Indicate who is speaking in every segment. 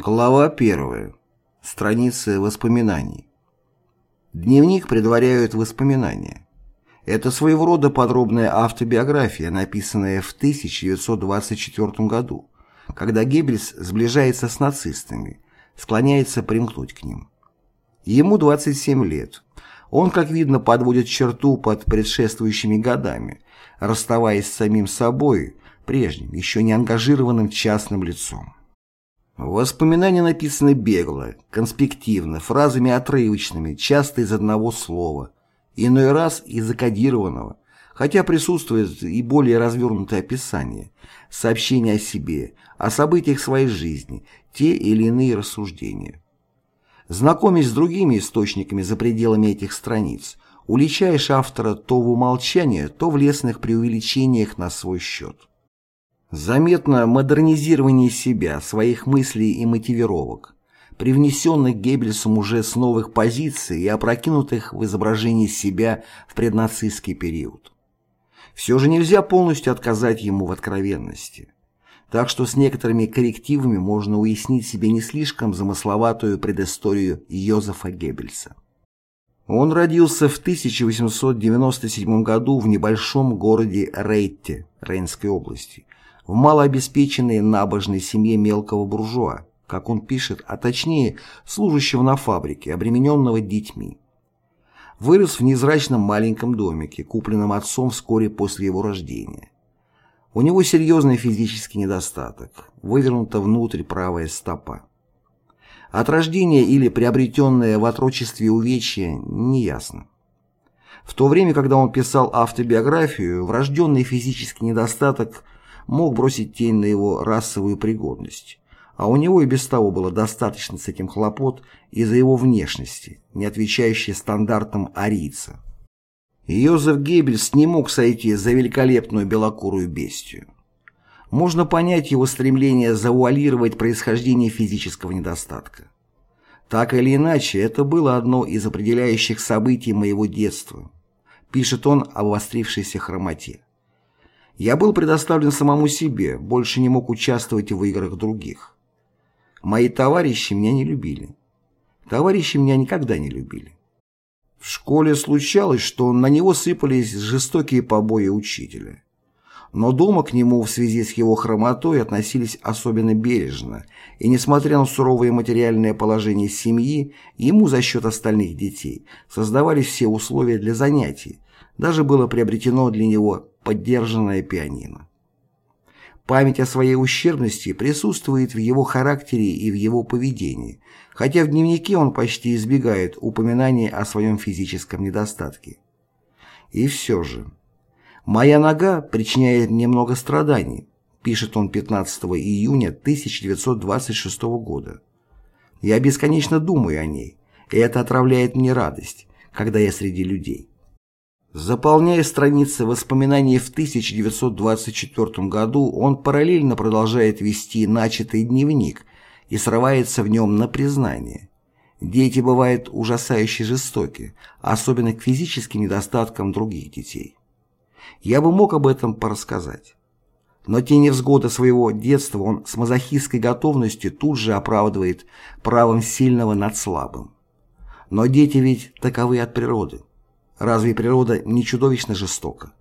Speaker 1: Глава 1. Страницы воспоминаний. Дневник предваряют воспоминания. Это своего рода подробная автобиография, написанная в 1924 году, когда Геббельс сближается с нацистами, склоняется примкнуть к ним. Ему 27 лет. Он, как видно, подводит черту под предшествующими годами, расставаясь с самим собой, прежним, еще не ангажированным частным лицом. Воспоминания написаны бегло, конспективно, фразами отрывочными, часто из одного слова, иной раз из закодированного, хотя присутствует и более развернутое описание, сообщение о себе, о событиях своей жизни, те или иные рассуждения. Знакомясь с другими источниками за пределами этих страниц, уличаешь автора то в умолчании, то в лесных преувеличениях на свой счет. Заметно модернизирование себя, своих мыслей и мотивировок, привнесенных Геббельсом уже с новых позиций и опрокинутых в изображении себя в преднацистский период. Все же нельзя полностью отказать ему в откровенности. Так что с некоторыми коррективами можно уяснить себе не слишком замысловатую предысторию Йозефа Геббельса. Он родился в 1897 году в небольшом городе Рейтте Рейнской области, в малообеспеченной набожной семье мелкого буржуа, как он пишет, а точнее служащего на фабрике, обремененного детьми. Вырос в незрачном маленьком домике, купленном отцом вскоре после его рождения. У него серьезный физический недостаток, вывернута внутрь правая стопа. От рождения или приобретенное в отрочестве увечье неясно. В то время, когда он писал автобиографию, врожденный физический недостаток – мог бросить тень на его расовую пригодность, а у него и без того было достаточно с этим хлопот из-за его внешности, не отвечающей стандартам арийца. Йозеф Геббельс не мог сойти за великолепную белокурую бестию. Можно понять его стремление завуалировать происхождение физического недостатка. Так или иначе, это было одно из определяющих событий моего детства, пишет он об обострившейся хромоте. Я был предоставлен самому себе, больше не мог участвовать в играх других. Мои товарищи меня не любили. Товарищи меня никогда не любили. В школе случалось, что на него сыпались жестокие побои учителя. Но дома к нему в связи с его хромотой относились особенно бережно, и несмотря на суровое материальное положение семьи, ему за счет остальных детей создавались все условия для занятий, даже было приобретено для него поддержанное пианино. Память о своей ущербности присутствует в его характере и в его поведении, хотя в дневнике он почти избегает упоминания о своем физическом недостатке. И все же. «Моя нога причиняет мне много страданий», пишет он 15 июня 1926 года. «Я бесконечно думаю о ней, и это отравляет мне радость, когда я среди людей». Заполняя страницы воспоминаний в 1924 году, он параллельно продолжает вести начатый дневник и срывается в нем на признание. Дети бывают ужасающе жестоки, особенно к физическим недостаткам других детей. Я бы мог об этом порассказать. Но те невзгоды своего детства он с мазохистской готовностью тут же оправдывает правом сильного над слабым. Но дети ведь таковы от природы. Разве природа не чудовищно жестока?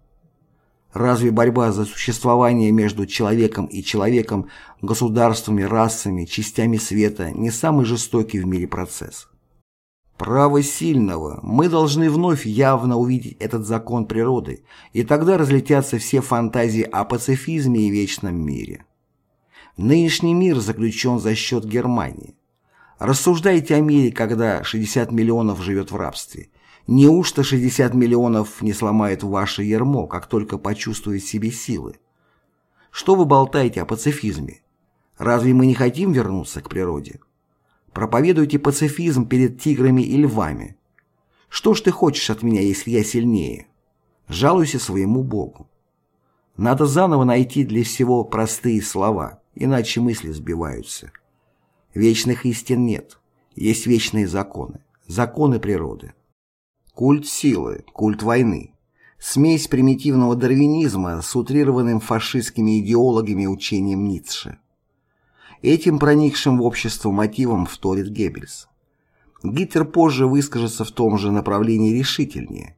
Speaker 1: Разве борьба за существование между человеком и человеком, государствами, расами, частями света не самый жестокий в мире процесс? Право сильного. Мы должны вновь явно увидеть этот закон природы, и тогда разлетятся все фантазии о пацифизме и вечном мире. Нынешний мир заключен за счет Германии. Рассуждайте о мире, когда 60 миллионов живет в рабстве, Неужто 60 миллионов не сломают ваше ермо, как только почувствуют в себе силы? Что вы болтаете о пацифизме? Разве мы не хотим вернуться к природе? Проповедуйте пацифизм перед тиграми и львами. Что ж ты хочешь от меня, если я сильнее? Жалуйся своему Богу. Надо заново найти для всего простые слова, иначе мысли сбиваются. Вечных истин нет, есть вечные законы, законы природы. Культ силы, культ войны. Смесь примитивного дарвинизма с утрированным фашистскими идеологами учением Ницше. Этим проникшим в общество мотивом вторит Геббельс. Гитлер позже выскажется в том же направлении решительнее.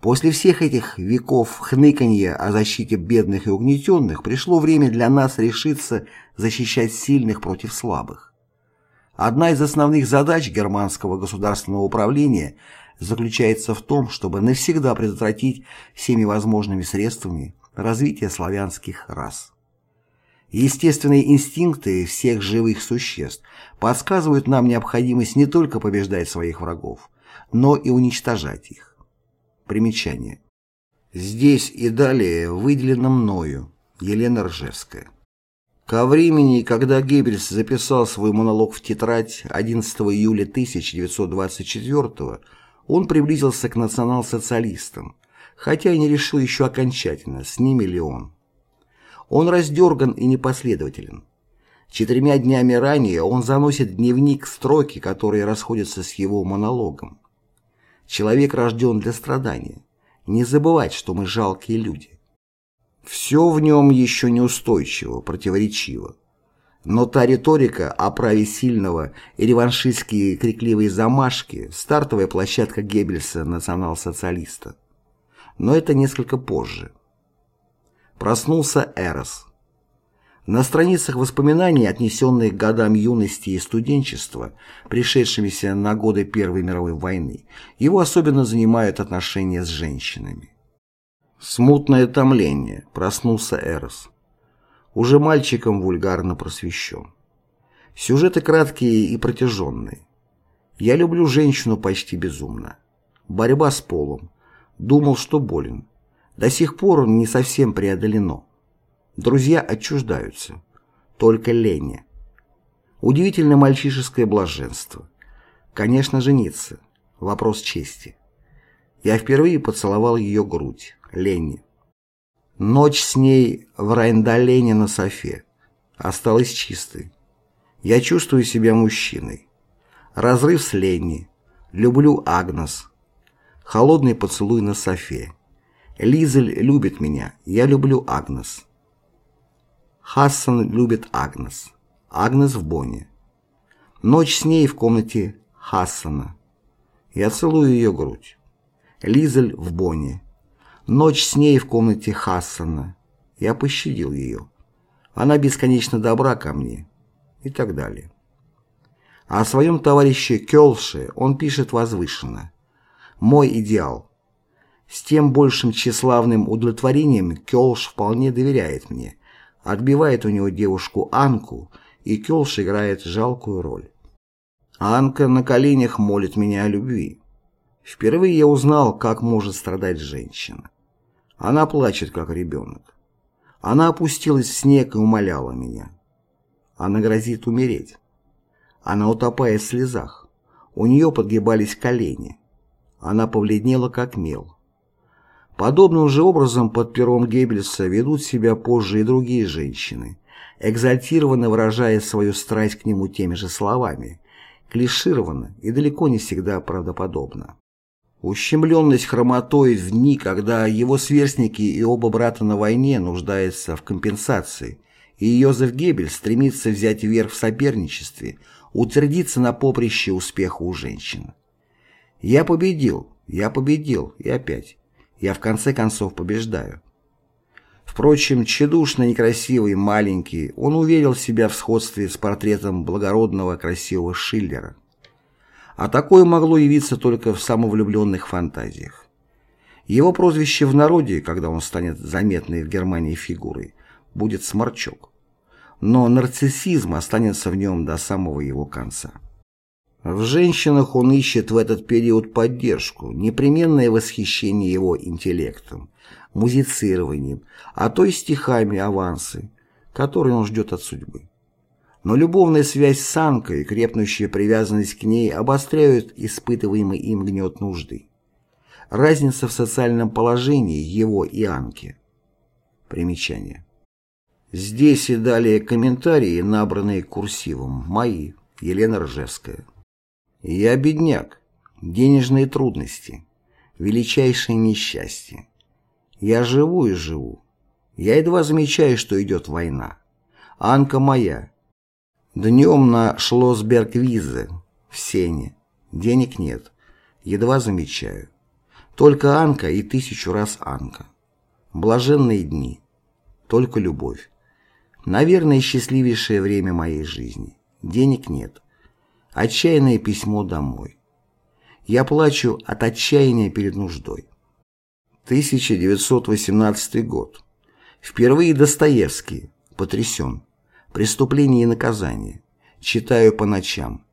Speaker 1: После всех этих веков хныканья о защите бедных и угнетенных пришло время для нас решиться защищать сильных против слабых. Одна из основных задач германского государственного управления заключается в том, чтобы навсегда предотвратить всеми возможными средствами развитие славянских рас. Естественные инстинкты всех живых существ подсказывают нам необходимость не только побеждать своих врагов, но и уничтожать их. Примечание. Здесь и далее выделено мною Елена Ржевская. Ко времени, когда Геббельс записал свой монолог в тетрадь 11 июля 1924 он приблизился к национал-социалистам, хотя и не решил еще окончательно, с ними ли он. Он раздерган и непоследователен. Четырьмя днями ранее он заносит в дневник строки, которые расходятся с его монологом. Человек рожден для страдания. Не забывать, что мы жалкие люди. Все в нем еще неустойчиво, противоречиво. Но та риторика о праве сильного и реваншистские крикливые замашки – стартовая площадка Геббельса национал-социалиста. Но это несколько позже. Проснулся Эрос. На страницах воспоминаний, отнесенных годам юности и студенчества, пришедшимися на годы Первой мировой войны, его особенно занимают отношения с женщинами. Смутное томление. Проснулся Эрос. Уже мальчиком вульгарно просвещен. Сюжеты краткие и протяженные. Я люблю женщину почти безумно. Борьба с полом. Думал, что болен. До сих пор не совсем преодолено. Друзья отчуждаются. Только Леня. Удивительное мальчишеское блаженство. Конечно, жениться. Вопрос чести. Я впервые поцеловал ее грудь, Ленни. Ночь с ней в Райндалене на софе. Осталась чистой. Я чувствую себя мужчиной. Разрыв с Ленни. Люблю Агнес. Холодный поцелуй на софе. Лизель любит меня, я люблю Агнес. Хассан любит Агнес. Агнес в Бонне. Ночь с ней в комнате Хассана. Я целую ее грудь. Лизель в Бонне. Ночь с ней в комнате Хассана. Я пощадил ее. Она бесконечно добра ко мне. И так далее. О своем товарище Кёлше он пишет возвышенно. «Мой идеал. С тем большим тщеславным удовлетворением Кёлш вполне доверяет мне, отбивает у него девушку Анку, и Кёлш играет жалкую роль. Анка на коленях молит меня о любви. Впервые я узнал, как может страдать женщина. Она плачет, как ребенок. Она опустилась в снег и умоляла меня. Она грозит умереть. Она утопает в слезах. У нее подгибались колени. Она побледнела, как мел. Подобным же образом под пером Геббельса ведут себя позже и другие женщины, экзальтированно выражая свою страсть к нему теми же словами, клишированно и далеко не всегда правдоподобно. Ущемленность хромотой в дни, когда его сверстники и оба брата на войне нуждаются в компенсации, и Йозеф Геббель стремится взять верх в соперничестве, утвердиться на поприще успеха у женщин. «Я победил, я победил, и опять я в конце концов побеждаю. Впрочем, тщедушно некрасивый, маленький, он уверил себя в сходстве с портретом благородного красивого Шиллера. А такое могло явиться только в самовлюбленных фантазиях. Его прозвище в народе, когда он станет заметной в Германии фигурой, будет Сморчок. Но нарциссизм останется в нем до самого его конца. В женщинах он ищет в этот период поддержку, непременное восхищение его интеллектом, музицированием, а то и стихами авансы, которые он ждет от судьбы. Но любовная связь с Анкой и крепнущая привязанность к ней обостряют испытываемый им гнет нужды. Разница в социальном положении его и Анки. Примечание. Здесь и далее комментарии, набранные курсивом, мои, Елена Ржевская. Я бедняк, денежные трудности, величайшее несчастье. Я живу и живу. Я едва замечаю, что идет война. Анка моя. Днем на Шлоссберг-Визе, в Сене. Денег нет. Едва замечаю. Только Анка и тысячу раз Анка. Блаженные дни. Только любовь. Наверное, счастливейшее время моей жизни. Денег нет. Отчаянное письмо домой. Я плачу от отчаяния перед нуждой. 1918 год. Впервые Достоевский. Потрясен. Преступление и наказание. Читаю по ночам.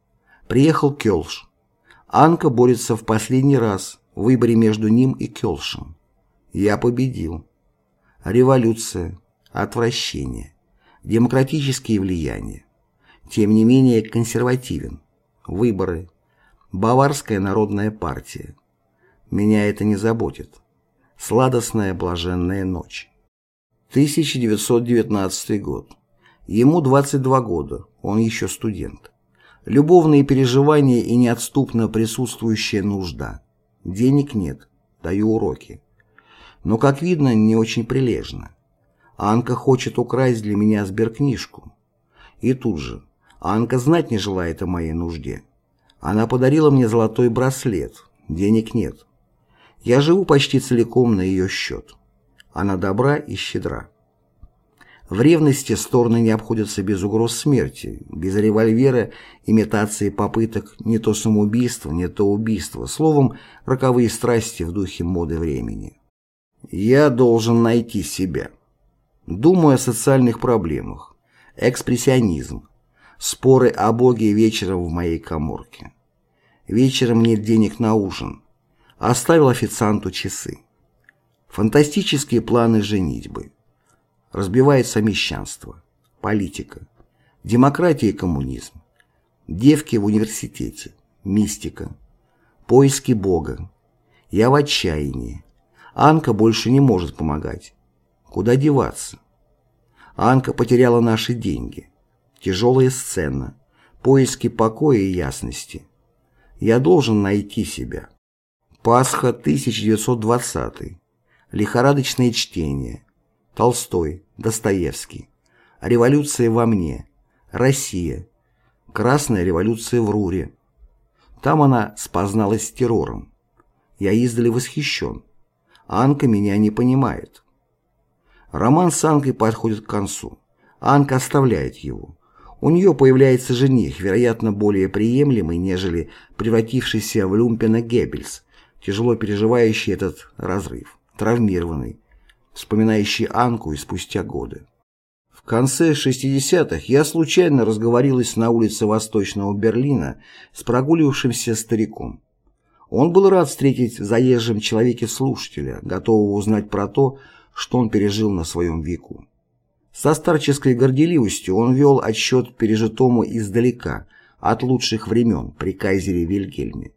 Speaker 1: Приехал Кёлш. Анка борется в последний раз в выборе между ним и Кёлшем. Я победил. Революция. Отвращение. Демократические влияния. Тем не менее консервативен. Выборы. Баварская народная партия. Меня это не заботит. Сладостная блаженная ночь. 1919 год. Ему 22 года, он еще студент. Любовные переживания и неотступно присутствующая нужда. Денег нет, даю уроки. Но, как видно, не очень прилежно. Анка хочет украсть для меня сберкнижку. И тут же. Анка знать не желает о моей нужде. Она подарила мне золотой браслет. Денег нет. Я живу почти целиком на ее счет. Она добра и щедра. В ревности стороны не обходятся без угроз смерти, без револьвера, имитации попыток не то самоубийства, не то убийства, словом, роковые страсти в духе моды времени. Я должен найти себя. Думаю о социальных проблемах. Экспрессионизм. Споры о Боге вечером в моей коморке. Вечером нет денег на ужин. Оставил официанту часы. Фантастические планы женитьбы разбивается мещанство, политика, демократия и коммунизм, девки в университете, мистика, поиски Бога. Я в отчаянии. Анка больше не может помогать. Куда деваться? Анка потеряла наши деньги. Тяжелая сцена. Поиски покоя и ясности. Я должен найти себя. Пасха 1920. Лихорадочное чтение. Толстой, Достоевский. Революция во мне. Россия. Красная революция в Руре. Там она спозналась с террором. Я издали восхищен. Анка меня не понимает. Роман с Анкой подходит к концу. Анка оставляет его. У нее появляется жених, вероятно, более приемлемый, нежели превратившийся в Люмпена Геббельс, тяжело переживающий этот разрыв, травмированный, вспоминающий Анку и спустя годы. В конце 60-х я случайно разговорилась на улице Восточного Берлина с прогуливавшимся стариком. Он был рад встретить в заезжем человеке слушателя, готового узнать про то, что он пережил на своем веку. Со старческой горделивостью он вел отсчет пережитому издалека, от лучших времен при кайзере Вильгельме.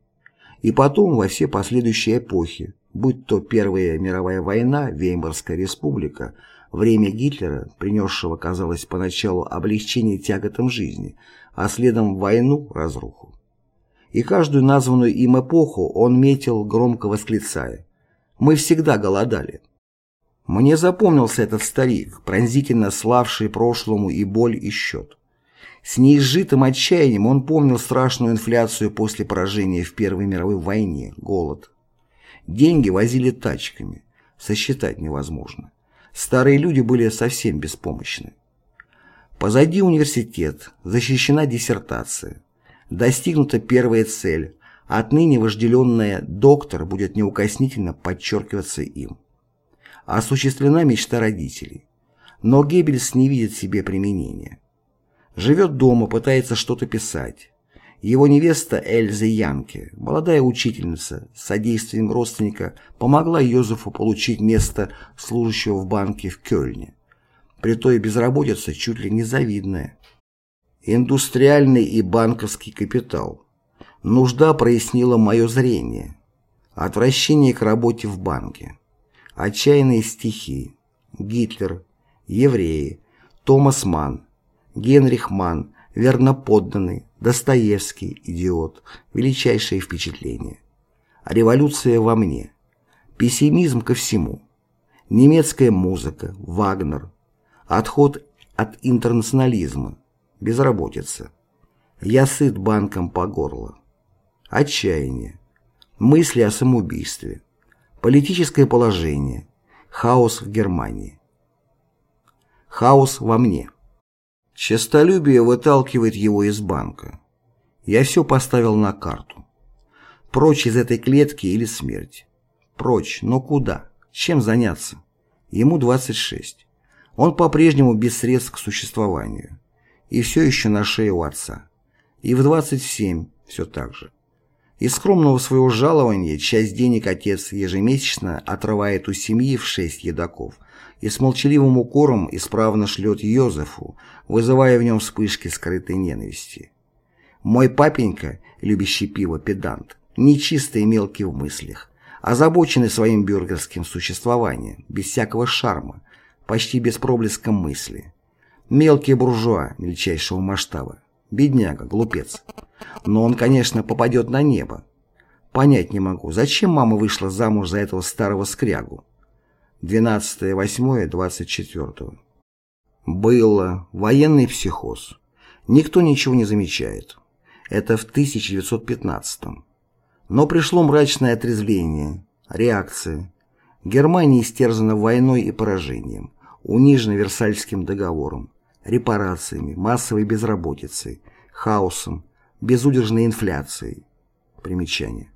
Speaker 1: И потом во все последующие эпохи, будь то Первая мировая война, Веймарская республика, время Гитлера, принесшего, казалось, поначалу облегчение тяготам жизни, а следом войну, разруху. И каждую названную им эпоху он метил, громко восклицая «Мы всегда голодали». Мне запомнился этот старик, пронзительно славший прошлому и боль, и счет. С неизжитым отчаянием он помнил страшную инфляцию после поражения в Первой мировой войне, голод. Деньги возили тачками. Сосчитать невозможно. Старые люди были совсем беспомощны. Позади университет, защищена диссертация. Достигнута первая цель. Отныне вожделенная «доктор» будет неукоснительно подчеркиваться им. Осуществлена мечта родителей. Но Геббельс не видит себе применения. Живет дома, пытается что-то писать. Его невеста Эльза Янке, молодая учительница, с содействием родственника помогла Йозефу получить место служащего в банке в Кёльне. При той безработица чуть ли не завидная. Индустриальный и банковский капитал. Нужда прояснила мое зрение. Отвращение к работе в банке. Отчаянные стихи. Гитлер. Евреи. Томас Манн. Генрих Манн верноподданный, Достоевский, идиот, величайшее впечатление. Революция во мне. Пессимизм ко всему. Немецкая музыка, Вагнер. Отход от интернационализма. Безработица. Я сыт банком по горло. Отчаяние. Мысли о самоубийстве. Политическое положение. Хаос в Германии. Хаос во мне. Честолюбие выталкивает его из банка. Я все поставил на карту. Прочь из этой клетки или смерть. Прочь, но куда? Чем заняться? Ему 26. Он по-прежнему без средств к существованию. И все еще на шее у отца. И в 27 все так же. Из скромного своего жалования часть денег отец ежемесячно отрывает у семьи в шесть едоков и с молчаливым укором исправно шлет Йозефу, вызывая в нем вспышки скрытой ненависти. Мой папенька, любящий пиво педант, нечистый и мелкий в мыслях, озабоченный своим бюргерским существованием, без всякого шарма, почти без проблеска мысли. Мелкий буржуа мельчайшего масштаба, бедняга, глупец. Но он, конечно, попадет на небо. Понять не могу, зачем мама вышла замуж за этого старого скрягу? 12.08.24. Было. Военный психоз. Никто ничего не замечает. Это в 1915 -м. Но пришло мрачное отрезвление, реакция. Германия истерзана войной и поражением, унижена Версальским договором, репарациями, массовой безработицей, хаосом, безудержной инфляцией. Примечание.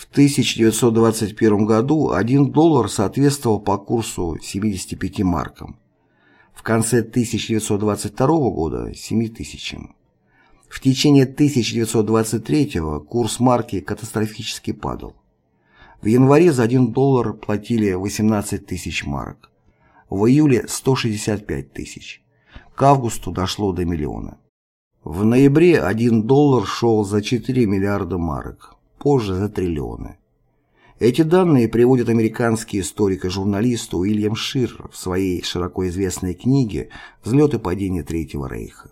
Speaker 1: В 1921 году 1 доллар соответствовал по курсу 75 маркам. В конце 1922 года – 7 тысячам. В течение 1923 курс марки катастрофически падал. В январе за 1 доллар платили 18 тысяч марок. В июле – 165 тысяч. К августу дошло до миллиона. В ноябре 1 доллар шел за 4 миллиарда марок, позже за триллионы. Эти данные приводит американский историк и журналист Уильям Шир в своей широко известной книге «Взлет и падение Третьего Рейха».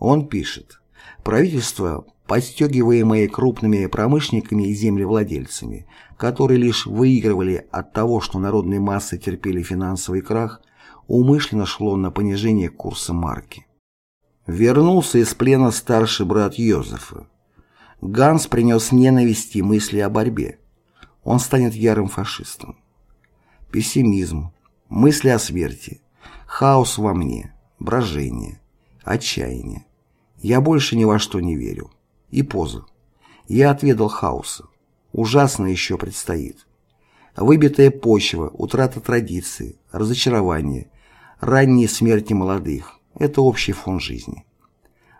Speaker 1: Он пишет, правительство, подстегиваемое крупными промышленниками и землевладельцами, которые лишь выигрывали от того, что народные массы терпели финансовый крах, умышленно шло на понижение курса марки. Вернулся из плена старший брат Йозефа. Ганс принес ненависть и мысли о борьбе. Он станет ярым фашистом. Пессимизм, мысли о смерти, хаос во мне, брожение, отчаяние. Я больше ни во что не верю. И поза. Я отведал хаоса. Ужасно еще предстоит. Выбитая почва, утрата традиции, разочарование, ранние смерти молодых, это общий фон жизни.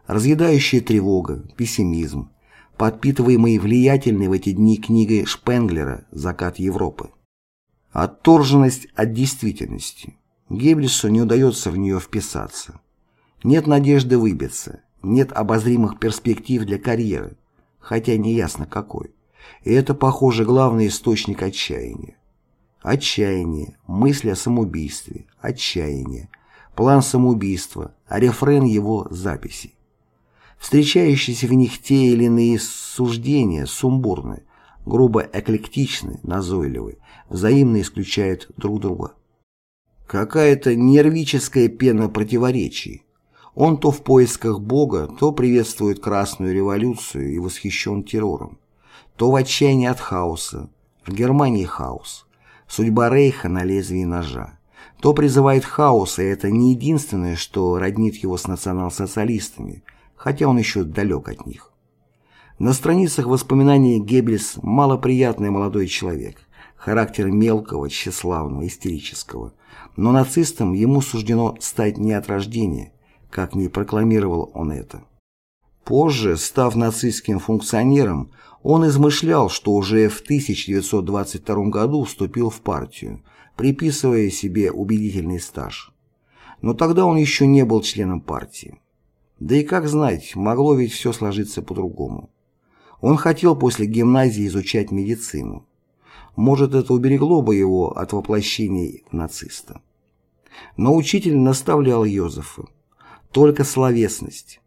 Speaker 1: Разъедающая тревога, пессимизм, подпитываемый влиятельной в эти дни книгой Шпенглера «Закат Европы». Отторженность от действительности. Геббельсу не удается в нее вписаться. Нет надежды выбиться, нет обозримых перспектив для карьеры, хотя не ясно какой. И это, похоже, главный источник отчаяния. Отчаяние, мысли о самоубийстве, отчаяние, план самоубийства, а рефрен его записи. Встречающиеся в них те или иные суждения сумбурны, грубо эклектичны, назойливы, взаимно исключают друг друга. Какая-то нервическая пена противоречий. Он то в поисках Бога, то приветствует Красную революцию и восхищен террором, то в отчаянии от хаоса. В Германии хаос. Судьба Рейха на лезвии ножа то призывает хаос, и это не единственное, что роднит его с национал-социалистами, хотя он еще далек от них. На страницах воспоминаний Геббельс малоприятный молодой человек, характер мелкого, тщеславного, истерического, но нацистом ему суждено стать не от рождения, как не прокламировал он это. Позже, став нацистским функционером, он измышлял, что уже в 1922 году вступил в партию, приписывая себе убедительный стаж. Но тогда он еще не был членом партии. Да и как знать, могло ведь все сложиться по-другому. Он хотел после гимназии изучать медицину. Может, это уберегло бы его от воплощения нациста. Но учитель наставлял Йозефа. Только словесность.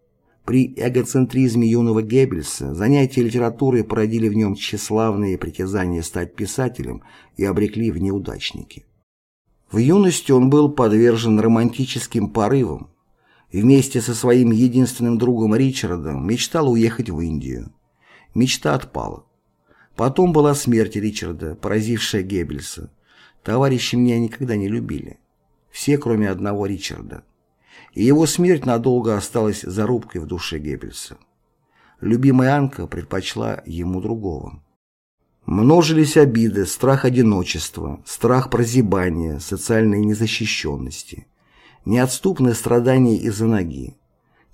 Speaker 1: При эгоцентризме юного Геббельса занятия литературой породили в нем тщеславные притязания стать писателем и обрекли в неудачники. В юности он был подвержен романтическим порывам. Вместе со своим единственным другом Ричардом мечтал уехать в Индию. Мечта отпала. Потом была смерть Ричарда, поразившая Геббельса. Товарищи меня никогда не любили. Все, кроме одного Ричарда. И его смерть надолго осталась зарубкой в душе Геббельса. Любимая Анка предпочла ему другого. Множились обиды, страх одиночества, страх прозябания, социальной незащищенности, неотступное страдание из-за ноги.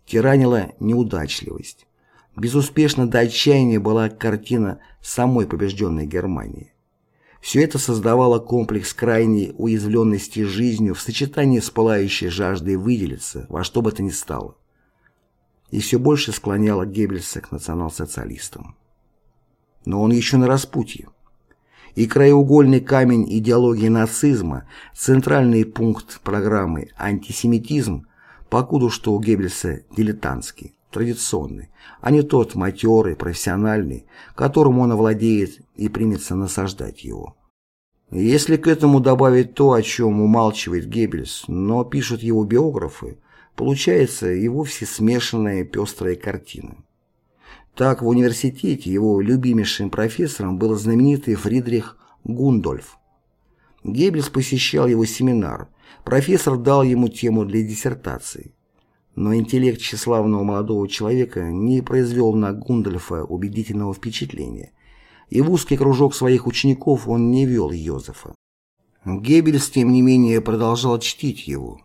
Speaker 1: Тиранила неудачливость. Безуспешно до отчаяния была картина самой побежденной Германии. Все это создавало комплекс крайней уязвленности жизнью в сочетании с пылающей жаждой выделиться во что бы то ни стало. И все больше склоняло Геббельса к национал-социалистам но он еще на распутье. И краеугольный камень идеологии нацизма, центральный пункт программы «Антисемитизм», покуда что у Геббельса дилетантский, традиционный, а не тот матерый, профессиональный, которым он овладеет и примется насаждать его. Если к этому добавить то, о чем умалчивает Геббельс, но пишут его биографы, получается и вовсе смешанная пестрая картина. Так, в университете его любимейшим профессором был знаменитый Фридрих Гундольф. Геббельс посещал его семинар. Профессор дал ему тему для диссертации. Но интеллект тщеславного молодого человека не произвел на Гундольфа убедительного впечатления, и в узкий кружок своих учеников он не вел Йозефа. Геббельс, тем не менее, продолжал чтить его.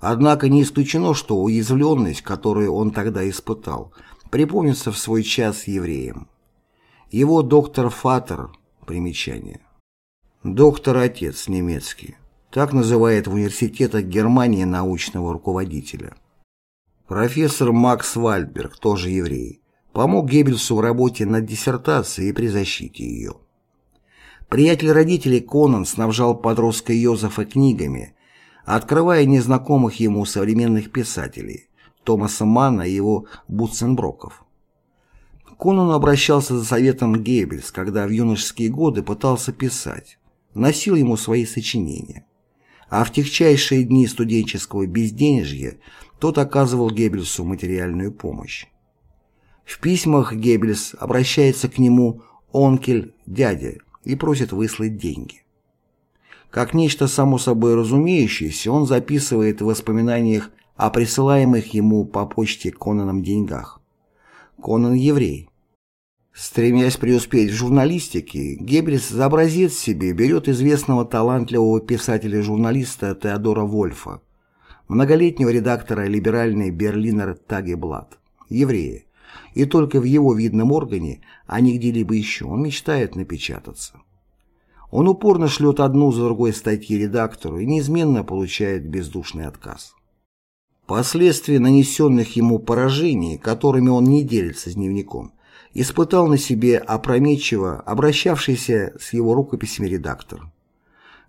Speaker 1: Однако не исключено, что уязвленность, которую он тогда испытал – припомнится в свой час евреям. Его доктор Фатер, примечание. Доктор-отец немецкий. Так называет в университетах Германии научного руководителя. Профессор Макс Вальдберг, тоже еврей, помог Геббельсу в работе над диссертацией и при защите ее. Приятель родителей Конан снабжал подростка Йозефа книгами, открывая незнакомых ему современных писателей, Томаса Манна и его Бутсенброков. Конан обращался за советом Геббельс, когда в юношеские годы пытался писать, носил ему свои сочинения. А в техчайшие дни студенческого безденежья тот оказывал Геббельсу материальную помощь. В письмах Геббельс обращается к нему «онкель, дядя» и просит выслать деньги. Как нечто само собой разумеющееся, он записывает в воспоминаниях о присылаемых ему по почте Конаном деньгах. Конан еврей. Стремясь преуспеть в журналистике, Геббельс изобразит себе берет известного талантливого писателя-журналиста Теодора Вольфа, многолетнего редактора либеральной Берлинер Тагеблат, еврея, и только в его видном органе, а не где-либо еще, он мечтает напечататься. Он упорно шлет одну за другой статьи редактору и неизменно получает бездушный отказ. Последствия нанесенных ему поражений, которыми он не делится с дневником, испытал на себе опрометчиво обращавшийся с его рукописями редактор.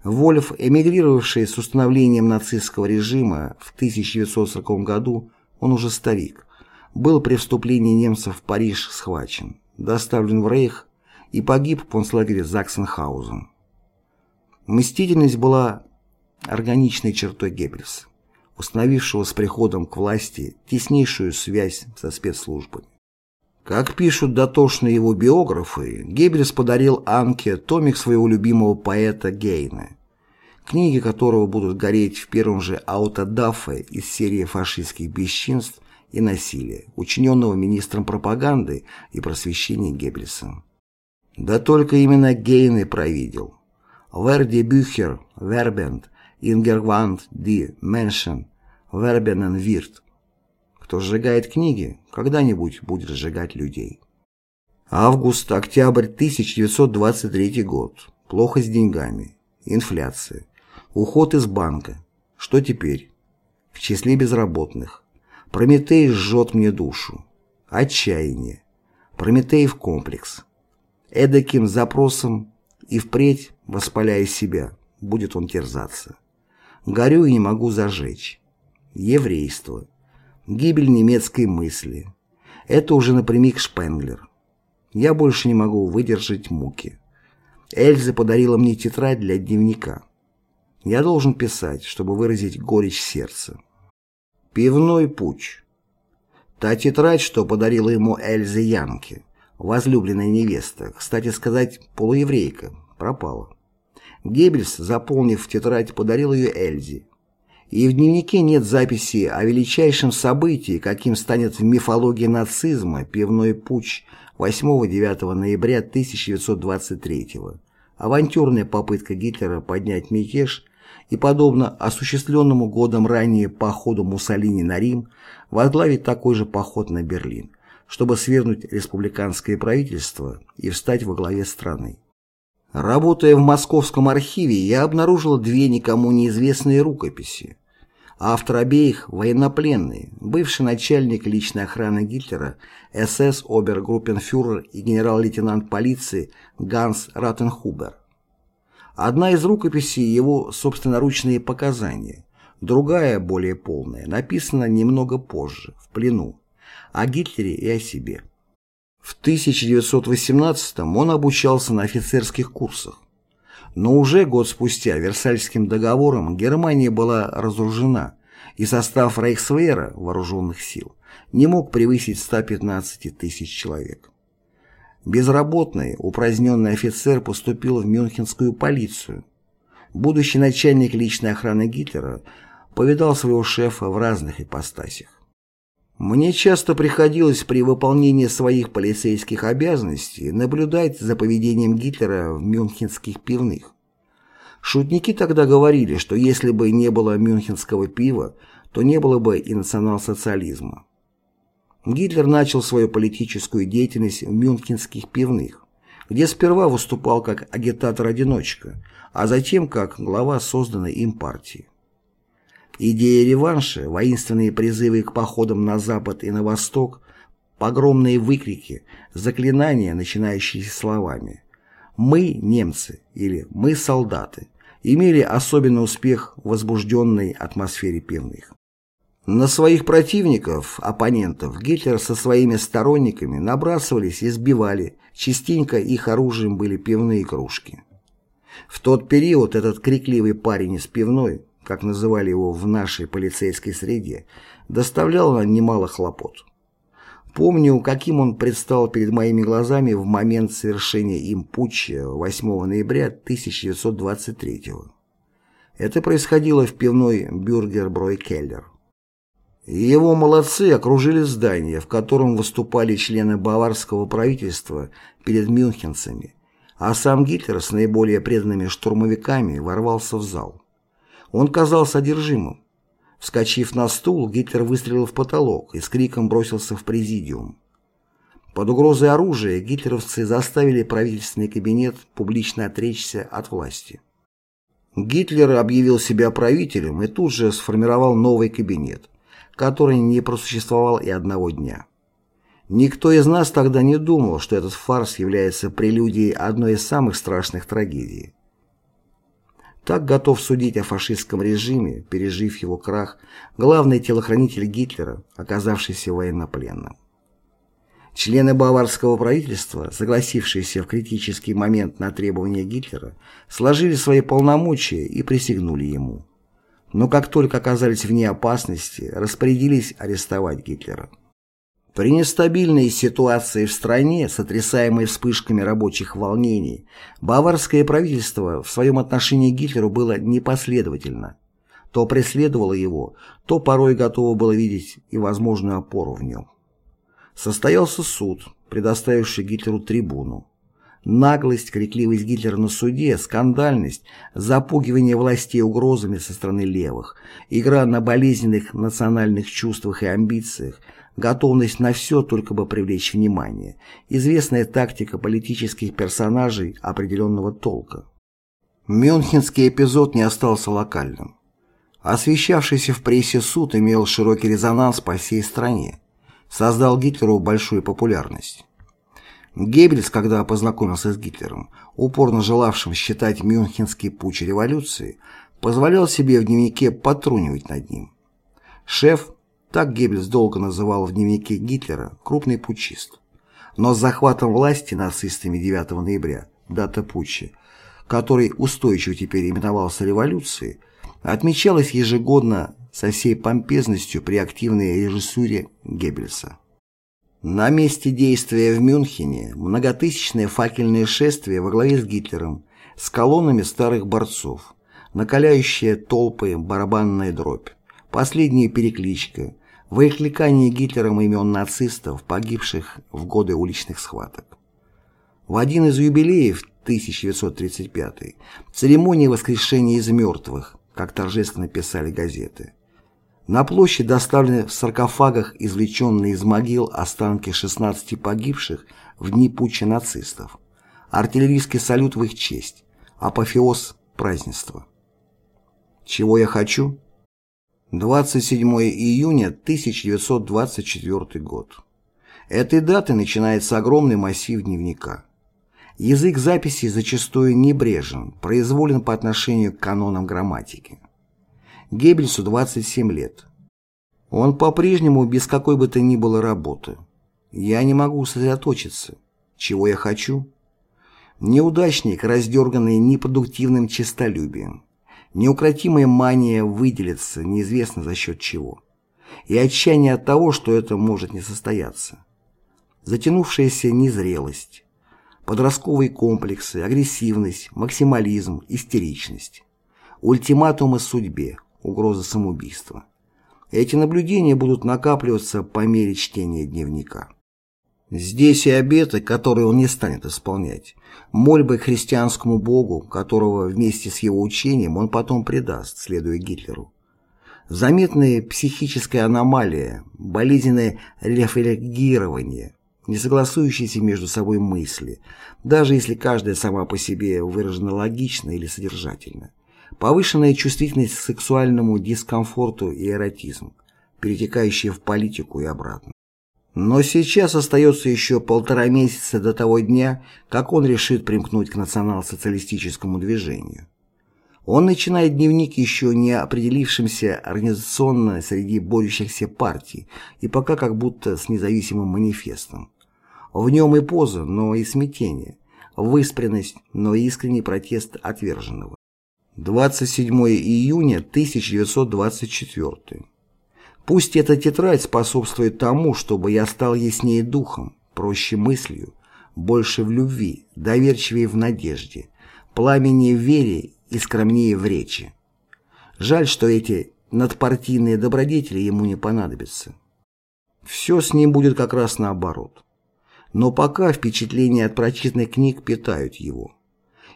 Speaker 1: Вольф, эмигрировавший с установлением нацистского режима в 1940 году, он уже старик, был при вступлении немцев в Париж схвачен, доставлен в Рейх и погиб в концлагере Заксенхаузен. Мстительность была органичной чертой Геббельса установившего с приходом к власти теснейшую связь со спецслужбами. Как пишут дотошные его биографы, Геббельс подарил Анке томик своего любимого поэта Гейна, книги которого будут гореть в первом же аутодафе из серии фашистских бесчинств и насилия, учиненного министром пропаганды и просвещения Геббельсом. Да только именно Гейн и провидел. Верди Бюхер, Вербенд Ингерванд ди Меншен Вербенен Вирт. Кто сжигает книги, когда-нибудь будет сжигать людей. Август-октябрь 1923 год. Плохо с деньгами. Инфляция. Уход из банка. Что теперь? В числе безработных. Прометей жжет мне душу. Отчаяние. Прометеев комплекс. Эдаким запросом и впредь, воспаляя себя, будет он терзаться. Горю и не могу зажечь. Еврейство. Гибель немецкой мысли. Это уже напрямик Шпенглер. Я больше не могу выдержать муки. Эльза подарила мне тетрадь для дневника. Я должен писать, чтобы выразить горечь сердца. Пивной путь. Та тетрадь, что подарила ему Эльза Янке, возлюбленная невеста, кстати сказать, полуеврейка, пропала. Геббельс, заполнив тетрадь, подарил ее Эльзе. И в дневнике нет записи о величайшем событии, каким станет в мифологии нацизма пивной путь 8-9 ноября 1923 года. Авантюрная попытка Гитлера поднять мятеж и, подобно осуществленному годом ранее походу Муссолини на Рим, возглавить такой же поход на Берлин, чтобы свергнуть республиканское правительство и встать во главе страны. Работая в Московском архиве, я обнаружил две никому неизвестные рукописи. Автор обеих – военнопленный, бывший начальник личной охраны Гитлера, СС обергруппенфюрер и генерал-лейтенант полиции Ганс Ратенхубер. Одна из рукописей – его собственноручные показания, другая, более полная, написана немного позже, в плену, о Гитлере и о себе. В 1918-м он обучался на офицерских курсах. Но уже год спустя Версальским договором Германия была разоружена, и состав Рейхсвейра вооруженных сил не мог превысить 115 тысяч человек. Безработный, упраздненный офицер поступил в мюнхенскую полицию. Будущий начальник личной охраны Гитлера повидал своего шефа в разных ипостасях. Мне часто приходилось при выполнении своих полицейских обязанностей наблюдать за поведением Гитлера в мюнхенских пивных. Шутники тогда говорили, что если бы не было мюнхенского пива, то не было бы и национал-социализма. Гитлер начал свою политическую деятельность в мюнхенских пивных, где сперва выступал как агитатор-одиночка, а затем как глава созданной им партии. Идея реванша, воинственные призывы к походам на запад и на восток, погромные выкрики, заклинания, начинающиеся словами «Мы немцы» или «Мы солдаты» имели особенный успех в возбужденной атмосфере пивных. На своих противников, оппонентов, Гитлер со своими сторонниками набрасывались и сбивали, частенько их оружием были пивные кружки. В тот период этот крикливый парень из пивной как называли его в нашей полицейской среде, доставляло немало хлопот. Помню, каким он предстал перед моими глазами в момент совершения им путча 8 ноября 1923 года. Это происходило в пивной «Бюргер Бройкеллер». Его молодцы окружили здание, в котором выступали члены баварского правительства перед мюнхенцами, а сам Гитлер с наиболее преданными штурмовиками ворвался в зал. Он казался одержимым. Вскочив на стул, Гитлер выстрелил в потолок и с криком бросился в президиум. Под угрозой оружия гитлеровцы заставили правительственный кабинет публично отречься от власти. Гитлер объявил себя правителем и тут же сформировал новый кабинет, который не просуществовал и одного дня. Никто из нас тогда не думал, что этот фарс является прелюдией одной из самых страшных трагедий. Так готов судить о фашистском режиме, пережив его крах, главный телохранитель Гитлера, оказавшийся военнопленным. Члены баварского правительства, согласившиеся в критический момент на требования Гитлера, сложили свои полномочия и присягнули ему. Но как только оказались вне опасности, распорядились арестовать Гитлера. При нестабильной ситуации в стране, сотрясаемой вспышками рабочих волнений, баварское правительство в своем отношении к Гитлеру было непоследовательно. То преследовало его, то порой готово было видеть и возможную опору в нем. Состоялся суд, предоставивший Гитлеру трибуну. Наглость, крикливость Гитлера на суде, скандальность, запугивание властей угрозами со стороны левых, игра на болезненных национальных чувствах и амбициях – готовность на все, только бы привлечь внимание, известная тактика политических персонажей определенного толка. Мюнхенский эпизод не остался локальным. Освещавшийся в прессе суд имел широкий резонанс по всей стране, создал Гитлеру большую популярность. Геббельс, когда познакомился с Гитлером, упорно желавшим считать Мюнхенский путь революцией, позволял себе в дневнике потрунивать над ним. Шеф, так Геббельс долго называл в дневнике Гитлера крупный путчист. Но с захватом власти нацистами 9 ноября, дата путча, который устойчиво теперь именовался революцией, отмечалась ежегодно со всей помпезностью при активной режиссуре Геббельса. На месте действия в Мюнхене многотысячное факельное шествие во главе с Гитлером с колоннами старых борцов, накаляющая толпы барабанная дробь, последняя перекличка, выкликание Гитлером имен нацистов, погибших в годы уличных схваток. В один из юбилеев 1935 церемония воскрешения из мертвых, как торжественно писали газеты. На площадь доставлены в саркофагах извлеченные из могил останки 16 погибших в дни путча нацистов. Артиллерийский салют в их честь. Апофеоз празднества. Чего я хочу? 27 июня 1924 год. Этой даты начинается огромный массив дневника. Язык записи зачастую небрежен, произволен по отношению к канонам грамматики. Геббельсу 27 лет. Он по-прежнему без какой бы то ни было работы. Я не могу сосредоточиться. Чего я хочу? Неудачник, раздерганный непродуктивным честолюбием. Неукротимая мания выделиться неизвестно за счет чего. И отчаяние от того, что это может не состояться. Затянувшаяся незрелость подростковые комплексы, агрессивность, максимализм, истеричность, ультиматумы судьбе, угроза самоубийства. Эти наблюдения будут накапливаться по мере чтения дневника. Здесь и обеты, которые он не станет исполнять, мольбы к христианскому Богу, которого вместе с его учением он потом предаст, следуя Гитлеру. Заметная психическая аномалия, болезненное рефлегирование, не согласующиеся между собой мысли, даже если каждая сама по себе выражена логично или содержательно. Повышенная чувствительность к сексуальному дискомфорту и эротизм, перетекающая в политику и обратно. Но сейчас остается еще полтора месяца до того дня, как он решит примкнуть к национал-социалистическому движению. Он начинает дневник еще не определившимся организационно среди борющихся партий и пока как будто с независимым манифестом. В нем и поза, но и смятение, выспренность, но и искренний протест отверженного. 27 июня 1924. Пусть эта тетрадь способствует тому, чтобы я стал яснее духом, проще мыслью, больше в любви, доверчивее в надежде, пламеннее в вере и скромнее в речи. Жаль, что эти надпартийные добродетели ему не понадобятся. Все с ним будет как раз наоборот. Но пока впечатления от прочитанных книг питают его.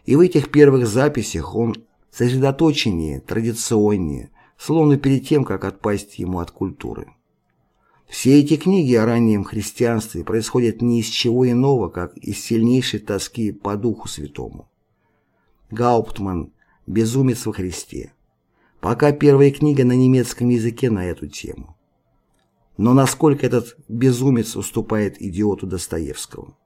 Speaker 1: И в этих первых записях он сосредоточеннее, традиционнее, словно перед тем, как отпасть ему от культуры. Все эти книги о раннем христианстве происходят не из чего иного, как из сильнейшей тоски по Духу Святому. Гауптман «Безумец во Христе». Пока первая книга на немецком языке на эту тему. Но насколько этот безумец уступает идиоту Достоевского?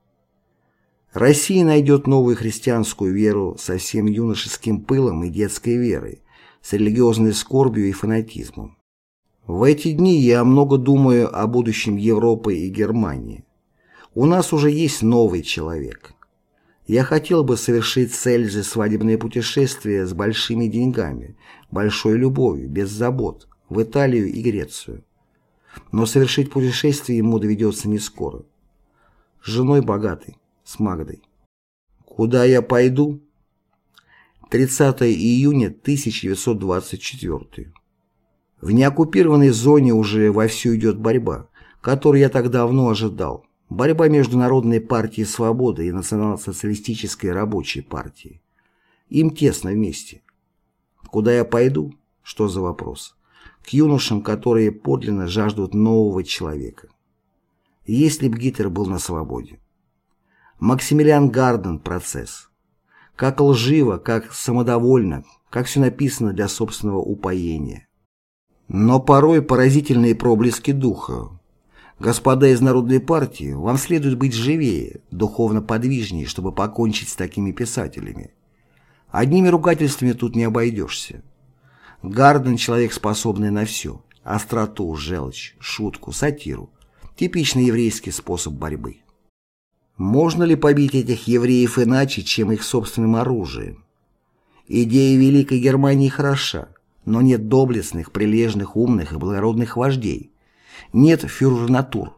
Speaker 1: Россия найдет новую христианскую веру со всем юношеским пылом и детской верой, с религиозной скорбью и фанатизмом. В эти дни я много думаю о будущем Европы и Германии. У нас уже есть новый человек. Я хотел бы совершить с Эльзой свадебное путешествие с большими деньгами, большой любовью, без забот, в Италию и Грецию но совершить путешествие ему доведется не скоро. С женой богатой, с Магдой. Куда я пойду? 30 июня 1924. В неоккупированной зоне уже вовсю идет борьба, которую я так давно ожидал. Борьба между Народной партией Свободы и Национал-социалистической рабочей партией. Им тесно вместе. Куда я пойду? Что за вопрос? к юношам, которые подлинно жаждут нового человека. Если б Гитлер был на свободе. Максимилиан Гарден «Процесс». Как лживо, как самодовольно, как все написано для собственного упоения. Но порой поразительные проблески духа. Господа из Народной партии, вам следует быть живее, духовно подвижнее, чтобы покончить с такими писателями. Одними ругательствами тут не обойдешься. Гарден – человек, способный на все. Остроту, желчь, шутку, сатиру. Типичный еврейский способ борьбы. Можно ли побить этих евреев иначе, чем их собственным оружием? Идея Великой Германии хороша, но нет доблестных, прилежных, умных и благородных вождей. Нет фюрер-натур.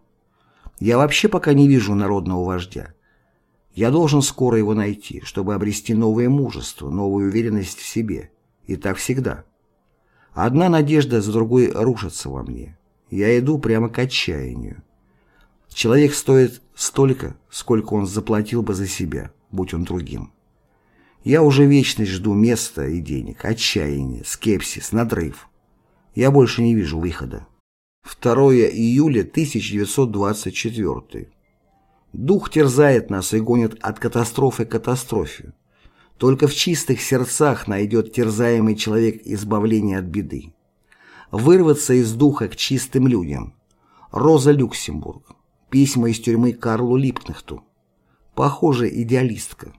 Speaker 1: Я вообще пока не вижу народного вождя. Я должен скоро его найти, чтобы обрести новое мужество, новую уверенность в себе. И так всегда. Одна надежда за другой рушится во мне. Я иду прямо к отчаянию. Человек стоит столько, сколько он заплатил бы за себя, будь он другим. Я уже вечность жду места и денег, отчаяние, скепсис, надрыв. Я больше не вижу выхода. 2 июля 1924. Дух терзает нас и гонит от катастрофы к катастрофе. Только в чистых сердцах найдет терзаемый человек избавление от беды. Вырваться из духа к чистым людям. Роза Люксембург. Письма из тюрьмы Карлу Липкнехту. Похоже, идеалистка.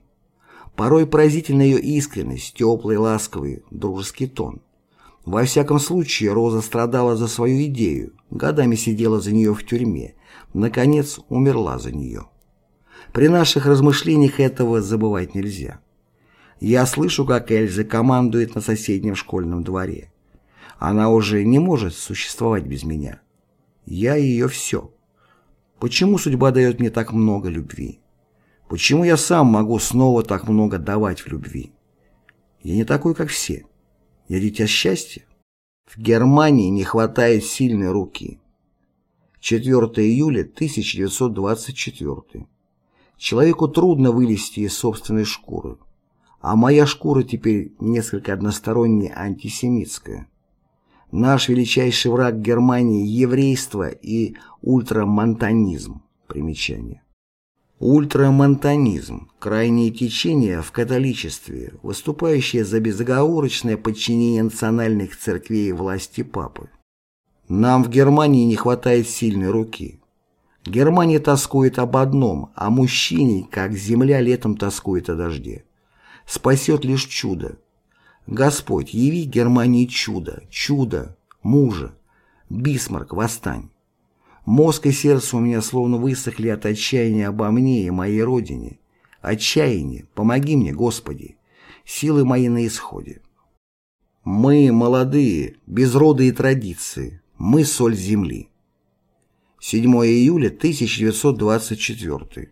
Speaker 1: Порой поразительна ее искренность, теплый, ласковый, дружеский тон. Во всяком случае, Роза страдала за свою идею, годами сидела за нее в тюрьме, наконец умерла за нее. При наших размышлениях этого забывать нельзя. Я слышу, как Эльза командует на соседнем школьном дворе. Она уже не может существовать без меня. Я ее все. Почему судьба дает мне так много любви? Почему я сам могу снова так много давать в любви? Я не такой, как все. Я дитя счастья. В Германии не хватает сильной руки. 4 июля 1924. Человеку трудно вылезти из собственной шкуры. А моя шкура теперь несколько односторонне антисемитская. Наш величайший враг Германии – еврейство и ультрамонтанизм. Примечание. Ультрамонтанизм – крайнее течение в католичестве, выступающее за безоговорочное подчинение национальных церквей власти папы. Нам в Германии не хватает сильной руки. Германия тоскует об одном, о мужчине, как земля летом тоскует о дожде. Спасет лишь чудо. Господь, яви Германии чудо, чудо, мужа. Бисмарк, восстань. Мозг и сердце у меня словно высохли от отчаяния обо мне и моей родине. Отчаяние, помоги мне, Господи. Силы мои на исходе. Мы молодые, без рода и традиции. Мы соль земли. 7 июля 1924.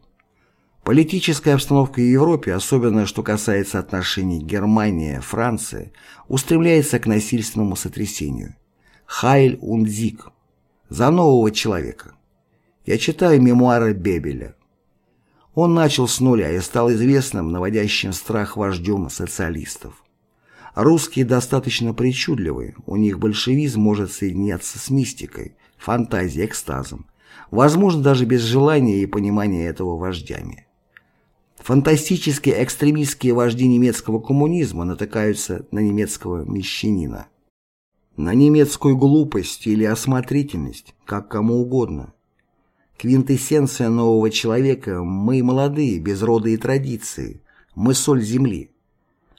Speaker 1: Политическая обстановка в Европе, особенно что касается отношений Германия-Франция, устремляется к насильственному сотрясению. Хайль Sieg за нового человека. Я читаю мемуары Бебеля. Он начал с нуля и стал известным, наводящим страх вождем социалистов. Русские достаточно причудливы, у них большевизм может соединяться с мистикой, фантазией, экстазом, возможно, даже без желания и понимания этого вождями. Фантастические экстремистские вожди немецкого коммунизма натыкаются на немецкого мещанина на немецкую глупость или осмотрительность, как кому угодно. Квинтэссенция нового человека – мы молодые, без рода и традиции, мы соль земли.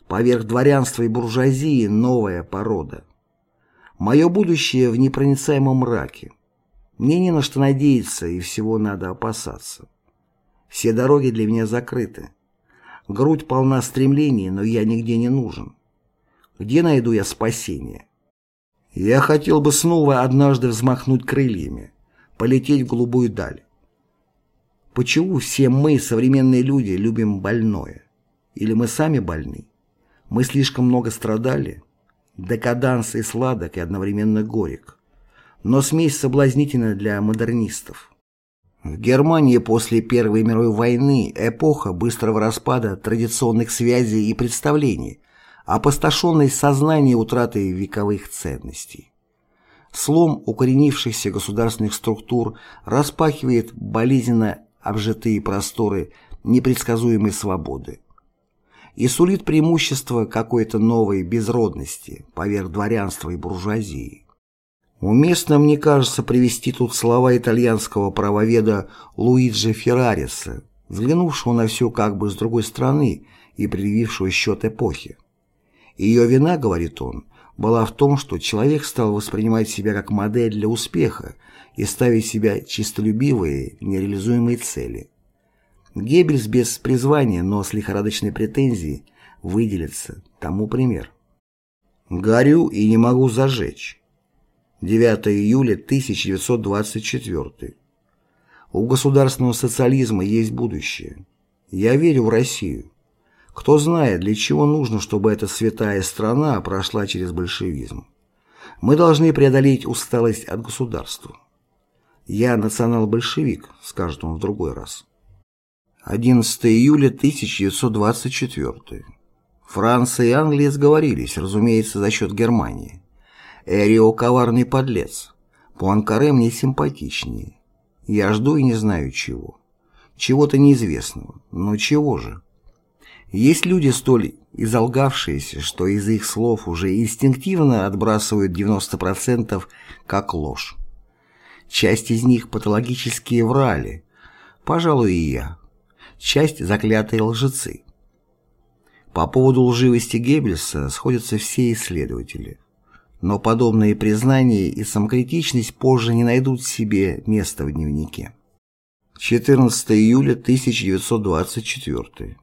Speaker 1: Поверх дворянства и буржуазии – новая порода. Мое будущее в непроницаемом мраке. Мне не на что надеяться и всего надо опасаться. Все дороги для меня закрыты. Грудь полна стремлений, но я нигде не нужен. Где найду я спасение? Я хотел бы снова однажды взмахнуть крыльями, полететь в голубую даль. Почему все мы, современные люди, любим больное? Или мы сами больны? Мы слишком много страдали? Декаданс и сладок, и одновременно горек. Но смесь соблазнительна для модернистов. В Германии после Первой мировой войны эпоха быстрого распада традиционных связей и представлений, опустошенность сознания утратой вековых ценностей. Слом укоренившихся государственных структур распахивает болезненно обжитые просторы непредсказуемой свободы и сулит преимущество какой-то новой безродности поверх дворянства и буржуазии. Уместно, мне кажется, привести тут слова итальянского правоведа Луиджи Феррариса, взглянувшего на все как бы с другой стороны и предъявившего счет эпохи. Ее вина, говорит он, была в том, что человек стал воспринимать себя как модель для успеха и ставить себя чистолюбивые, нереализуемые цели. Геббельс без призвания, но с лихорадочной претензией выделится тому пример. Горю и не могу зажечь. 9 июля 1924. У государственного социализма есть будущее. Я верю в Россию. Кто знает, для чего нужно, чтобы эта святая страна прошла через большевизм. Мы должны преодолеть усталость от государства. «Я национал-большевик», скажет он в другой раз. 11 июля 1924. Франция и Англия сговорились, разумеется, за счет Германии. Эрио – коварный подлец. Пуанкаре мне симпатичнее. Я жду и не знаю чего. Чего-то неизвестного. Но чего же? Есть люди столь изолгавшиеся, что из их слов уже инстинктивно отбрасывают 90% как ложь. Часть из них патологические врали. Пожалуй, и я. Часть заклятые лжецы. По поводу лживости Геббельса сходятся все исследователи. Но подобные признания и самокритичность позже не найдут себе места в дневнике. 14 июля 1924.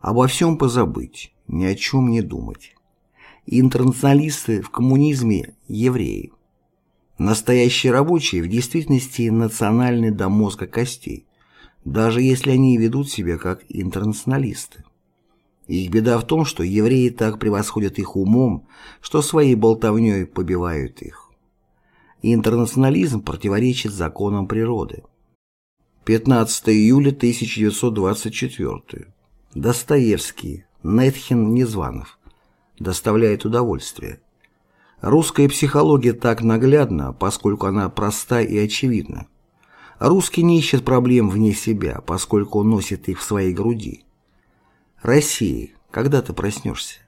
Speaker 1: Обо всем позабыть, ни о чем не думать. Интернационалисты в коммунизме – евреи. Настоящие рабочие в действительности национальны до мозга костей, даже если они ведут себя как интернационалисты. Их беда в том, что евреи так превосходят их умом, что своей болтовней побивают их. Интернационализм противоречит законам природы. 15 июля 1924. Достоевский, Нетхин Незванов. Доставляет удовольствие. Русская психология так наглядна, поскольку она проста и очевидна. Русский не ищет проблем вне себя, поскольку он носит их в своей груди. Россия, когда ты проснешься?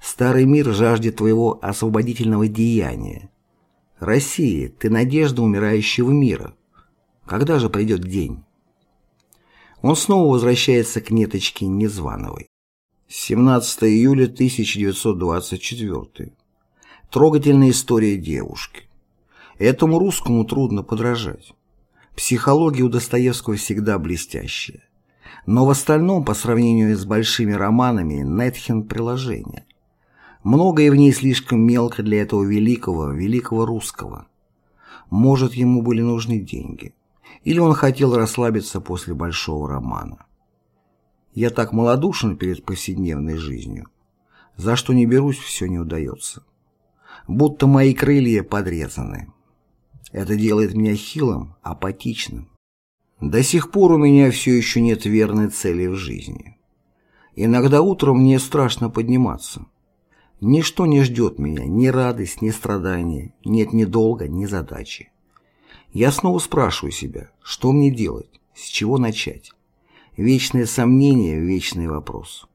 Speaker 1: Старый мир жаждет твоего освободительного деяния. Россия, ты надежда умирающего мира. Когда же придет день? Он снова возвращается к неточке Незвановой. 17 июля 1924. Трогательная история девушки. Этому русскому трудно подражать. Психология у Достоевского всегда блестящая. Но в остальном, по сравнению с большими романами, Нетхен – приложение. Многое в ней слишком мелко для этого великого, великого русского. Может, ему были нужны деньги. Или он хотел расслабиться после большого романа. Я так малодушен перед повседневной жизнью. За что не берусь, все не удается будто мои крылья подрезаны. Это делает меня хилым, апатичным. До сих пор у меня все еще нет верной цели в жизни. Иногда утром мне страшно подниматься. Ничто не ждет меня, ни радость, ни страдания, нет ни долга, ни задачи. Я снова спрашиваю себя, что мне делать, с чего начать. Вечное сомнение, вечный вопрос.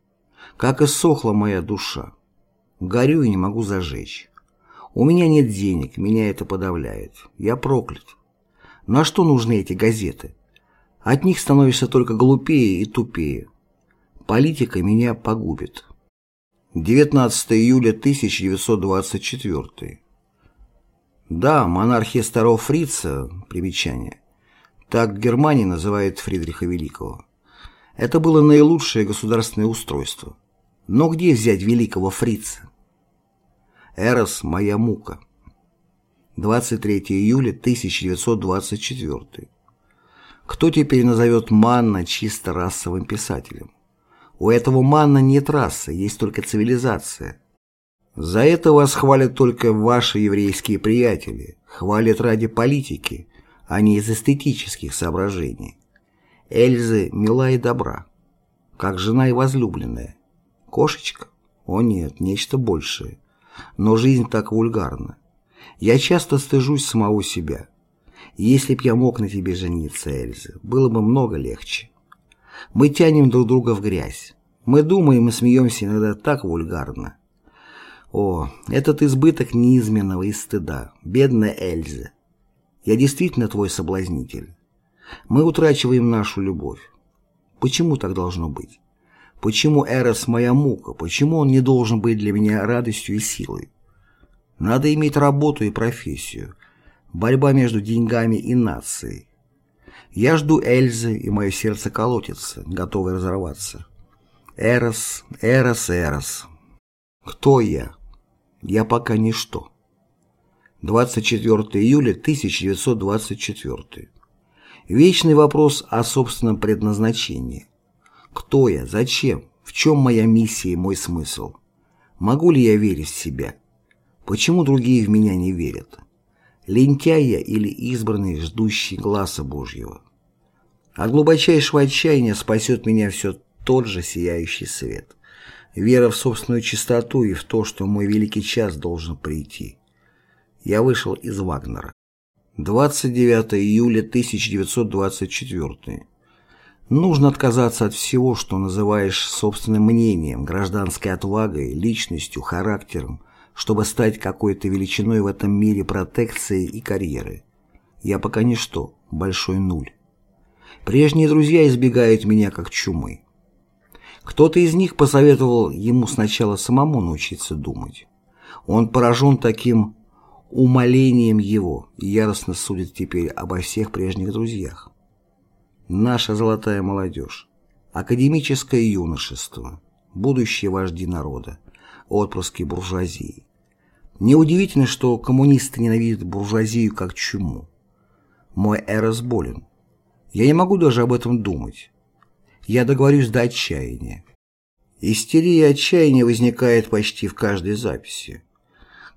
Speaker 1: Как иссохла моя душа. Горю и не могу зажечь. У меня нет денег, меня это подавляет. Я проклят. На что нужны эти газеты? От них становишься только глупее и тупее. Политика меня погубит. 19 июля 1924. Да, монархия старого фрица, примечание. Так в Германии называют Фридриха Великого. Это было наилучшее государственное устройство. Но где взять великого фрица? Эрос – моя мука. 23 июля 1924. Кто теперь назовет Манна чисто расовым писателем? У этого Манна нет расы, есть только цивилизация. За это вас хвалят только ваши еврейские приятели, хвалят ради политики, а не из эстетических соображений. Эльзы мила и добра, как жена и возлюбленная. Кошечка? О нет, нечто большее. Но жизнь так вульгарна. Я часто стыжусь самого себя. Если б я мог на тебе жениться, Эльза, было бы много легче. Мы тянем друг друга в грязь. Мы думаем и смеемся иногда так вульгарно. О, этот избыток неизменного и стыда, бедная Эльза. Я действительно твой соблазнитель. Мы утрачиваем нашу любовь. Почему так должно быть? Почему Эрос моя мука? Почему он не должен быть для меня радостью и силой? Надо иметь работу и профессию. Борьба между деньгами и нацией. Я жду Эльзы, и мое сердце колотится, готовое разорваться. Эрос, Эрос, Эрос. Кто я? Я пока ничто. 24 июля 1924. Вечный вопрос о собственном предназначении. Кто я? Зачем? В чем моя миссия и мой смысл? Могу ли я верить в себя? Почему другие в меня не верят? Лентяй я или избранный, ждущий глаза Божьего? От глубочайшего отчаяния спасет меня все тот же сияющий свет. Вера в собственную чистоту и в то, что мой великий час должен прийти. Я вышел из Вагнера. 29 июля 1924. Нужно отказаться от всего, что называешь собственным мнением, гражданской отвагой, личностью, характером, чтобы стать какой-то величиной в этом мире протекции и карьеры. Я пока ничто, большой нуль. Прежние друзья избегают меня как чумы. Кто-то из них посоветовал ему сначала самому научиться думать. Он поражен таким умолением его и яростно судит теперь обо всех прежних друзьях. Наша золотая молодежь, академическое юношество, будущие вожди народа, отпрыски буржуазии. Неудивительно, что коммунисты ненавидят буржуазию как чуму. Мой эрос болен. Я не могу даже об этом думать. Я договорюсь до отчаяния. Истерия и отчаяние возникает почти в каждой записи.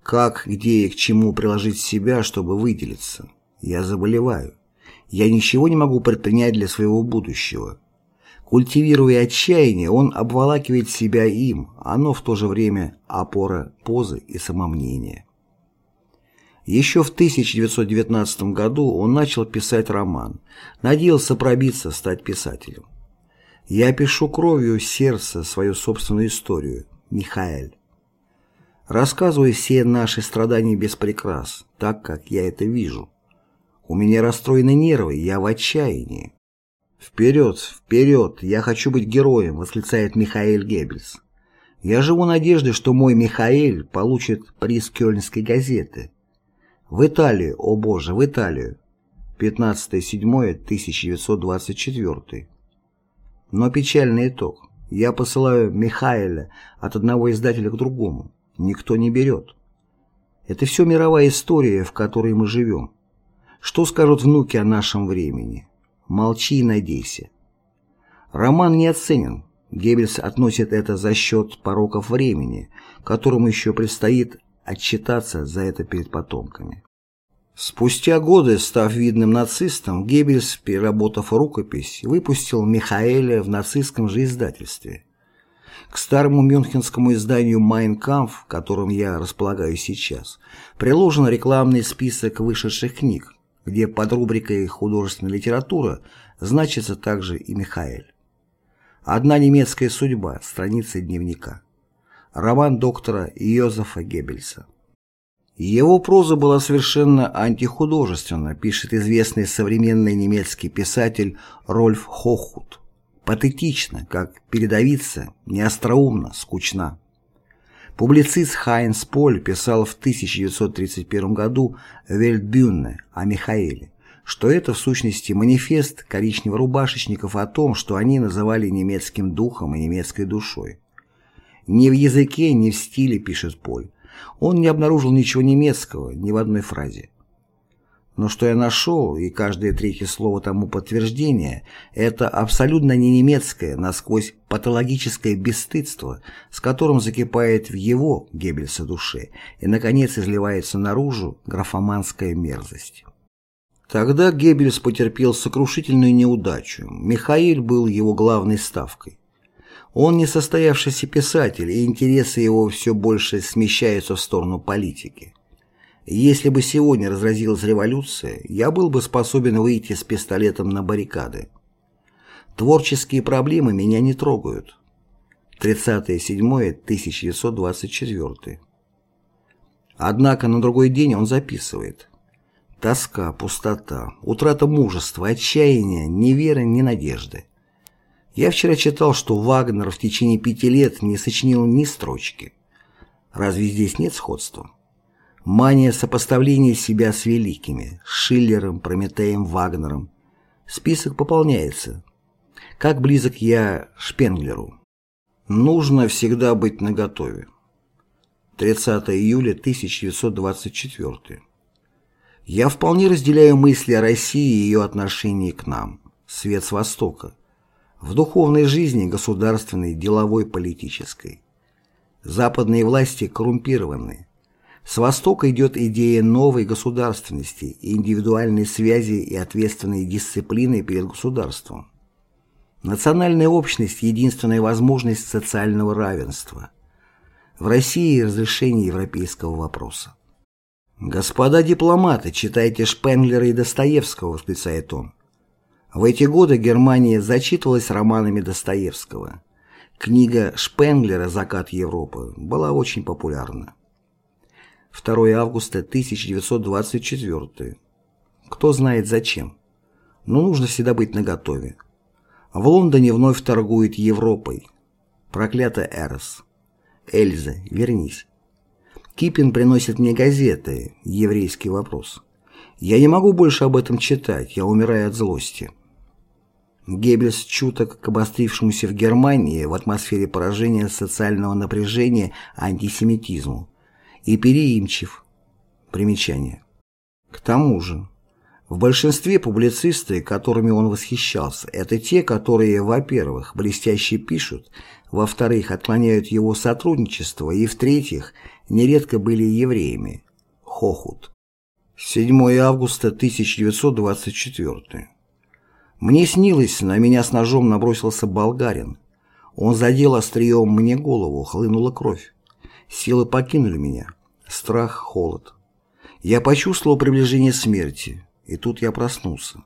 Speaker 1: Как, где и к чему приложить себя, чтобы выделиться? Я заболеваю. Я ничего не могу предпринять для своего будущего. Культивируя отчаяние, он обволакивает себя им, оно в то же время опора позы и самомнения. Еще в 1919 году он начал писать роман, надеялся пробиться, стать писателем. «Я пишу кровью сердца свою собственную историю, Михаэль. Рассказываю все наши страдания без прикрас, так, как я это вижу. У меня расстроены нервы, я в отчаянии. «Вперед, вперед! Я хочу быть героем!» — восклицает Михаил Геббельс. «Я живу надеждой, что мой Михаил получит приз Кёльнской газеты. В Италию, о боже, в Италию!» 15.07.1924 Но печальный итог. Я посылаю Михаэля от одного издателя к другому никто не берет. Это все мировая история, в которой мы живем. Что скажут внуки о нашем времени? Молчи и надейся. Роман не оценен. Геббельс относит это за счет пороков времени, которому еще предстоит отчитаться за это перед потомками. Спустя годы, став видным нацистом, Геббельс, переработав рукопись, выпустил Михаэля в нацистском же издательстве. К старому мюнхенскому изданию «Майн Кампф», которым я располагаю сейчас, приложен рекламный список вышедших книг, где под рубрикой «Художественная литература» значится также и Михаэль. «Одна немецкая судьба», страница дневника. Роман доктора Йозефа Геббельса. Его проза была совершенно антихудожественна, пишет известный современный немецкий писатель Рольф Хохут патетично, как передовица, неостроумно, скучна. Публицист Хайнс Поль писал в 1931 году «Вельтбюнне» о Михаэле, что это в сущности манифест коричневорубашечников о том, что они называли немецким духом и немецкой душой. Ни в языке, ни в стиле, пишет Поль, он не обнаружил ничего немецкого ни в одной фразе. Но что я нашел, и каждое третье слово тому подтверждение, это абсолютно не немецкое, насквозь патологическое бесстыдство, с которым закипает в его, Геббельса, душе, и, наконец, изливается наружу графоманская мерзость. Тогда Геббельс потерпел сокрушительную неудачу. Михаил был его главной ставкой. Он несостоявшийся писатель, и интересы его все больше смещаются в сторону политики. Если бы сегодня разразилась революция, я был бы способен выйти с пистолетом на баррикады. Творческие проблемы меня не трогают. 30.07.1924 Однако на другой день он записывает. Тоска, пустота, утрата мужества, отчаяние, ни веры, ни надежды. Я вчера читал, что Вагнер в течение пяти лет не сочинил ни строчки. Разве здесь нет сходства? Мания сопоставления себя с великими, Шиллером, Прометеем, Вагнером. Список пополняется. Как близок я Шпенглеру. Нужно всегда быть наготове. 30 июля 1924. Я вполне разделяю мысли о России и ее отношении к нам, свет с Востока, в духовной жизни государственной, деловой, политической. Западные власти коррумпированы. С Востока идет идея новой государственности, индивидуальной связи и ответственной дисциплины перед государством. Национальная общность – единственная возможность социального равенства. В России – разрешение европейского вопроса. «Господа дипломаты, читайте Шпенглера и Достоевского», – восклицает он. В эти годы Германия зачитывалась романами Достоевского. Книга Шпенглера «Закат Европы» была очень популярна. 2 августа 1924. Кто знает зачем. Но нужно всегда быть наготове. В Лондоне вновь торгуют Европой. Проклятая Эрос. Эльза, вернись. Кипин приносит мне газеты «Еврейский вопрос». Я не могу больше об этом читать, я умираю от злости. Геббельс чуток к обострившемуся в Германии в атмосфере поражения социального напряжения антисемитизму и переимчив. Примечание. К тому же, в большинстве публицисты, которыми он восхищался, это те, которые, во-первых, блестяще пишут, во-вторых, отклоняют его сотрудничество и, в-третьих, нередко были евреями. Хохут. 7 августа 1924. Мне снилось, на меня с ножом набросился болгарин. Он задел острием мне голову, хлынула кровь. Силы покинули меня. Страх, холод. Я почувствовал приближение смерти. И тут я проснулся.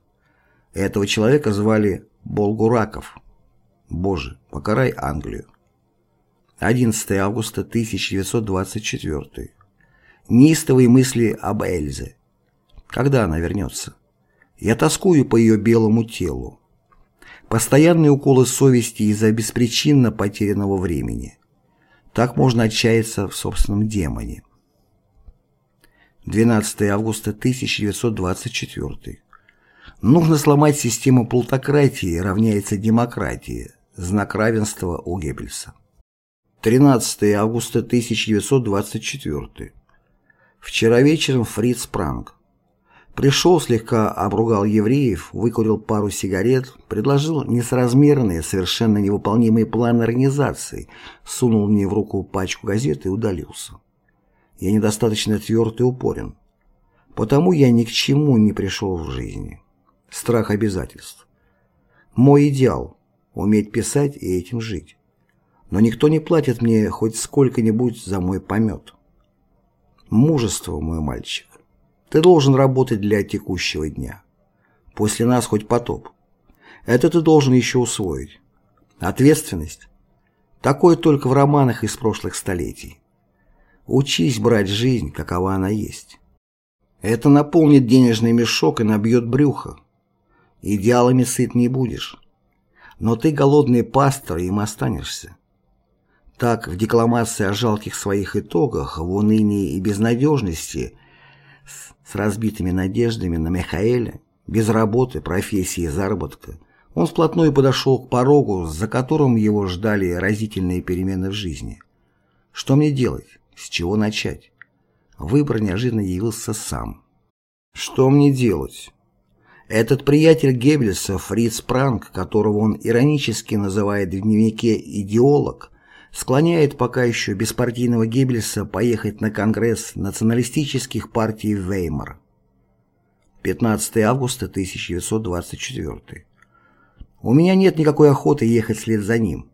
Speaker 1: Этого человека звали Болгураков. Боже, покарай Англию. 11 августа 1924. Неистовые мысли об Эльзе. Когда она вернется? Я тоскую по ее белому телу. Постоянные уколы совести из-за беспричинно потерянного времени. Так можно отчаяться в собственном демоне. 12 августа 1924. Нужно сломать систему плутократии равняется демократии, знак равенства у Геббельса. 13 августа 1924. Вчера вечером Фриц Пранк. Пришел, слегка обругал евреев, выкурил пару сигарет, предложил несоразмерные, совершенно невыполнимые планы организации, сунул мне в руку пачку газет и удалился. Я недостаточно тверд и упорен. Потому я ни к чему не пришел в жизни. Страх обязательств. Мой идеал – уметь писать и этим жить. Но никто не платит мне хоть сколько-нибудь за мой помет. Мужество, мой мальчик. Ты должен работать для текущего дня. После нас хоть потоп. Это ты должен еще усвоить. Ответственность. Такое только в романах из прошлых столетий. Учись брать жизнь, какова она есть. Это наполнит денежный мешок и набьет брюхо. Идеалами сыт не будешь. Но ты голодный пастор, им останешься. Так, в декламации о жалких своих итогах, в унынии и безнадежности, с, разбитыми надеждами на Михаэля, без работы, профессии и заработка, он сплотную подошел к порогу, за которым его ждали разительные перемены в жизни. Что мне делать? С чего начать? Выбор неожиданно явился сам. Что мне делать? Этот приятель Геббельса, Фриц Пранк, которого он иронически называет в дневнике «идеолог», склоняет пока еще беспартийного Геббельса поехать на Конгресс националистических партий в Веймар. 15 августа 1924. У меня нет никакой охоты ехать вслед за ним.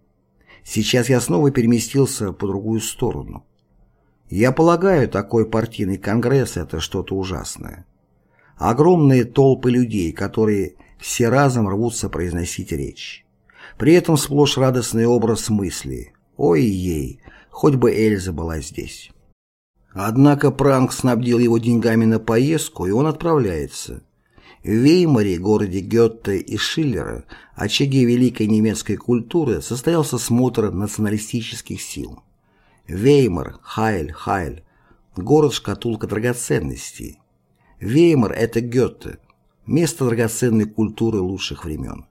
Speaker 1: Сейчас я снова переместился по другую сторону. Я полагаю, такой партийный конгресс – это что-то ужасное. Огромные толпы людей, которые все разом рвутся произносить речь. При этом сплошь радостный образ мысли. Ой-ей, хоть бы Эльза была здесь. Однако Пранк снабдил его деньгами на поездку, и он отправляется. В Веймаре, городе Гетте и Шиллера, очаге великой немецкой культуры, состоялся смотр националистических сил. Веймар, Хайль, Хайль. Город-шкатулка драгоценностей. Веймар – это Гёте, место драгоценной культуры лучших времен.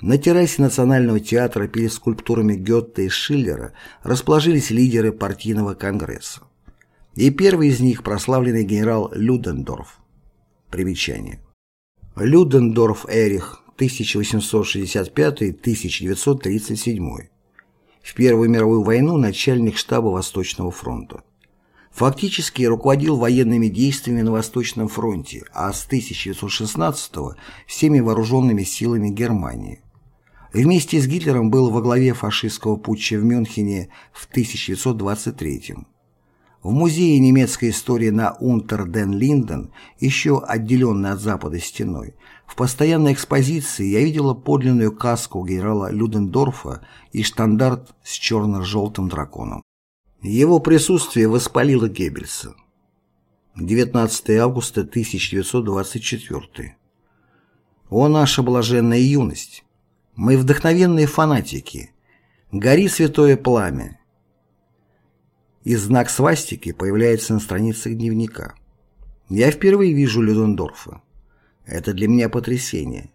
Speaker 1: На террасе Национального театра перед скульптурами Гетте и Шиллера расположились лидеры партийного конгресса. И первый из них прославленный генерал Людендорф. Примечание. Людендорф Эрих, 1865-1937. В Первую мировую войну начальник штаба Восточного фронта. Фактически руководил военными действиями на Восточном фронте, а с 1916 всеми вооруженными силами Германии. Вместе с Гитлером был во главе фашистского путча в Мюнхене в 1923 В музее немецкой истории на Унтер-ден-Линден, еще отделенный от Запада стеной, в постоянной экспозиции я видела подлинную каску генерала Людендорфа и штандарт с черно-желтым драконом. Его присутствие воспалило Геббельса. 19 августа 1924. «О, наша блаженная юность! Мы вдохновенные фанатики. Гори святое пламя. И знак свастики появляется на страницах дневника. Я впервые вижу Людендорфа. Это для меня потрясение.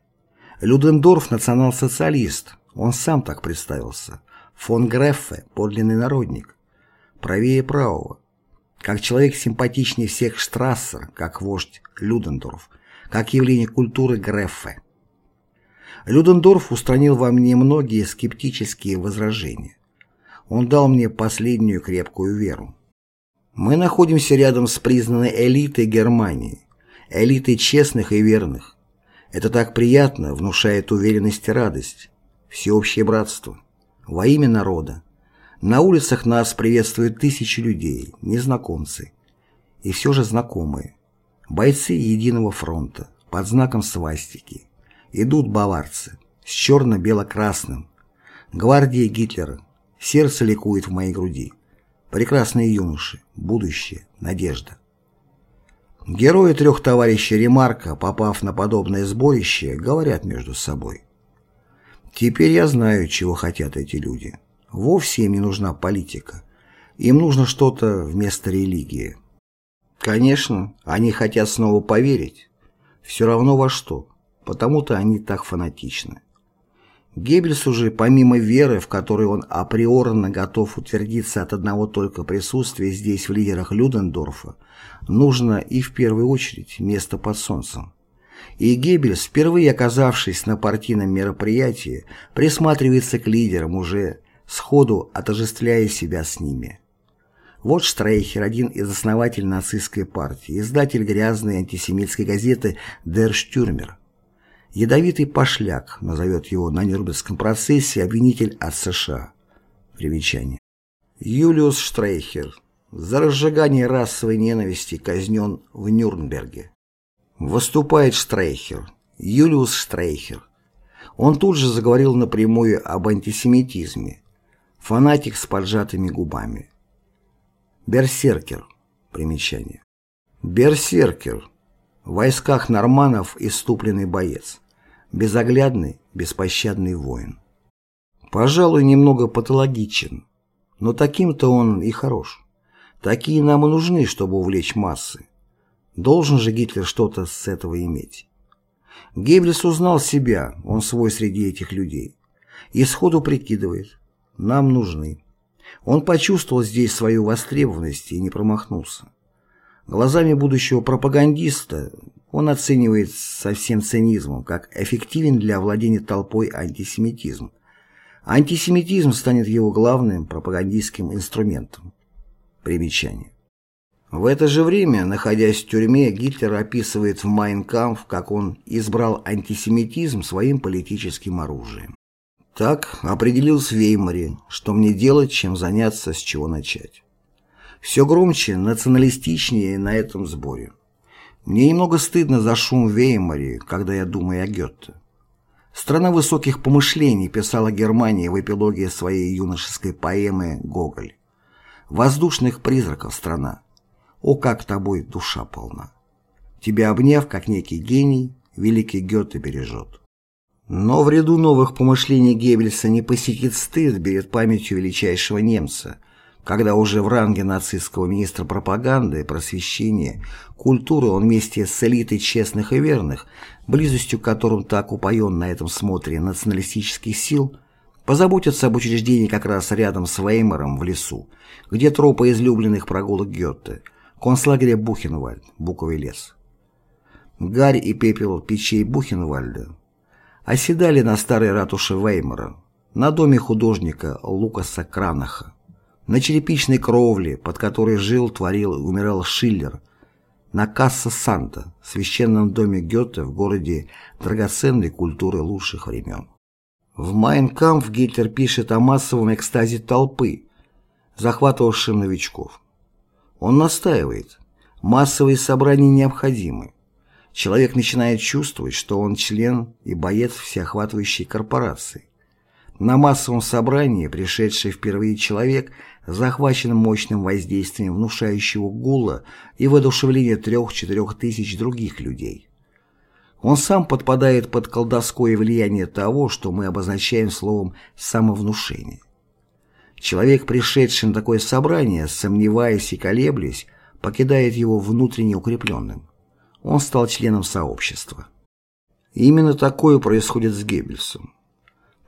Speaker 1: Людендорф – национал-социалист. Он сам так представился. Фон Греффе – подлинный народник. Правее правого. Как человек симпатичнее всех Штрассер, как вождь Людендорф, как явление культуры Греффе. Людендорф устранил во мне многие скептические возражения. Он дал мне последнюю крепкую веру. Мы находимся рядом с признанной элитой Германии, элитой честных и верных. Это так приятно, внушает уверенность и радость, всеобщее братство, во имя народа. На улицах нас приветствуют тысячи людей, незнакомцы, и все же знакомые, бойцы Единого фронта, под знаком свастики, Идут баварцы с черно-бело-красным. Гвардия Гитлера. Сердце ликует в моей груди. Прекрасные юноши. Будущее. Надежда. Герои трех товарищей Ремарка, попав на подобное сборище, говорят между собой. Теперь я знаю, чего хотят эти люди. Вовсе им не нужна политика. Им нужно что-то вместо религии. Конечно, они хотят снова поверить. Все равно во что. Потому-то они так фанатичны. Геббельсу же, помимо веры, в которой он априорно готов утвердиться от одного только присутствия здесь в лидерах Людендорфа, нужно и в первую очередь место под солнцем. И Геббельс, впервые оказавшись на партийном мероприятии, присматривается к лидерам уже сходу отождествляя себя с ними. Вот Штрейхер, один из основателей нацистской партии, издатель грязной антисемитской газеты «Дер Штюрмер», Ядовитый пошляк, назовет его на Нюрнбергском процессе обвинитель от США. Примечание. Юлиус Штрейхер за разжигание расовой ненависти казнен в Нюрнберге. Выступает Штрейхер, Юлиус Штрейхер. Он тут же заговорил напрямую об антисемитизме. Фанатик с поджатыми губами. Берсеркер. Примечание. Берсеркер. В войсках норманов иступленный боец безоглядный, беспощадный воин. Пожалуй, немного патологичен, но таким-то он и хорош. Такие нам и нужны, чтобы увлечь массы. Должен же Гитлер что-то с этого иметь. Геббельс узнал себя, он свой среди этих людей. И сходу прикидывает, нам нужны. Он почувствовал здесь свою востребованность и не промахнулся. Глазами будущего пропагандиста он оценивает со всем цинизмом, как эффективен для владения толпой антисемитизм. Антисемитизм станет его главным пропагандистским инструментом. Примечание. В это же время, находясь в тюрьме, Гитлер описывает в «Майнкампф», как он избрал антисемитизм своим политическим оружием. Так определился Веймаре, что мне делать, чем заняться, с чего начать. Все громче, националистичнее на этом сборе. Мне немного стыдно за шум в Веймаре, когда я думаю о Гетте. «Страна высоких помышлений» писала Германия в эпилоге своей юношеской поэмы «Гоголь». «Воздушных призраков страна. О, как тобой душа полна! Тебя обняв, как некий гений, великий Гёте бережет». Но в ряду новых помышлений Геббельса не посетит стыд перед памятью величайшего немца, когда уже в ранге нацистского министра пропаганды, просвещения, культуры он вместе с элитой честных и верных, близостью к которым так упоен на этом смотре националистических сил, позаботится об учреждении как раз рядом с Веймаром в лесу, где тропа излюбленных прогулок Гетте, концлагеря Бухенвальд, Буковый лес. Гарь и пепел печей Бухенвальда оседали на старой ратуше Веймара, на доме художника Лукаса Кранаха, на черепичной кровле, под которой жил, творил и умирал Шиллер, на Касса Санта, священном доме Гёте в городе драгоценной культуры лучших времен. В Майнкамп Гитлер пишет о массовом экстазе толпы, захватывавшем новичков. Он настаивает, массовые собрания необходимы. Человек начинает чувствовать, что он член и боец всеохватывающей корпорации. На массовом собрании пришедший впервые человек захвачен мощным воздействием внушающего гула и воодушевления трех-четырех тысяч других людей. Он сам подпадает под колдовское влияние того, что мы обозначаем словом «самовнушение». Человек, пришедший на такое собрание, сомневаясь и колеблясь, покидает его внутренне укрепленным. Он стал членом сообщества. Именно такое происходит с Геббельсом.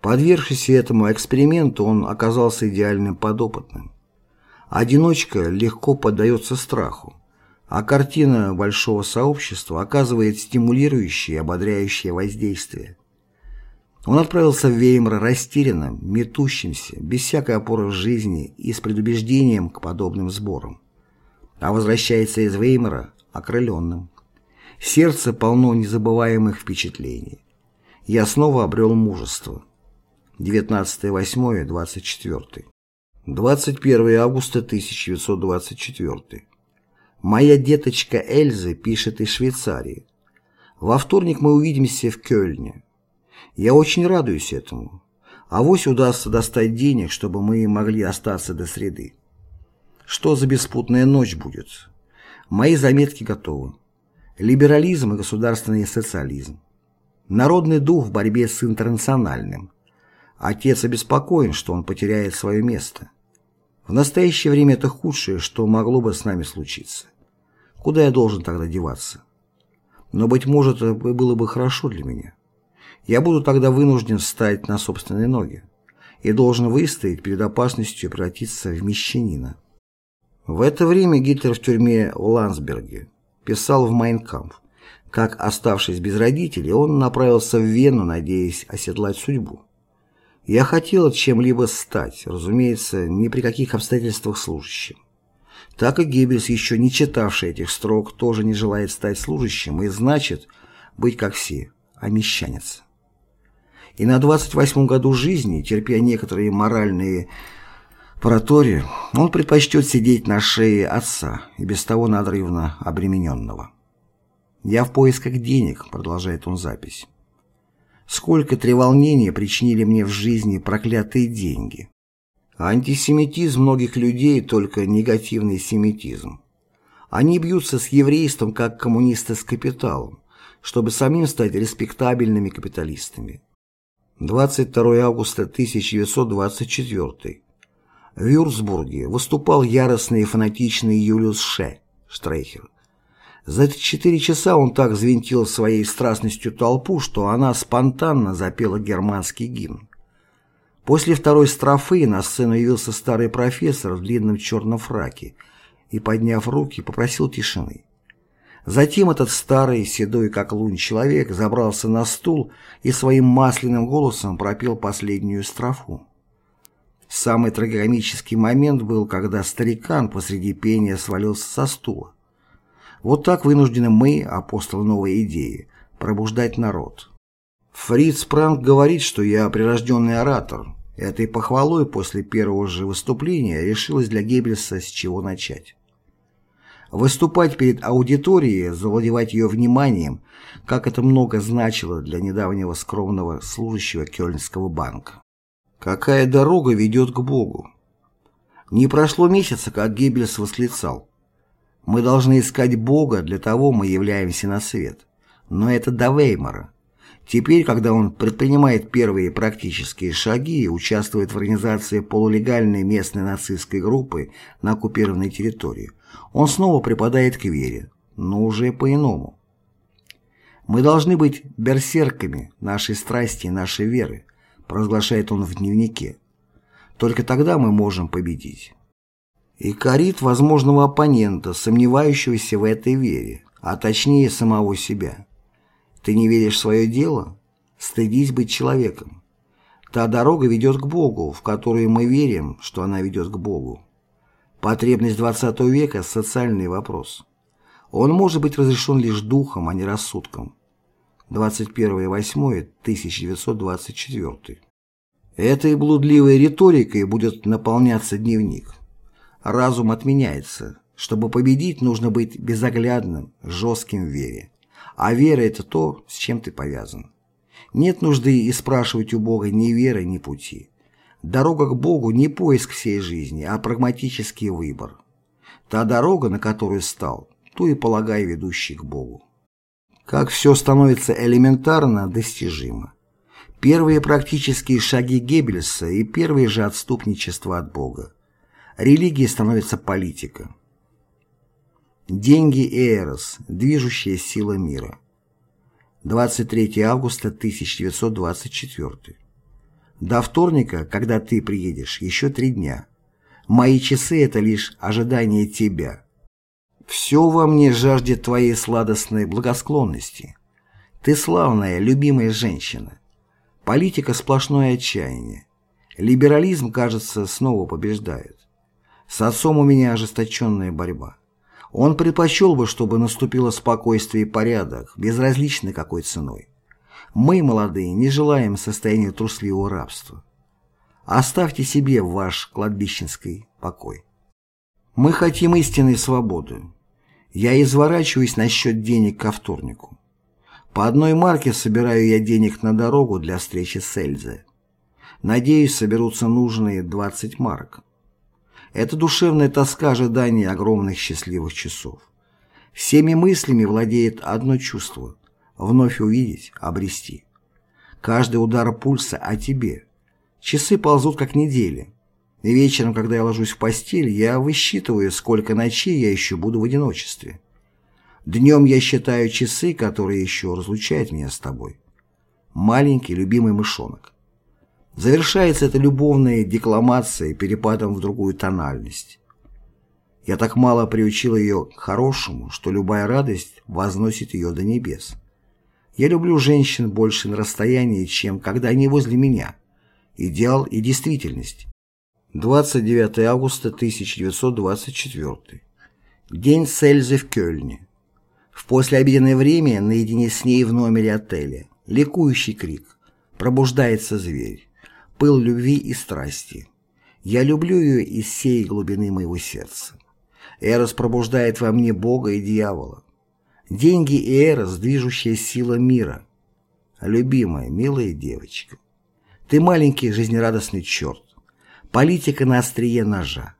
Speaker 1: Подвергшись этому эксперименту, он оказался идеальным подопытным. Одиночка легко поддается страху, а картина большого сообщества оказывает стимулирующее и ободряющее воздействие. Он отправился в Веймар растерянным, метущимся, без всякой опоры в жизни и с предубеждением к подобным сборам. А возвращается из Веймара окрыленным. Сердце полно незабываемых впечатлений. Я снова обрел мужество. 19.08.24. 21 августа 1924. Моя деточка Эльза пишет из Швейцарии. Во вторник мы увидимся в Кёльне. Я очень радуюсь этому. Авось удастся достать денег, чтобы мы могли остаться до среды. Что за беспутная ночь будет? Мои заметки готовы. Либерализм и государственный социализм. Народный дух в борьбе с интернациональным. Отец обеспокоен, что он потеряет свое место. В настоящее время это худшее, что могло бы с нами случиться. Куда я должен тогда деваться? Но, быть может, это было бы хорошо для меня. Я буду тогда вынужден встать на собственные ноги и должен выстоять перед опасностью превратиться в мещанина. В это время Гитлер в тюрьме в Ландсберге писал в «Майнкамп», как, оставшись без родителей, он направился в Вену, надеясь оседлать судьбу. Я хотел чем-либо стать, разумеется, ни при каких обстоятельствах служащим. Так и Геббельс, еще не читавший этих строк, тоже не желает стать служащим и, значит, быть как все, а мещанец. И на 28-м году жизни, терпя некоторые моральные паратори, он предпочтет сидеть на шее отца и без того надрывно обремененного. «Я в поисках денег», — продолжает он запись. Сколько треволнения причинили мне в жизни проклятые деньги. Антисемитизм многих людей – только негативный семитизм. Они бьются с еврейством, как коммунисты с капиталом, чтобы самим стать респектабельными капиталистами. 22 августа 1924. В Вюрцбурге выступал яростный и фанатичный Юлиус Ше, Штрейхер. За четыре часа он так взвинтил своей страстностью толпу, что она спонтанно запела германский гимн. После второй строфы на сцену явился старый профессор в длинном черном фраке и, подняв руки, попросил тишины. Затем этот старый, седой как лунь человек забрался на стул и своим масляным голосом пропел последнюю строфу. Самый трагикомический момент был, когда старикан посреди пения свалился со стула. Вот так вынуждены мы, апостолы новой идеи, пробуждать народ. Фриц Пранк говорит, что я прирожденный оратор. Этой похвалой после первого же выступления решилось для Геббельса с чего начать. Выступать перед аудиторией, завладевать ее вниманием, как это много значило для недавнего скромного служащего Кёльнского банка. Какая дорога ведет к Богу? Не прошло месяца, как Геббельс восклицал. Мы должны искать Бога, для того мы являемся на свет. Но это до Веймара. Теперь, когда он предпринимает первые практические шаги и участвует в организации полулегальной местной нацистской группы на оккупированной территории, он снова припадает к вере, но уже по-иному. «Мы должны быть берсерками нашей страсти и нашей веры», провозглашает он в дневнике. «Только тогда мы можем победить». И корит возможного оппонента, сомневающегося в этой вере, а точнее самого себя. Ты не веришь в свое дело? Стыдись быть человеком. Та дорога ведет к Богу, в которую мы верим, что она ведет к Богу. Потребность XX века – социальный вопрос. Он может быть разрешен лишь духом, а не рассудком. 21.08.1924 Этой блудливой риторикой будет наполняться дневник. Разум отменяется. Чтобы победить, нужно быть безоглядным, жестким в вере. А вера – это то, с чем ты повязан. Нет нужды и спрашивать у Бога ни веры, ни пути. Дорога к Богу не поиск всей жизни, а прагматический выбор. Та дорога, на которую стал, ту и полагай ведущий к Богу. Как все становится элементарно достижимо. Первые практические шаги Геббельса и первые же отступничества от Бога. Религией становится политика. Деньги и Эрос – движущая сила мира. 23 августа 1924 до вторника, когда ты приедешь, еще три дня. Мои часы — это лишь ожидание тебя. Все во мне жаждет твоей сладостной благосклонности. Ты славная, любимая женщина. Политика — сплошное отчаяние. Либерализм, кажется, снова побеждает. С отцом у меня ожесточенная борьба. Он предпочел бы, чтобы наступило спокойствие и порядок, безразлично какой ценой. Мы, молодые, не желаем состояния трусливого рабства. Оставьте себе ваш кладбищенский покой. Мы хотим истинной свободы. Я изворачиваюсь насчет денег ко вторнику. По одной марке собираю я денег на дорогу для встречи с Эльзе. Надеюсь, соберутся нужные 20 марок. Это душевная тоска ожидания огромных счастливых часов. Всеми мыслями владеет одно чувство вновь увидеть, обрести. Каждый удар пульса о тебе. Часы ползут как недели. И вечером, когда я ложусь в постель, я высчитываю, сколько ночей я еще буду в одиночестве. Днем я считаю часы, которые еще разлучают меня с тобой. Маленький любимый мышонок. Завершается эта любовная декламация перепадом в другую тональность. Я так мало приучил ее к хорошему, что любая радость возносит ее до небес. Я люблю женщин больше на расстоянии, чем когда они возле меня. Идеал и действительность. 29 августа 1924. День Сельзы в Кёльне. В послеобеденное время, наедине с ней в номере отеля, ликующий крик. Пробуждается зверь. Пыл любви и страсти. Я люблю ее из всей глубины моего сердца. Эрос пробуждает во мне Бога и дьявола. Деньги и Эрос – движущая сила мира. Любимая, милая девочка. Ты маленький жизнерадостный черт. Политика на острие ножа.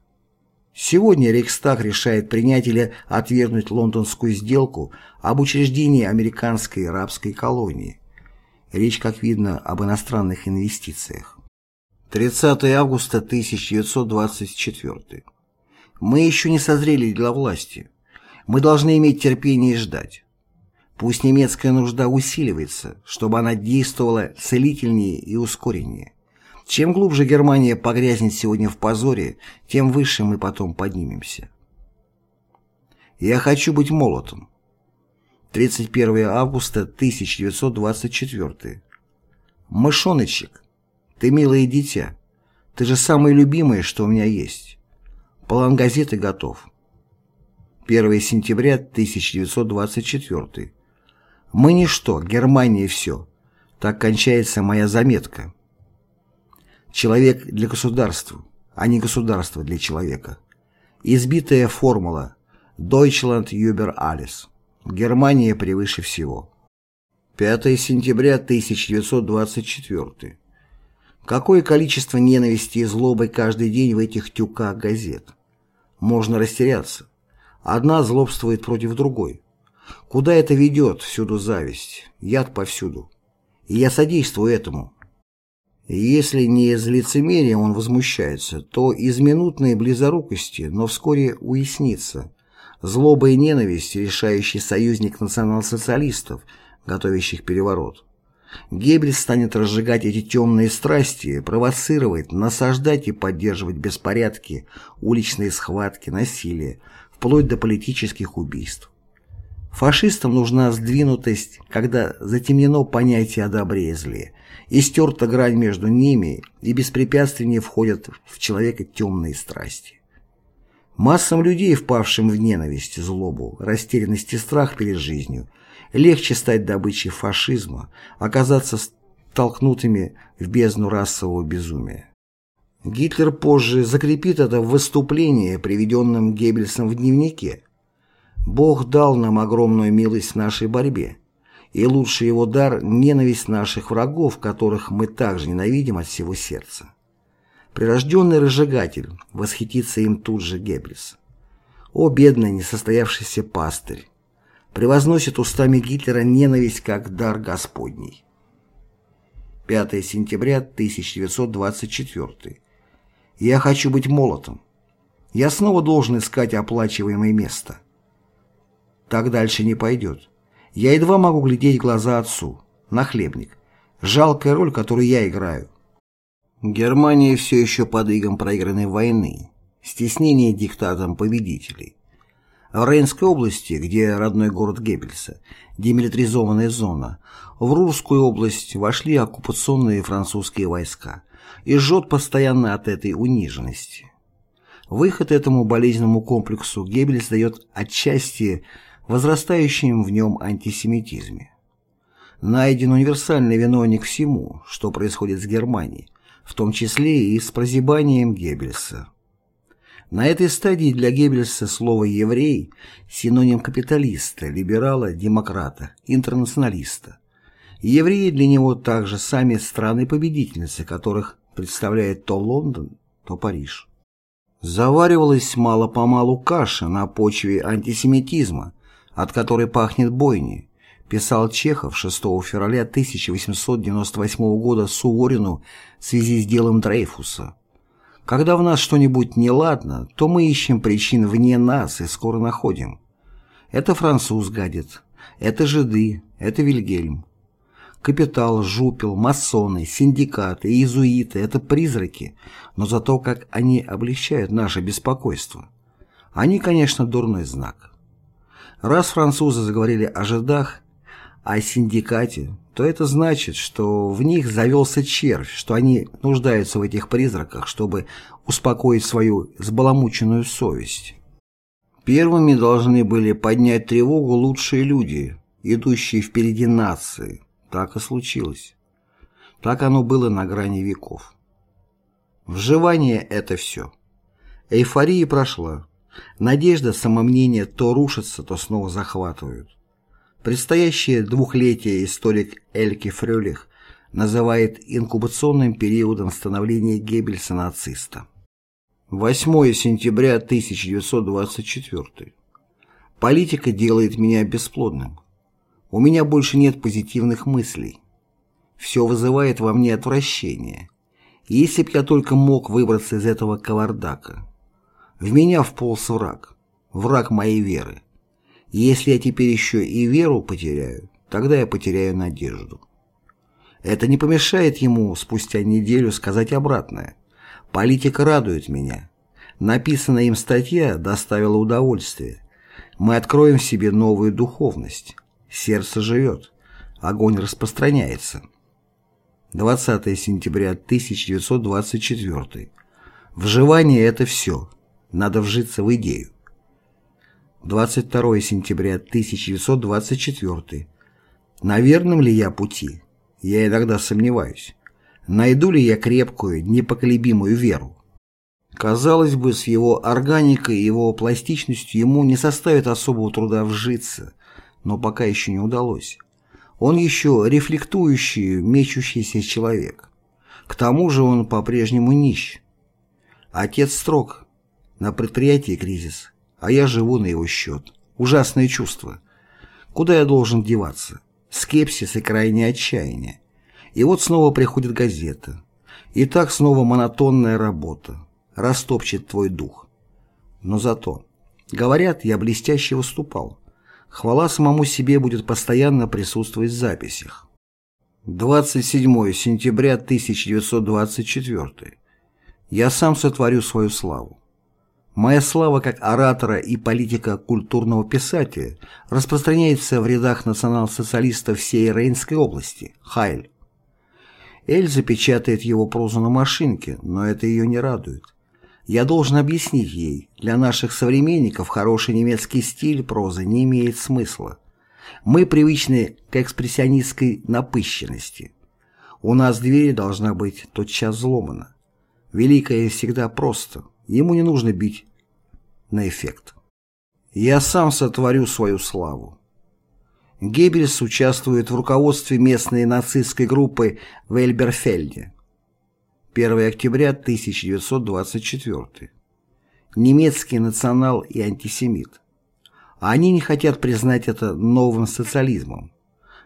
Speaker 1: Сегодня Рейхстаг решает принять или отвергнуть лондонскую сделку об учреждении американской рабской колонии. Речь, как видно, об иностранных инвестициях. 30 августа 1924. Мы еще не созрели для власти. Мы должны иметь терпение и ждать. Пусть немецкая нужда усиливается, чтобы она действовала целительнее и ускореннее. Чем глубже Германия погрязнет сегодня в позоре, тем выше мы потом поднимемся. Я хочу быть молотом. 31 августа 1924. Мышоночек, ты милое дитя. Ты же самое любимое, что у меня есть. План газеты готов. 1 сентября 1924. Мы ничто, Германия все. Так кончается моя заметка. Человек для государства, а не государство для человека. Избитая формула Deutschland über alles. Германия превыше всего. 5 сентября 1924. Какое количество ненависти и злобы каждый день в этих тюках газет. Можно растеряться. Одна злобствует против другой. Куда это ведет, всюду зависть, яд повсюду. И я содействую этому. Если не из лицемерия он возмущается, то из минутной близорукости, но вскоре уяснится. Злоба и ненависть – решающий союзник национал-социалистов, готовящих переворот. Геббельс станет разжигать эти темные страсти, провоцировать, насаждать и поддерживать беспорядки, уличные схватки, насилие, вплоть до политических убийств. Фашистам нужна сдвинутость, когда затемнено понятие о добре и зле, и стерта грань между ними, и беспрепятственно входят в человека темные страсти. Массам людей, впавшим в ненависть, злобу, растерянность и страх перед жизнью, легче стать добычей фашизма, оказаться столкнутыми в бездну расового безумия. Гитлер позже закрепит это в выступлении, приведенном Геббельсом в дневнике, Бог дал нам огромную милость в нашей борьбе, и лучший его дар – ненависть наших врагов, которых мы также ненавидим от всего сердца. Прирожденный разжигатель, восхитится им тут же Геббельс. О, бедный несостоявшийся пастырь! Превозносит устами Гитлера ненависть как дар Господний. 5 сентября 1924. Я хочу быть молотом. Я снова должен искать оплачиваемое место. Так дальше не пойдет. Я едва могу глядеть в глаза отцу. Нахлебник. Жалкая роль, которую я играю. Германия все еще под игом проигранной войны. Стеснение диктатом победителей. В Рейнской области, где родной город Геббельса, демилитаризованная зона, в Рурскую область вошли оккупационные французские войска и жжет постоянно от этой униженности. Выход этому болезненному комплексу Геббельс дает отчасти возрастающем в нем антисемитизме. Найден универсальный виновник всему, что происходит с Германией, в том числе и с прозябанием Геббельса. На этой стадии для Геббельса слово «еврей» – синоним капиталиста, либерала, демократа, интернационалиста. Евреи для него также сами страны-победительницы, которых представляет то Лондон, то Париж. Заваривалась мало-помалу каша на почве антисемитизма, от которой пахнет бойней, писал Чехов 6 февраля 1898 года Суворину в связи с делом Дрейфуса. Когда в нас что-нибудь неладно, то мы ищем причин вне нас и скоро находим. Это француз гадит, это жиды, это Вильгельм. Капитал, жупел, масоны, синдикаты, иезуиты – это призраки, но зато как они облегчают наше беспокойство. Они, конечно, дурной знак. Раз французы заговорили о жидах, о синдикате, то это значит, что в них завелся червь, что они нуждаются в этих призраках, чтобы успокоить свою сбаламученную совесть. Первыми должны были поднять тревогу лучшие люди, идущие впереди нации. Так и случилось. Так оно было на грани веков. Вживание – это все. Эйфория прошла. Надежда, самомнение то рушатся, то снова захватывают. Предстоящее двухлетие историк Эльке Фрёлих называет инкубационным периодом становления Геббельса нациста. 8 сентября 1924. Политика делает меня бесплодным. У меня больше нет позитивных мыслей. Все вызывает во мне отвращение. Если б я только мог выбраться из этого кавардака. В меня вполз враг, враг моей веры. Если я теперь еще и веру потеряю, тогда я потеряю надежду. Это не помешает ему спустя неделю сказать обратное. Политика радует меня. Написанная им статья доставила удовольствие. Мы откроем в себе новую духовность. Сердце живет. Огонь распространяется. 20 сентября 1924. Вживание – это все. Надо вжиться в идею. 22 сентября 1924. На верном ли я пути? Я иногда сомневаюсь. Найду ли я крепкую, непоколебимую веру? Казалось бы, с его органикой и его пластичностью ему не составит особого труда вжиться, но пока еще не удалось. Он еще рефлектующий, мечущийся человек. К тому же он по-прежнему нищ. Отец строг, на предприятии кризис, а я живу на его счет. Ужасное чувство. Куда я должен деваться? Скепсис и крайнее отчаяние. И вот снова приходит газета. И так снова монотонная работа. Растопчет твой дух. Но зато, говорят, я блестяще выступал. Хвала самому себе будет постоянно присутствовать в записях. 27 сентября 1924. Я сам сотворю свою славу. Моя слава как оратора и политика культурного писателя распространяется в рядах национал-социалистов всей Рейнской области, Хайль. Эльза печатает его прозу на машинке, но это ее не радует. Я должен объяснить ей, для наших современников хороший немецкий стиль прозы не имеет смысла. Мы привычны к экспрессионистской напыщенности. У нас дверь должна быть тотчас взломана. Великое всегда просто – Ему не нужно бить на эффект. Я сам сотворю свою славу. Геббельс участвует в руководстве местной нацистской группы в Эльберфельде. 1 октября 1924. Немецкий национал и антисемит. Они не хотят признать это новым социализмом.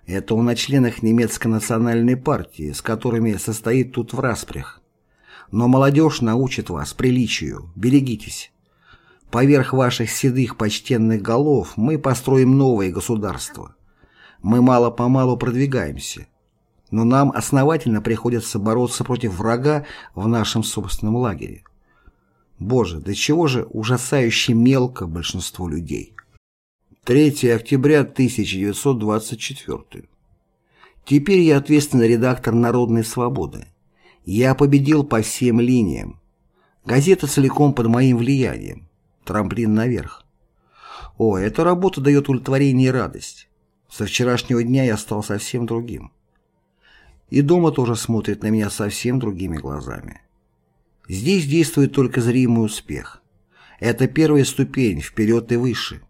Speaker 1: Это он о членах немецкой национальной партии, с которыми состоит тут в распрях. Но молодежь научит вас приличию, берегитесь. Поверх ваших седых почтенных голов мы построим новое государство. Мы мало-помалу продвигаемся. Но нам основательно приходится бороться против врага в нашем собственном лагере. Боже, до чего же ужасающе мелко большинство людей. 3 октября 1924. Теперь я ответственный редактор «Народной свободы». Я победил по всем линиям. Газета целиком под моим влиянием. Трамплин наверх. О, эта работа дает удовлетворение и радость. Со вчерашнего дня я стал совсем другим. И дома тоже смотрит на меня совсем другими глазами. Здесь действует только зримый успех. Это первая ступень, вперед и выше.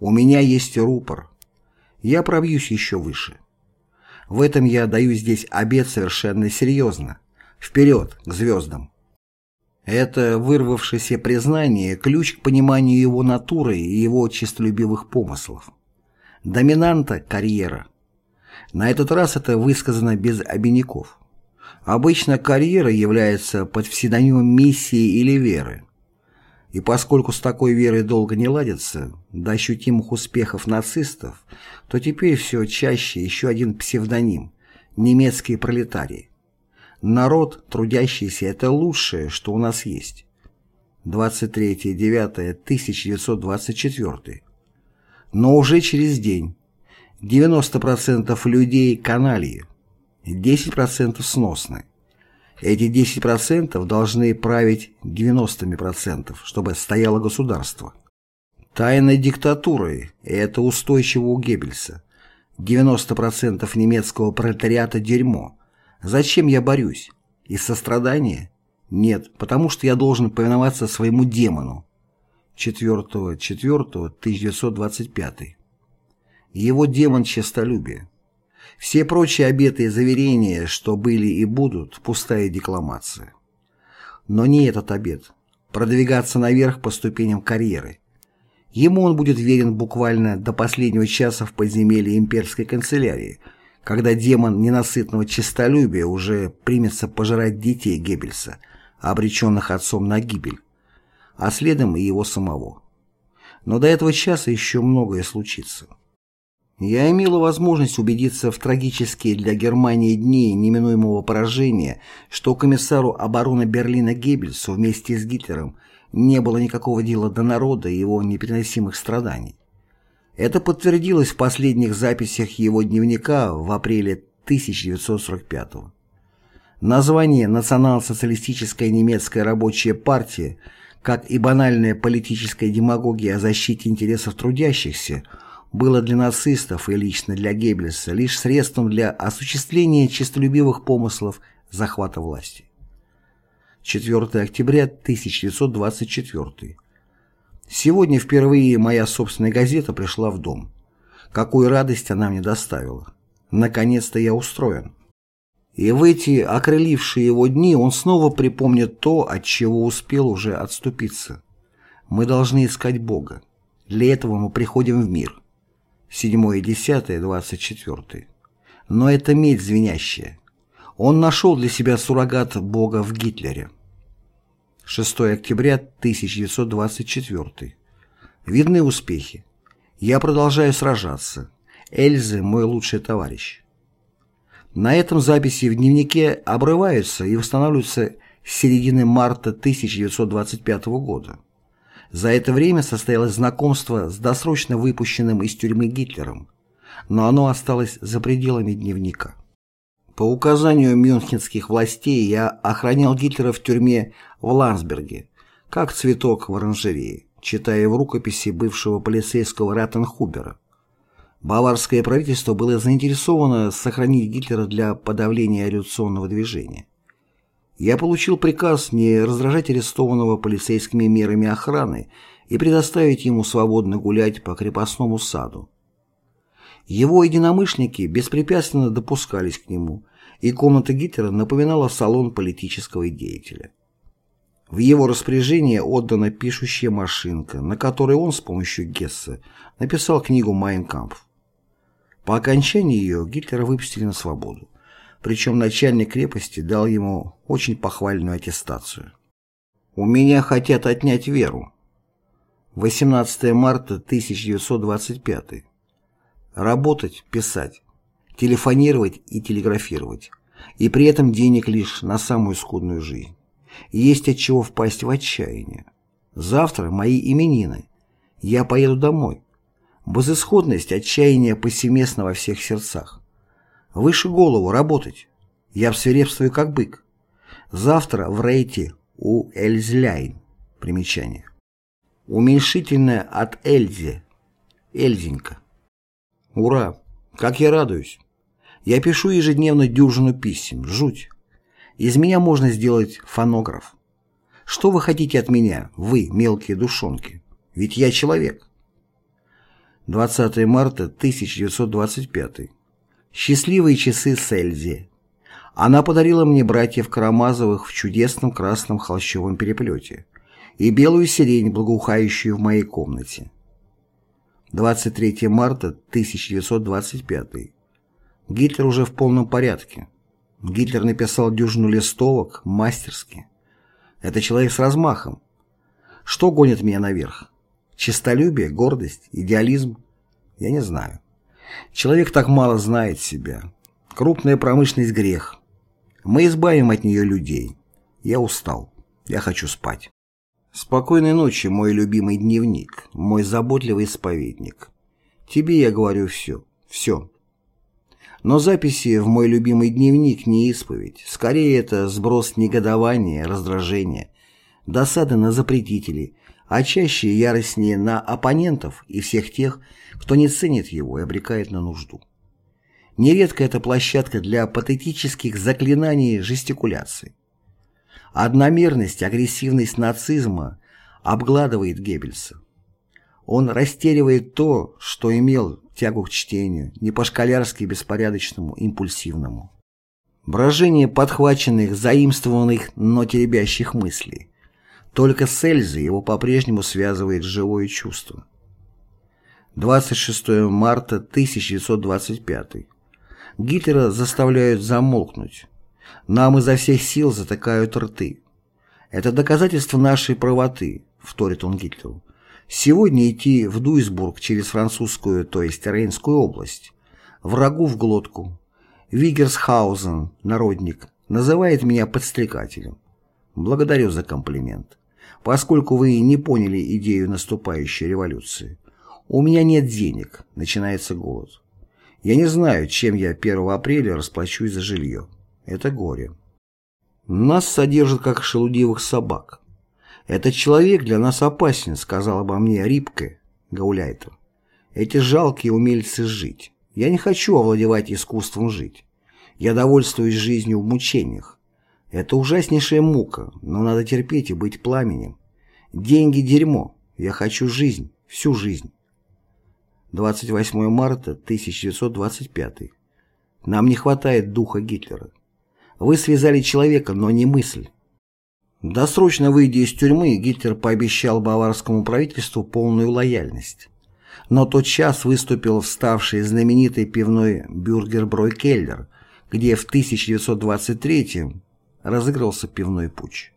Speaker 1: У меня есть рупор. Я пробьюсь еще выше. В этом я даю здесь обед совершенно серьезно. Вперед, к звездам! Это вырвавшееся признание – ключ к пониманию его натуры и его честолюбивых помыслов. Доминанта – карьера. На этот раз это высказано без обиняков. Обычно карьера является под псевдонимом миссии или веры. И поскольку с такой верой долго не ладится, до ощутимых успехов нацистов, то теперь все чаще еще один псевдоним – немецкий пролетарий. Народ, трудящийся, это лучшее, что у нас есть. 23.09.1924. Но уже через день. 90% людей канальи, 10% сносны. Эти 10% должны править 90%, чтобы стояло государство. Тайной диктатурой – это устойчиво у Геббельса. 90% немецкого пролетариата – дерьмо – Зачем я борюсь? Из сострадания? Нет, потому что я должен повиноваться своему демону. 4.4.1925. Его демон честолюбия. Все прочие обеты и заверения, что были и будут, пустая декламация. Но не этот обет. Продвигаться наверх по ступеням карьеры. Ему он будет верен буквально до последнего часа в подземелье имперской канцелярии – когда демон ненасытного честолюбия уже примется пожирать детей Геббельса, обреченных отцом на гибель, а следом и его самого. Но до этого часа еще многое случится. Я имела возможность убедиться в трагические для Германии дни неминуемого поражения, что комиссару обороны Берлина Геббельсу вместе с Гитлером не было никакого дела до народа и его непереносимых страданий. Это подтвердилось в последних записях его дневника в апреле 1945 года. Название «Национал-социалистическая немецкая рабочая партия», как и банальная политическая демагогия о защите интересов трудящихся, было для нацистов и лично для Геббельса лишь средством для осуществления честолюбивых помыслов захвата власти. 4 октября 1924 Сегодня впервые моя собственная газета пришла в дом. Какую радость она мне доставила. Наконец-то я устроен. И в эти окрылившие его дни он снова припомнит то, от чего успел уже отступиться. Мы должны искать Бога. Для этого мы приходим в мир. 7, 10, 24. Но это медь звенящая. Он нашел для себя суррогат Бога в Гитлере. 6 октября 1924. Видны успехи. Я продолжаю сражаться. Эльзы – мой лучший товарищ. На этом записи в дневнике обрываются и восстанавливаются с середины марта 1925 года. За это время состоялось знакомство с досрочно выпущенным из тюрьмы Гитлером, но оно осталось за пределами дневника. По указанию мюнхенских властей я охранял Гитлера в тюрьме в Ландсберге, как цветок в оранжерее, читая в рукописи бывшего полицейского Раттенхубера. Баварское правительство было заинтересовано сохранить Гитлера для подавления революционного движения. Я получил приказ не раздражать арестованного полицейскими мерами охраны и предоставить ему свободно гулять по крепостному саду. Его единомышленники беспрепятственно допускались к нему, и комната Гитлера напоминала салон политического деятеля. В его распоряжение отдана пишущая машинка, на которой он с помощью Гесса написал книгу «Майн кампф». По окончании ее Гитлера выпустили на свободу, причем начальник крепости дал ему очень похвальную аттестацию. «У меня хотят отнять веру». 18 марта 1925 Работать, писать, телефонировать и телеграфировать. И при этом денег лишь на самую скудную жизнь. Есть от чего впасть в отчаяние. Завтра мои именины. Я поеду домой. Безысходность, отчаяние повсеместно во всех сердцах. Выше голову, работать. Я свирепствую как бык. Завтра в рейте у Эльзляйн. Примечание. Уменьшительное от Эльзе. Эльзенька. Ура! Как я радуюсь! Я пишу ежедневно дюжину писем. Жуть. Из меня можно сделать фонограф. Что вы хотите от меня, вы, мелкие душонки? Ведь я человек. 20 марта 1925. Счастливые часы с Эльзи. Она подарила мне братьев Карамазовых в чудесном красном холщовом переплете и белую сирень, благоухающую в моей комнате. 23 марта 1925. Гитлер уже в полном порядке. Гитлер написал дюжину листовок, мастерски. Это человек с размахом. Что гонит меня наверх? Чистолюбие, гордость, идеализм? Я не знаю. Человек так мало знает себя. Крупная промышленность – грех. Мы избавим от нее людей. Я устал. Я хочу спать. Спокойной ночи, мой любимый дневник, мой заботливый исповедник. Тебе я говорю все, все. Но записи в мой любимый дневник не исповедь. Скорее, это сброс негодования, раздражения, досады на запретителей, а чаще яростнее на оппонентов и всех тех, кто не ценит его и обрекает на нужду. Нередко это площадка для патетических заклинаний жестикуляций. Одномерность, агрессивность нацизма обгладывает Геббельса. Он растеривает то, что имел тягу к чтению, не по-школярски беспорядочному, импульсивному. Брожение подхваченных, заимствованных, но теребящих мыслей. Только с Эльзой его по-прежнему связывает живое чувство. 26 марта 1925. Гитлера заставляют замолкнуть. Нам изо всех сил затыкают рты. Это доказательство нашей правоты, вторит он Гитлеру. Сегодня идти в Дуйсбург через французскую, то есть Рейнскую область. Врагу в глотку. Вигерсхаузен, народник, называет меня подстрекателем. Благодарю за комплимент. Поскольку вы не поняли идею наступающей революции. У меня нет денег, начинается голод. Я не знаю, чем я 1 апреля расплачусь за жилье. Это горе. Нас содержат как шелудивых собак. Этот человек для нас опасен, сказал обо мне Рипке, Гауляйтер. Эти жалкие умельцы жить. Я не хочу овладевать искусством жить. Я довольствуюсь жизнью в мучениях. Это ужаснейшая мука, но надо терпеть и быть пламенем. Деньги – дерьмо. Я хочу жизнь, всю жизнь. 28 марта 1925. Нам не хватает духа Гитлера. Вы связали человека, но не мысль. Досрочно выйдя из тюрьмы, Гитлер пообещал баварскому правительству полную лояльность. Но тот час выступил вставший знаменитый пивной бюргер Бройкеллер, где в 1923 разыгрался пивной путч.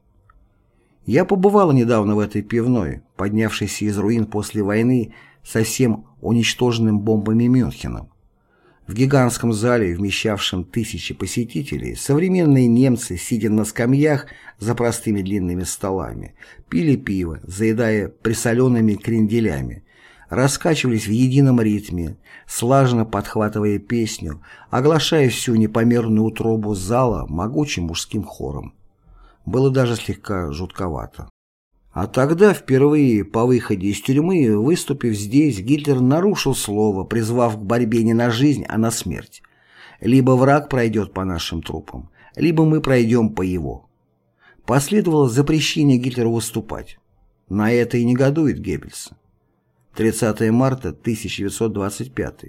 Speaker 1: Я побывала недавно в этой пивной, поднявшейся из руин после войны совсем уничтоженным бомбами Мюнхеном. В гигантском зале, вмещавшем тысячи посетителей, современные немцы, сидя на скамьях за простыми длинными столами, пили пиво, заедая присоленными кренделями, раскачивались в едином ритме, слаженно подхватывая песню, оглашая всю непомерную утробу зала могучим мужским хором. Было даже слегка жутковато. А тогда, впервые по выходе из тюрьмы, выступив здесь, Гитлер нарушил слово, призвав к борьбе не на жизнь, а на смерть. Либо враг пройдет по нашим трупам, либо мы пройдем по его. Последовало запрещение Гитлеру выступать. На это и негодует Геббельс. 30 марта 1925.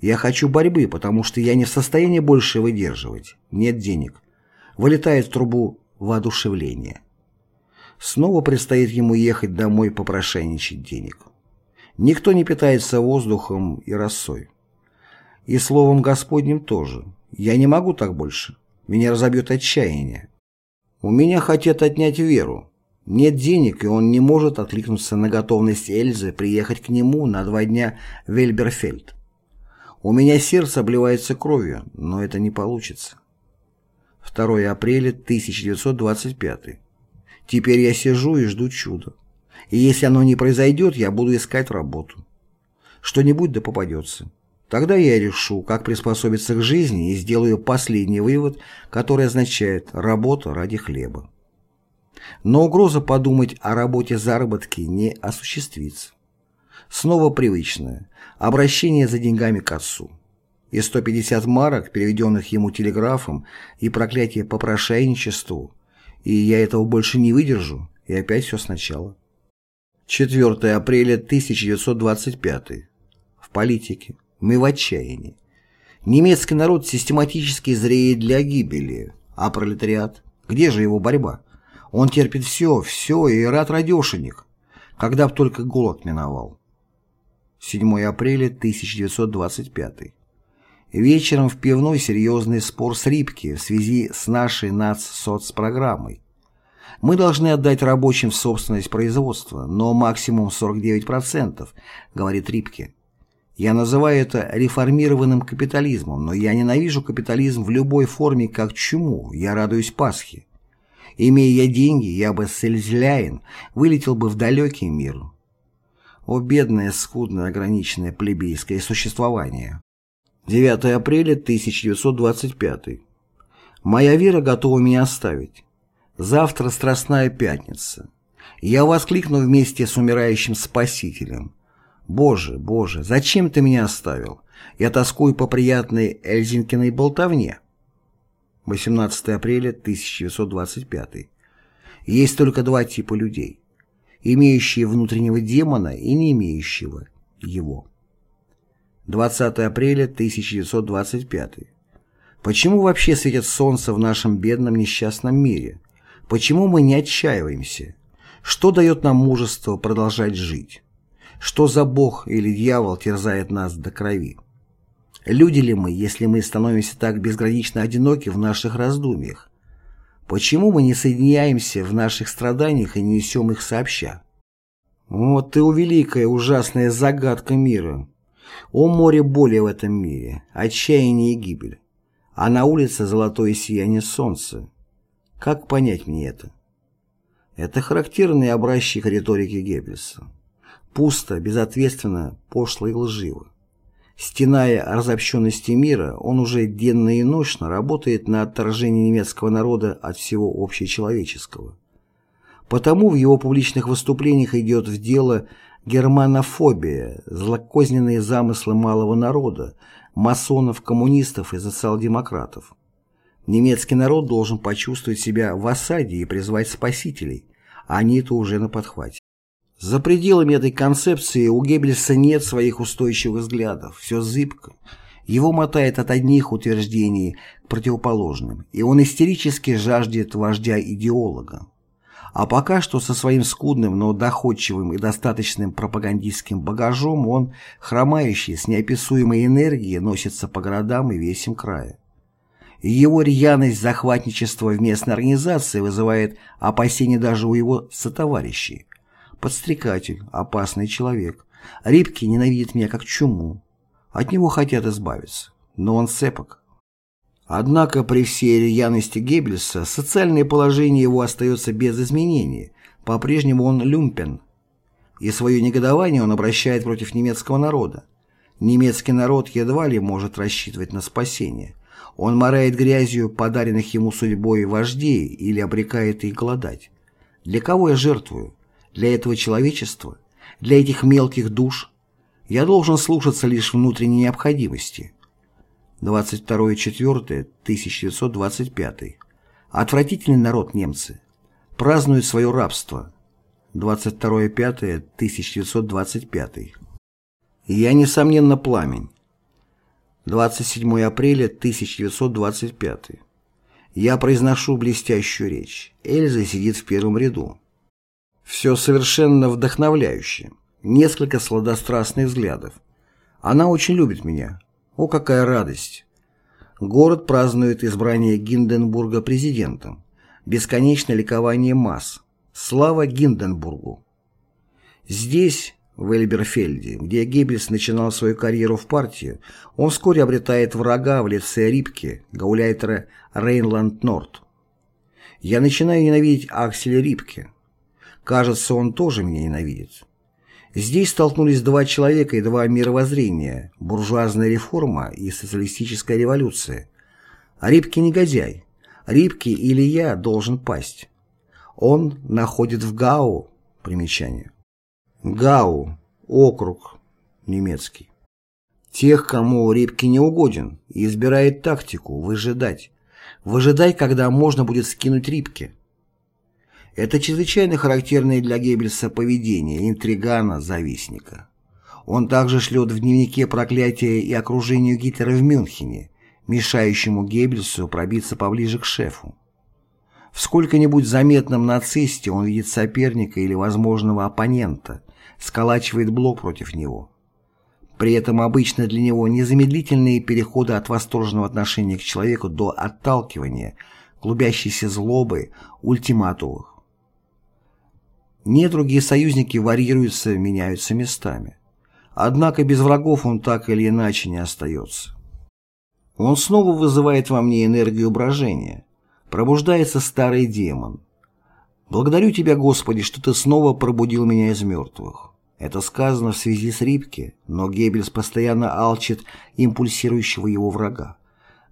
Speaker 1: Я хочу борьбы, потому что я не в состоянии больше выдерживать. Нет денег. Вылетает в трубу воодушевление. Снова предстоит ему ехать домой попрошайничать денег. Никто не питается воздухом и росой. И словом Господним тоже. Я не могу так больше. Меня разобьет отчаяние. У меня хотят отнять веру. Нет денег, и он не может откликнуться на готовность Эльзы приехать к нему на два дня в Эльберфельд. У меня сердце обливается кровью, но это не получится. 2 апреля 1925 Теперь я сижу и жду чуда. И если оно не произойдет, я буду искать работу. Что-нибудь да попадется. Тогда я решу, как приспособиться к жизни и сделаю последний вывод, который означает «работа ради хлеба». Но угроза подумать о работе заработки не осуществится. Снова привычное – обращение за деньгами к отцу. И 150 марок, переведенных ему телеграфом, и проклятие попрошайничеству и я этого больше не выдержу, и опять все сначала. 4 апреля 1925. В политике. Мы в отчаянии. Немецкий народ систематически зреет для гибели, а пролетариат? Где же его борьба? Он терпит все, все и рад радешенек, когда б только голод миновал. 7 апреля 1925. Вечером в пивной серьезный спор с Рипки в связи с нашей нацсоцпрограммой. Мы должны отдать рабочим собственность производства, но максимум 49%, говорит Рипке. Я называю это реформированным капитализмом, но я ненавижу капитализм в любой форме как чуму, я радуюсь Пасхе. Имея я деньги, я бы с Эльзляйн вылетел бы в далекий мир. О, бедное, скудное, ограниченное плебейское существование. 9 апреля 1925. Моя вера готова меня оставить. Завтра Страстная Пятница. Я воскликну вместе с умирающим Спасителем. Боже, Боже, зачем ты меня оставил? Я тоскую по приятной Эльзинкиной болтовне. 18 апреля 1925. Есть только два типа людей. Имеющие внутреннего демона и не имеющего его. 20 апреля 1925. Почему вообще светит солнце в нашем бедном несчастном мире? Почему мы не отчаиваемся? Что дает нам мужество продолжать жить? Что за бог или дьявол терзает нас до крови? Люди ли мы, если мы становимся так безгранично одиноки в наших раздумьях? Почему мы не соединяемся в наших страданиях и не несем их сообща? Вот и у великая ужасная загадка мира, о море боли в этом мире, отчаяние и гибель. А на улице золотое сияние солнца. Как понять мне это? Это характерный образчик риторики Геббельса. Пусто, безответственно, пошло и лживо. Стеная разобщенности мира, он уже денно и ночно работает на отторжение немецкого народа от всего общечеловеческого. Потому в его публичных выступлениях идет в дело германофобия, злокозненные замыслы малого народа, масонов, коммунистов и социал-демократов. Немецкий народ должен почувствовать себя в осаде и призвать спасителей, а они-то уже на подхвате. За пределами этой концепции у Геббельса нет своих устойчивых взглядов, все зыбко. Его мотает от одних утверждений к противоположным, и он истерически жаждет вождя-идеолога. А пока что со своим скудным, но доходчивым и достаточным пропагандистским багажом он, хромающий, с неописуемой энергией, носится по городам и весим края. Его рьяность захватничества в местной организации вызывает опасения даже у его сотоварищей. Подстрекатель, опасный человек. Рибки ненавидит меня как чуму. От него хотят избавиться. Но он цепок. Однако при всей рьяности Геббельса социальное положение его остается без изменений. По-прежнему он люмпен. И свое негодование он обращает против немецкого народа. Немецкий народ едва ли может рассчитывать на спасение. Он морает грязью подаренных ему судьбой вождей или обрекает их голодать. Для кого я жертвую? Для этого человечества? Для этих мелких душ? Я должен слушаться лишь внутренней необходимости. 22.04.1925. Отвратительный народ немцы. Празднуют свое рабство. 22.05.1925. Я, несомненно, пламень. 27 апреля 1925. Я произношу блестящую речь. Эльза сидит в первом ряду. Все совершенно вдохновляюще. Несколько сладострастных взглядов. Она очень любит меня. О, какая радость! Город празднует избрание Гинденбурга президентом. Бесконечное ликование масс. Слава Гинденбургу! Здесь, в Эльберфельде, где Геббельс начинал свою карьеру в партии, он вскоре обретает врага в лице Рипке, гауляйтера Рейнланд-Норд. Я начинаю ненавидеть Акселя Рипке. Кажется, он тоже меня ненавидит. Здесь столкнулись два человека и два мировоззрения – буржуазная реформа и социалистическая революция. А Рипке негодяй. Рипке или я должен пасть. Он находит в Гау примечание. Гау, округ, немецкий. Тех, кому Репки не угоден, избирает тактику выжидать. Выжидай, когда можно будет скинуть Рипки. Это чрезвычайно характерное для Геббельса поведение интригана-завистника. Он также шлет в дневнике проклятия и окружению Гитлера в Мюнхене, мешающему Геббельсу пробиться поближе к шефу. В сколько-нибудь заметном нацисте он видит соперника или возможного оппонента, сколачивает блок против него. При этом обычно для него незамедлительные переходы от восторженного отношения к человеку до отталкивания, клубящейся злобы, ультиматумов. Не другие союзники варьируются, меняются местами. Однако без врагов он так или иначе не остается. Он снова вызывает во мне энергию брожения. Пробуждается старый демон. Благодарю Тебя, Господи, что Ты снова пробудил меня из мертвых. Это сказано в связи с Рипке, но Геббельс постоянно алчит импульсирующего его врага.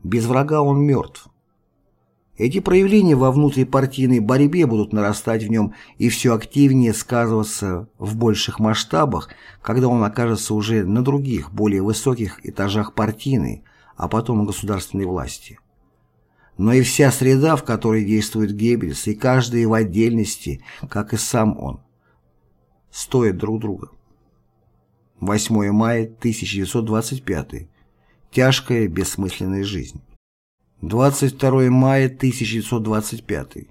Speaker 1: Без врага он мертв. Эти проявления во внутрипартийной борьбе будут нарастать в нем и все активнее сказываться в больших масштабах, когда он окажется уже на других, более высоких этажах партийной, а потом государственной власти но и вся среда, в которой действует Геббельс, и каждый в отдельности, как и сам он, стоят друг друга. 8 мая 1925. Тяжкая, бессмысленная жизнь. 22 мая 1925.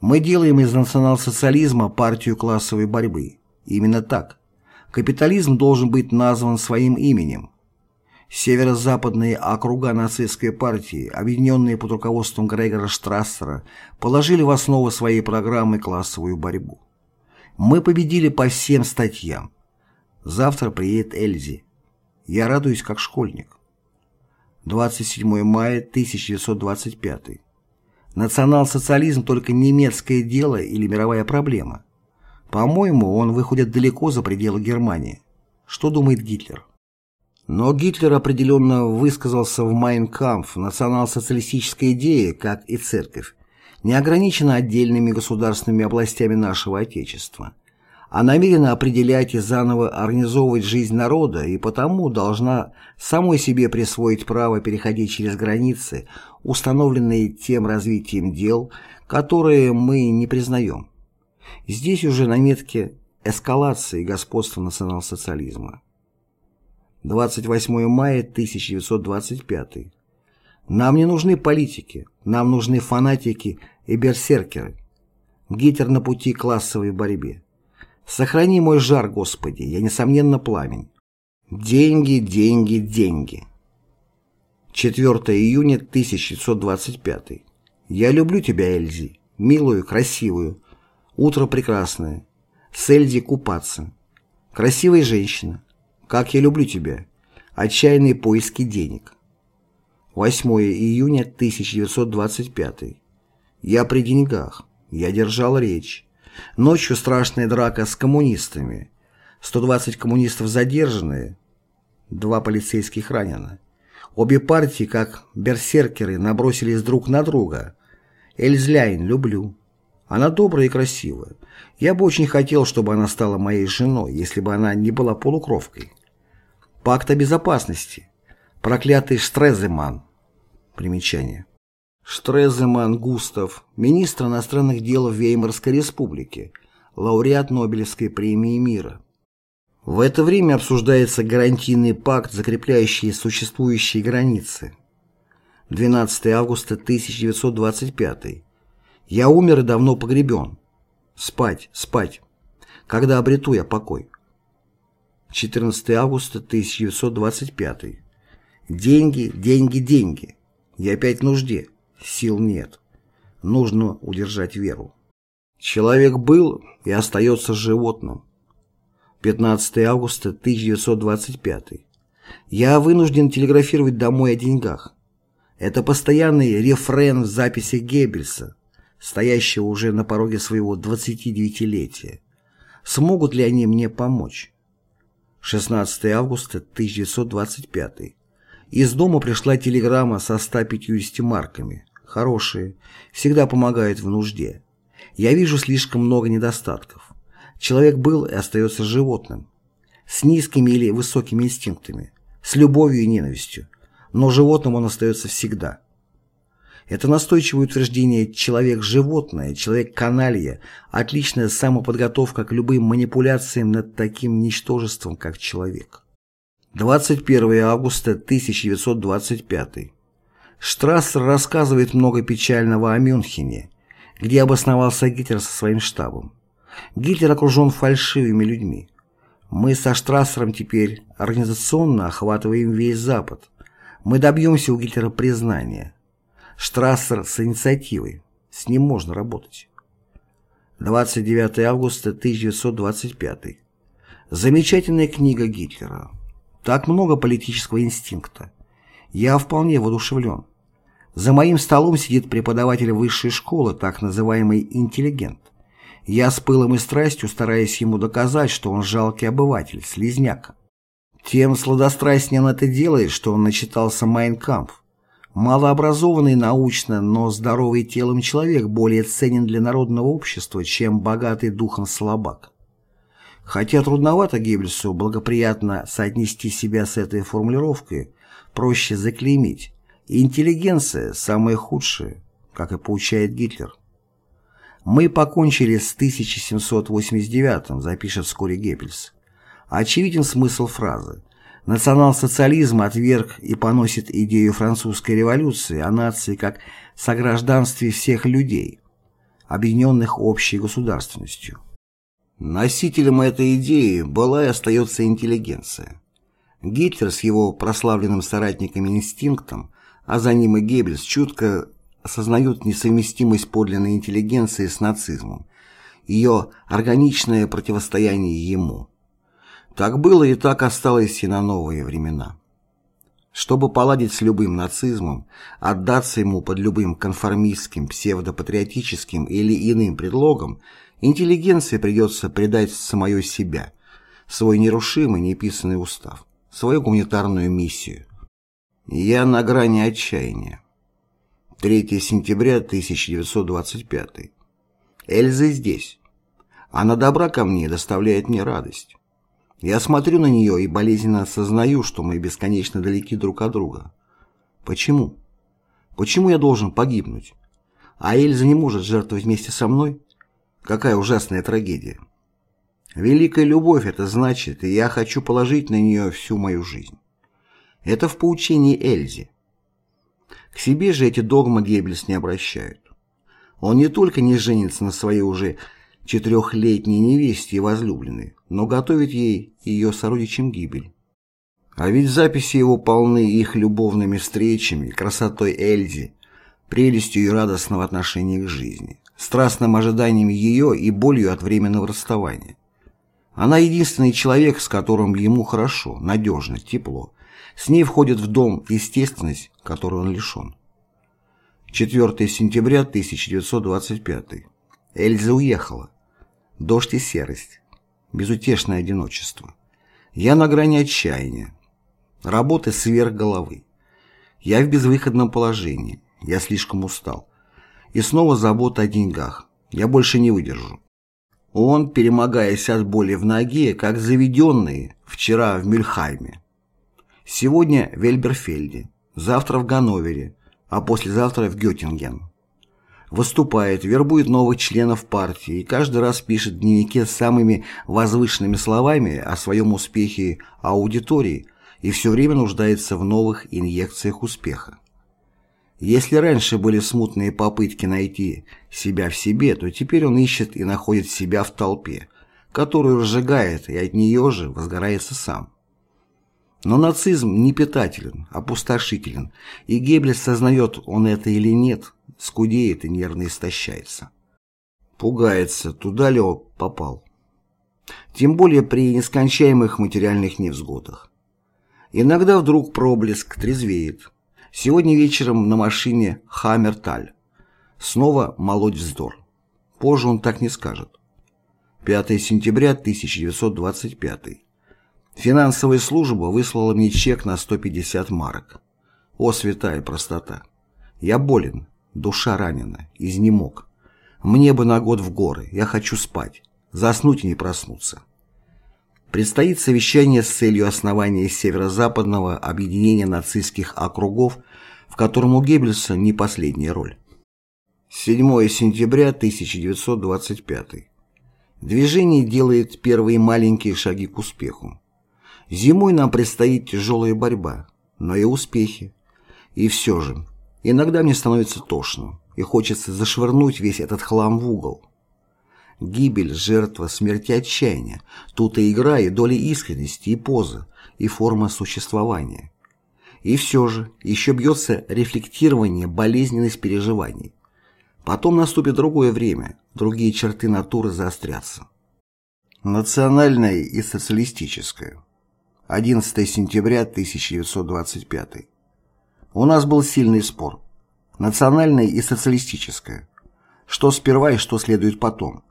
Speaker 1: Мы делаем из национал-социализма партию классовой борьбы. Именно так. Капитализм должен быть назван своим именем – Северо-западные округа нацистской партии, объединенные под руководством Грегора Штрассера, положили в основу своей программы классовую борьбу. Мы победили по всем статьям. Завтра приедет Эльзи. Я радуюсь как школьник. 27 мая 1925. Национал-социализм только немецкое дело или мировая проблема. По-моему, он выходит далеко за пределы Германии. Что думает Гитлер? Но Гитлер определенно высказался в «Майнкампф» национал-социалистическая идея, как и церковь, не ограничена отдельными государственными областями нашего Отечества, а намерена определять и заново организовывать жизнь народа и потому должна самой себе присвоить право переходить через границы, установленные тем развитием дел, которые мы не признаем. Здесь уже на метке эскалации господства национал-социализма. 28 мая 1925. Нам не нужны политики, нам нужны фанатики и берсеркеры. Гитлер на пути классовой борьбе. Сохрани мой жар, Господи, я, несомненно, пламень. Деньги, деньги, деньги. 4 июня 1925. Я люблю тебя, Эльзи. Милую, красивую. Утро прекрасное. С Эльзи купаться. Красивая женщина. Как я люблю тебя. Отчаянные поиски денег. 8 июня 1925. Я при деньгах. Я держал речь. Ночью страшная драка с коммунистами. 120 коммунистов задержаны. Два полицейских ранены. Обе партии, как берсеркеры, набросились друг на друга. Эльзляйн люблю. Она добрая и красивая. Я бы очень хотел, чтобы она стала моей женой, если бы она не была полукровкой. Пакт о безопасности. Проклятый Штреземан. Примечание. Штреземан Густав, министр иностранных дел Веймарской республики, лауреат Нобелевской премии мира. В это время обсуждается гарантийный пакт, закрепляющий существующие границы. 12 августа 1925. Я умер и давно погребен. Спать, спать. Когда обрету я покой? 14 августа 1925. Деньги, деньги, деньги. Я опять в нужде. Сил нет. Нужно удержать веру. Человек был и остается животным. 15 августа 1925. Я вынужден телеграфировать домой о деньгах. Это постоянный рефрен в записях Геббельса, стоящего уже на пороге своего 29-летия. Смогут ли они мне помочь? 16 августа 1925. Из дома пришла телеграмма со 150 марками. Хорошие, всегда помогают в нужде. Я вижу слишком много недостатков. Человек был и остается животным. С низкими или высокими инстинктами. С любовью и ненавистью но животным он остается всегда. Это настойчивое утверждение «человек-животное», «человек-каналья» – отличная самоподготовка к любым манипуляциям над таким ничтожеством, как человек. 21 августа 1925. Штрассер рассказывает много печального о Мюнхене, где обосновался Гитлер со своим штабом. Гитлер окружен фальшивыми людьми. Мы со Штрассером теперь организационно охватываем весь Запад – мы добьемся у Гитлера признания. Штрассер с инициативой. С ним можно работать. 29 августа 1925. Замечательная книга Гитлера. Так много политического инстинкта. Я вполне воодушевлен. За моим столом сидит преподаватель высшей школы, так называемый интеллигент. Я с пылом и страстью стараюсь ему доказать, что он жалкий обыватель, слизняк. Тем сладострастнее он это делает, что он начитался «Майнкамп». Малообразованный научно, но здоровый телом человек более ценен для народного общества, чем богатый духом слабак. Хотя трудновато Геббельсу благоприятно соотнести себя с этой формулировкой, проще заклеймить. Интеллигенция – самое худшее, как и поучает Гитлер. «Мы покончили с 1789 запишет вскоре Геббельс. Очевиден смысл фразы. Национал-социализм отверг и поносит идею французской революции о нации как согражданстве всех людей, объединенных общей государственностью. Носителем этой идеи была и остается интеллигенция. Гитлер с его прославленным соратниками инстинктом, а за ним и Геббельс, чутко осознают несовместимость подлинной интеллигенции с нацизмом, ее органичное противостояние ему – так было и так осталось и на новые времена. Чтобы поладить с любым нацизмом, отдаться ему под любым конформистским, псевдопатриотическим или иным предлогом, интеллигенции придется предать самое себя, свой нерушимый неписанный устав, свою гуманитарную миссию. Я на грани отчаяния. 3 сентября 1925. Эльза здесь. Она добра ко мне доставляет мне радость. Я смотрю на нее и болезненно осознаю, что мы бесконечно далеки друг от друга. Почему? Почему я должен погибнуть? А Эльза не может жертвовать вместе со мной? Какая ужасная трагедия. Великая любовь это значит, и я хочу положить на нее всю мою жизнь. Это в поучении Эльзе. К себе же эти догмы Геббельс не обращают. Он не только не женится на своей уже четырехлетней невесте и возлюбленной, но готовит ей и ее сородичам гибель. А ведь записи его полны их любовными встречами, красотой Эльзи, прелестью и радостного отношения к жизни, страстным ожиданием ее и болью от временного расставания. Она единственный человек, с которым ему хорошо, надежно, тепло. С ней входит в дом естественность, которой он лишен. 4 сентября 1925. Эльза уехала. Дождь и серость. Безутешное одиночество. Я на грани отчаяния. Работы сверх головы. Я в безвыходном положении. Я слишком устал. И снова забота о деньгах. Я больше не выдержу. Он, перемогаясь от боли в ноге, как заведенный, вчера в Мюльхайме. Сегодня в Эльберфельде, завтра в Ганновере, а послезавтра в Геттинген. Выступает, вербует новых членов партии и каждый раз пишет в дневнике самыми возвышенными словами о своем успехе аудитории и все время нуждается в новых инъекциях успеха. Если раньше были смутные попытки найти себя в себе, то теперь он ищет и находит себя в толпе, которую разжигает и от нее же возгорается сам. Но нацизм не питателен, опустошителен, и Геббельс сознает он это или нет, скудеет и нервно истощается. Пугается, туда ли он попал. Тем более при нескончаемых материальных невзгодах. Иногда вдруг проблеск трезвеет. Сегодня вечером на машине Хаммерталь. Снова молоть вздор. Позже он так не скажет. 5 сентября 1925 Финансовая служба выслала мне чек на 150 марок. О, святая простота! Я болен, душа ранена, изнемог. Мне бы на год в горы, я хочу спать, заснуть и не проснуться. Предстоит совещание с целью основания северо-западного объединения нацистских округов, в котором у Геббельса не последняя роль. 7 сентября 1925. Движение делает первые маленькие шаги к успеху. Зимой нам предстоит тяжелая борьба, но и успехи. И все же, иногда мне становится тошно, и хочется зашвырнуть весь этот хлам в угол. Гибель, жертва, смерть и отчаяние. Тут и игра, и доля искренности, и поза, и форма существования. И все же, еще бьется рефлектирование, болезненность переживаний. Потом наступит другое время, другие черты натуры заострятся. Национальное и социалистическое. 11 сентября 1925. У нас был сильный спор. Национальное и социалистическое. Что сперва и что следует потом.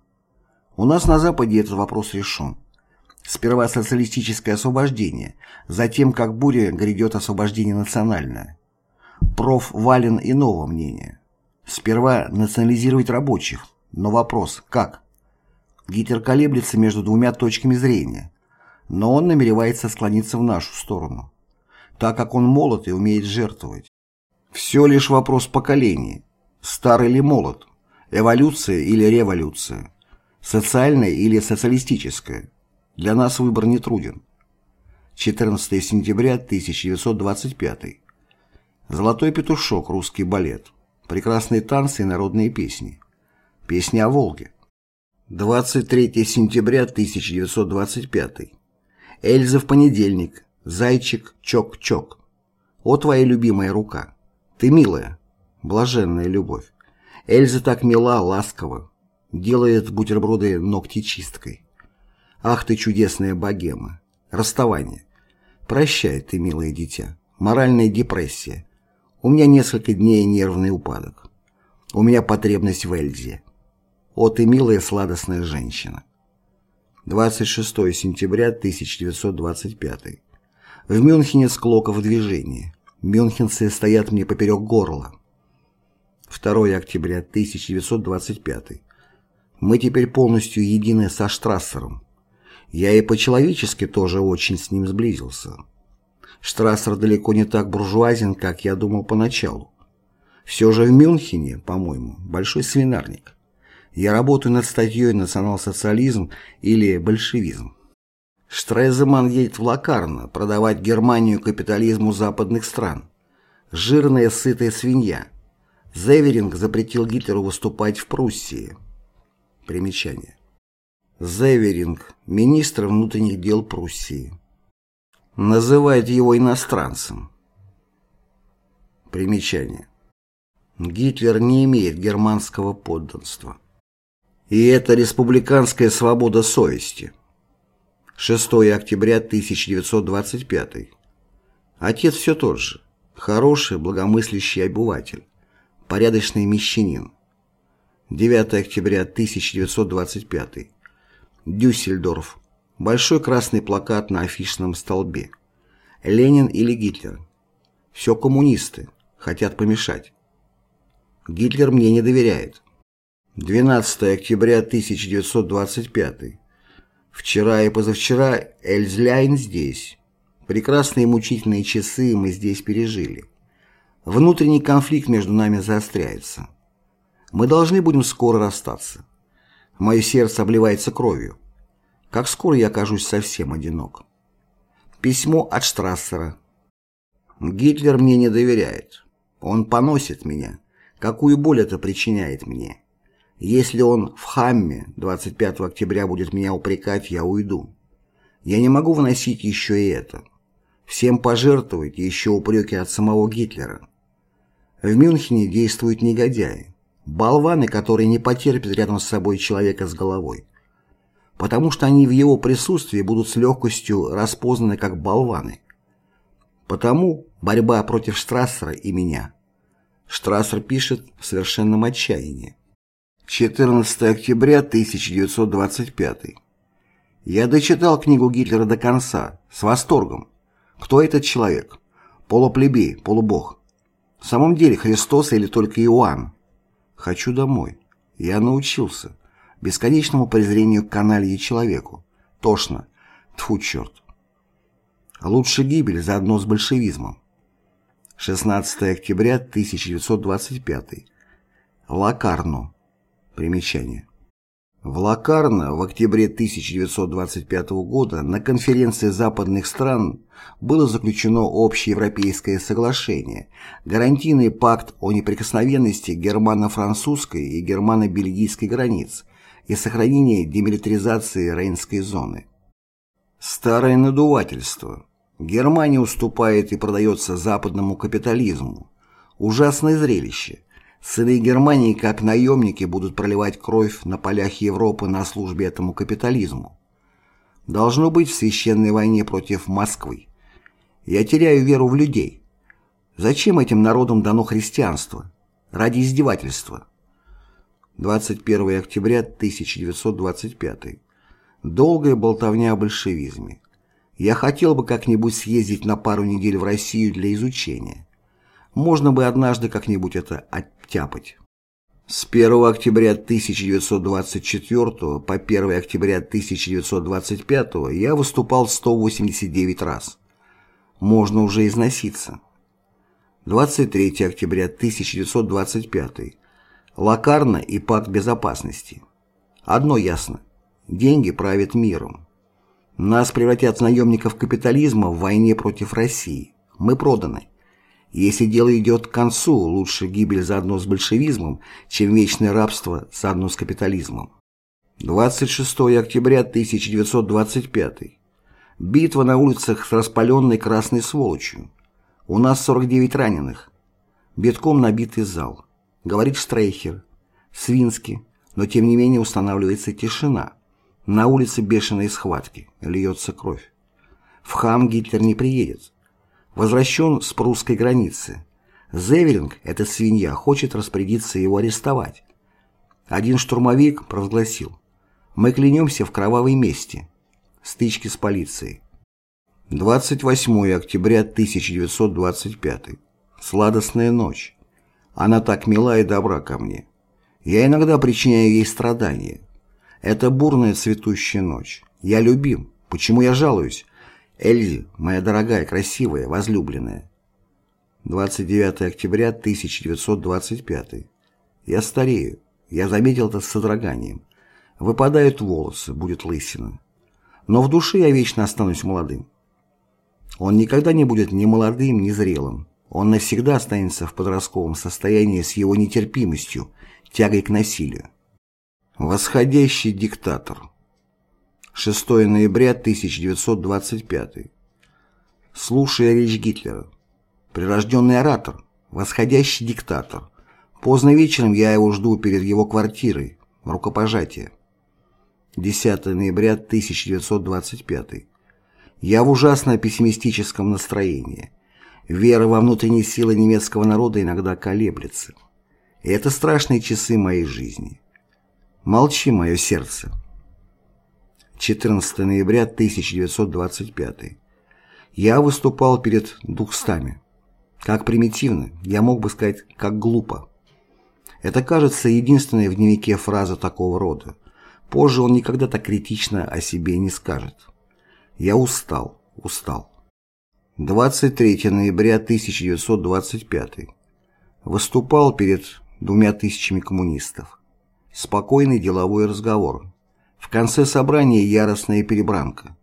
Speaker 1: У нас на Западе этот вопрос решен. Сперва социалистическое освобождение, затем, как буря, грядет освобождение национальное. Проф. Вален иного мнения. Сперва национализировать рабочих, но вопрос – как? Гитлер колеблется между двумя точками зрения – но он намеревается склониться в нашу сторону, так как он молод и умеет жертвовать. Все лишь вопрос поколений, стар или молод, эволюция или революция, социальная или социалистическая. Для нас выбор не труден. 14 сентября 1925. Золотой петушок, русский балет. Прекрасные танцы и народные песни. Песни о Волге. 23 сентября 1925. Эльза в понедельник. Зайчик, чок-чок. О, твоя любимая рука. Ты милая. Блаженная любовь. Эльза так мила, ласкова. Делает бутерброды ногтечисткой. Ах ты чудесная богема. Расставание. Прощай ты, милое дитя. Моральная депрессия. У меня несколько дней нервный упадок. У меня потребность в Эльзе. О, ты милая сладостная женщина. 26 сентября 1925. В Мюнхене склока в движении. Мюнхенцы стоят мне поперек горла. 2 октября 1925. Мы теперь полностью едины со Штрассером. Я и по-человечески тоже очень с ним сблизился. Штрассер далеко не так буржуазен, как я думал поначалу. Все же в Мюнхене, по-моему, большой свинарник. Я работаю над статьей «Национал-социализм» или «Большевизм». Штрейземан едет в Лакарно продавать Германию капитализму западных стран. Жирная сытая свинья. Зеверинг запретил Гитлеру выступать в Пруссии. Примечание. Зеверинг, министр внутренних дел Пруссии. называет его иностранцем. Примечание. Гитлер не имеет германского подданства. И это республиканская свобода совести. 6 октября 1925. Отец все тот же. Хороший, благомыслящий обыватель. Порядочный мещанин. 9 октября 1925. Дюссельдорф. Большой красный плакат на афишном столбе. Ленин или Гитлер? Все коммунисты. Хотят помешать. Гитлер мне не доверяет. 12 октября 1925. Вчера и позавчера Эльзляйн здесь. Прекрасные мучительные часы мы здесь пережили. Внутренний конфликт между нами заостряется. Мы должны будем скоро расстаться. Мое сердце обливается кровью. Как скоро я окажусь совсем одинок. Письмо от Штрассера. Гитлер мне не доверяет. Он поносит меня. Какую боль это причиняет мне. Если он в Хамме 25 октября будет меня упрекать, я уйду. Я не могу выносить еще и это. Всем пожертвовать еще упреки от самого Гитлера. В Мюнхене действуют негодяи. Болваны, которые не потерпят рядом с собой человека с головой. Потому что они в его присутствии будут с легкостью распознаны как болваны. Потому борьба против Штрассера и меня. Штрассер пишет в совершенном отчаянии. 14 октября 1925. Я дочитал книгу Гитлера до конца, с восторгом. Кто этот человек? Полуплебей, полубог. В самом деле Христос или только Иоанн? Хочу домой. Я научился. Бесконечному презрению к каналье человеку. Тошно. Тьфу, черт. Лучше гибель заодно с большевизмом. 16 октября 1925. Лакарно. Примечание. В Лакарно в октябре 1925 года на конференции западных стран было заключено общеевропейское соглашение, гарантийный пакт о неприкосновенности германо-французской и германо-бельгийской границ и сохранении демилитаризации Рейнской зоны. Старое надувательство. Германия уступает и продается западному капитализму. Ужасное зрелище. Сыны Германии, как наемники, будут проливать кровь на полях Европы на службе этому капитализму. Должно быть в священной войне против Москвы. Я теряю веру в людей. Зачем этим народам дано христианство? Ради издевательства. 21 октября 1925. Долгая болтовня о большевизме. Я хотел бы как-нибудь съездить на пару недель в Россию для изучения. Можно бы однажды как-нибудь это оттяпать. С 1 октября 1924 по 1 октября 1925 я выступал 189 раз. Можно уже износиться. 23 октября 1925. Лакарно и пакт безопасности. Одно ясно. Деньги правят миром. Нас превратят в наемников капитализма в войне против России. Мы проданы. Если дело идет к концу, лучше гибель заодно с большевизмом, чем вечное рабство заодно с капитализмом. 26 октября 1925. Битва на улицах с распаленной красной сволочью. У нас 49 раненых. Битком набитый зал. Говорит Штрейхер. Свински. Но тем не менее устанавливается тишина. На улице бешеные схватки. Льется кровь. В хам Гитлер не приедет возвращен с прусской границы. Зеверинг, эта свинья, хочет распорядиться его арестовать. Один штурмовик провозгласил «Мы клянемся в кровавой мести». Стычки с полицией. 28 октября 1925. Сладостная ночь. Она так мила и добра ко мне. Я иногда причиняю ей страдания. Это бурная цветущая ночь. Я любим. Почему я жалуюсь? Эльзи, моя дорогая, красивая, возлюбленная. 29 октября 1925. Я старею. Я заметил это с содроганием. Выпадают волосы, будет лысина. Но в душе я вечно останусь молодым. Он никогда не будет ни молодым, ни зрелым. Он навсегда останется в подростковом состоянии с его нетерпимостью, тягой к насилию. Восходящий диктатор. 6 ноября 1925. слушая речь Гитлера. Прирожденный оратор, восходящий диктатор. Поздно вечером я его жду перед его квартирой. Рукопожатие. 10 ноября 1925. Я в ужасно пессимистическом настроении. Вера во внутренние силы немецкого народа иногда колеблется. И это страшные часы моей жизни. Молчи, мое сердце. 14 ноября 1925. Я выступал перед двухстами. Как примитивно, я мог бы сказать, как глупо. Это, кажется, единственная в дневнике фраза такого рода. Позже он никогда так критично о себе не скажет. Я устал, устал. 23 ноября 1925. Выступал перед двумя тысячами коммунистов. Спокойный деловой разговор. В конце собрания яростная перебранка.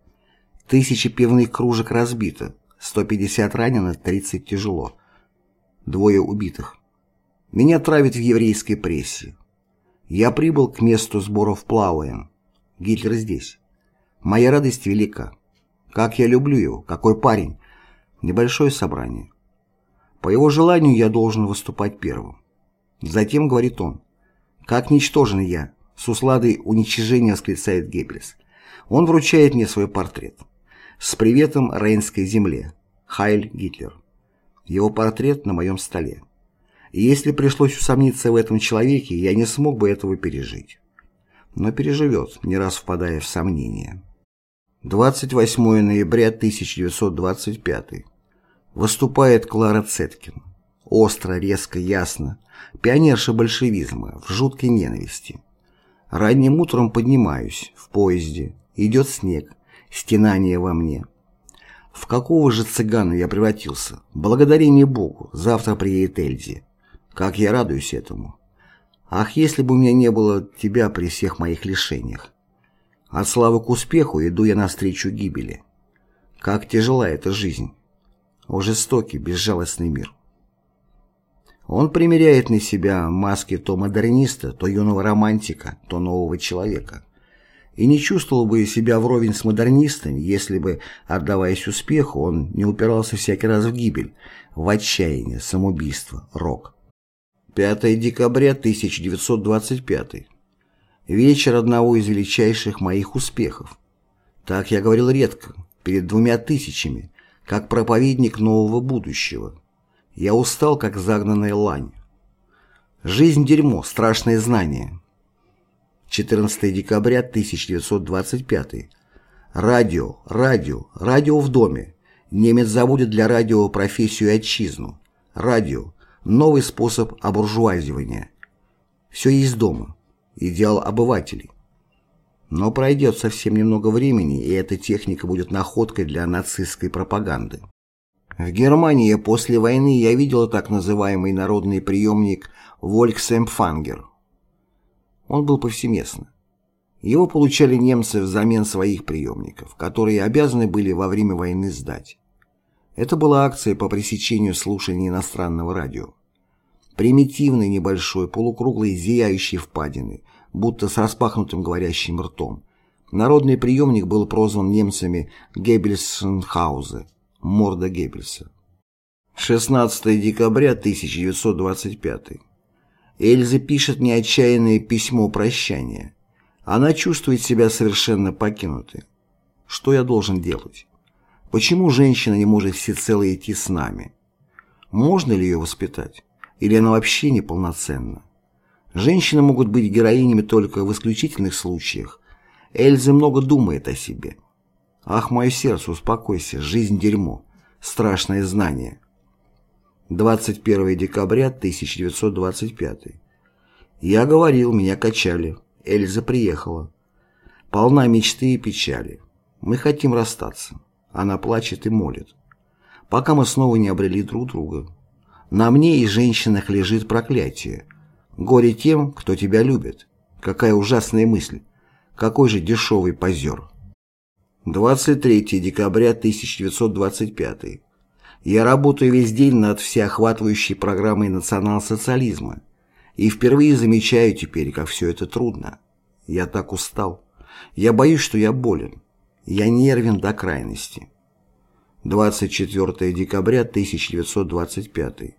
Speaker 1: Тысячи пивных кружек разбито, 150 ранено, 30 тяжело. Двое убитых. Меня травят в еврейской прессе. Я прибыл к месту сборов Плауэм. Гитлер здесь. Моя радость велика. Как я люблю его, какой парень. Небольшое собрание. По его желанию я должен выступать первым. Затем говорит он. «Как ничтожен я!» С усладой уничижения восклицает Геббельс. Он вручает мне свой портрет. С приветом Рейнской земле. Хайль Гитлер. Его портрет на моем столе. И если пришлось усомниться в этом человеке, я не смог бы этого пережить. Но переживет, не раз впадая в сомнения. 28 ноября 1925. Выступает Клара Цеткин. Остро, резко, ясно. Пионерша большевизма, в жуткой ненависти. Ранним утром поднимаюсь, в поезде. Идет снег, стенание во мне. В какого же цыгана я превратился? Благодарение Богу, завтра приедет Эльзи. Как я радуюсь этому. Ах, если бы у меня не было тебя при всех моих лишениях. От славы к успеху иду я навстречу гибели. Как тяжела эта жизнь. О жестокий, безжалостный мир. Он примеряет на себя маски то модерниста, то юного романтика, то нового человека. И не чувствовал бы себя вровень с модернистами, если бы, отдаваясь успеху, он не упирался всякий раз в гибель, в отчаяние, самоубийство, рок. 5 декабря 1925. Вечер одного из величайших моих успехов. Так я говорил редко, перед двумя тысячами, как проповедник нового будущего. Я устал, как загнанная лань. Жизнь – дерьмо, страшное знание. 14 декабря 1925. Радио, радио, радио в доме. Немец забудет для радио профессию и отчизну. Радио – новый способ обуржуазивания. Все есть дома идеал обывателей. Но пройдет совсем немного времени, и эта техника будет находкой для нацистской пропаганды. В Германии после войны я видел так называемый народный приемник «Вольксэмпфангер». Он был повсеместно. Его получали немцы взамен своих приемников, которые обязаны были во время войны сдать. Это была акция по пресечению слушания иностранного радио примитивной небольшой, полукруглой, зияющей впадины, будто с распахнутым говорящим ртом. Народный приемник был прозван немцами Геббельсенхаузе, морда Геббельса. 16 декабря 1925. Эльза пишет мне отчаянное письмо прощания. Она чувствует себя совершенно покинутой. Что я должен делать? Почему женщина не может всецело идти с нами? Можно ли ее воспитать? или она вообще неполноценна. Женщины могут быть героинями только в исключительных случаях. Эльза много думает о себе. Ах, мое сердце, успокойся, жизнь дерьмо. Страшное знание. 21 декабря 1925. Я говорил, меня качали. Эльза приехала. Полна мечты и печали. Мы хотим расстаться. Она плачет и молит. Пока мы снова не обрели друг друга. На мне и женщинах лежит проклятие. Горе тем, кто тебя любит. Какая ужасная мысль. Какой же дешевый позер. 23 декабря 1925. Я работаю весь день над всеохватывающей программой национал-социализма. И впервые замечаю теперь, как все это трудно. Я так устал. Я боюсь, что я болен. Я нервен до крайности. 24 декабря 1925.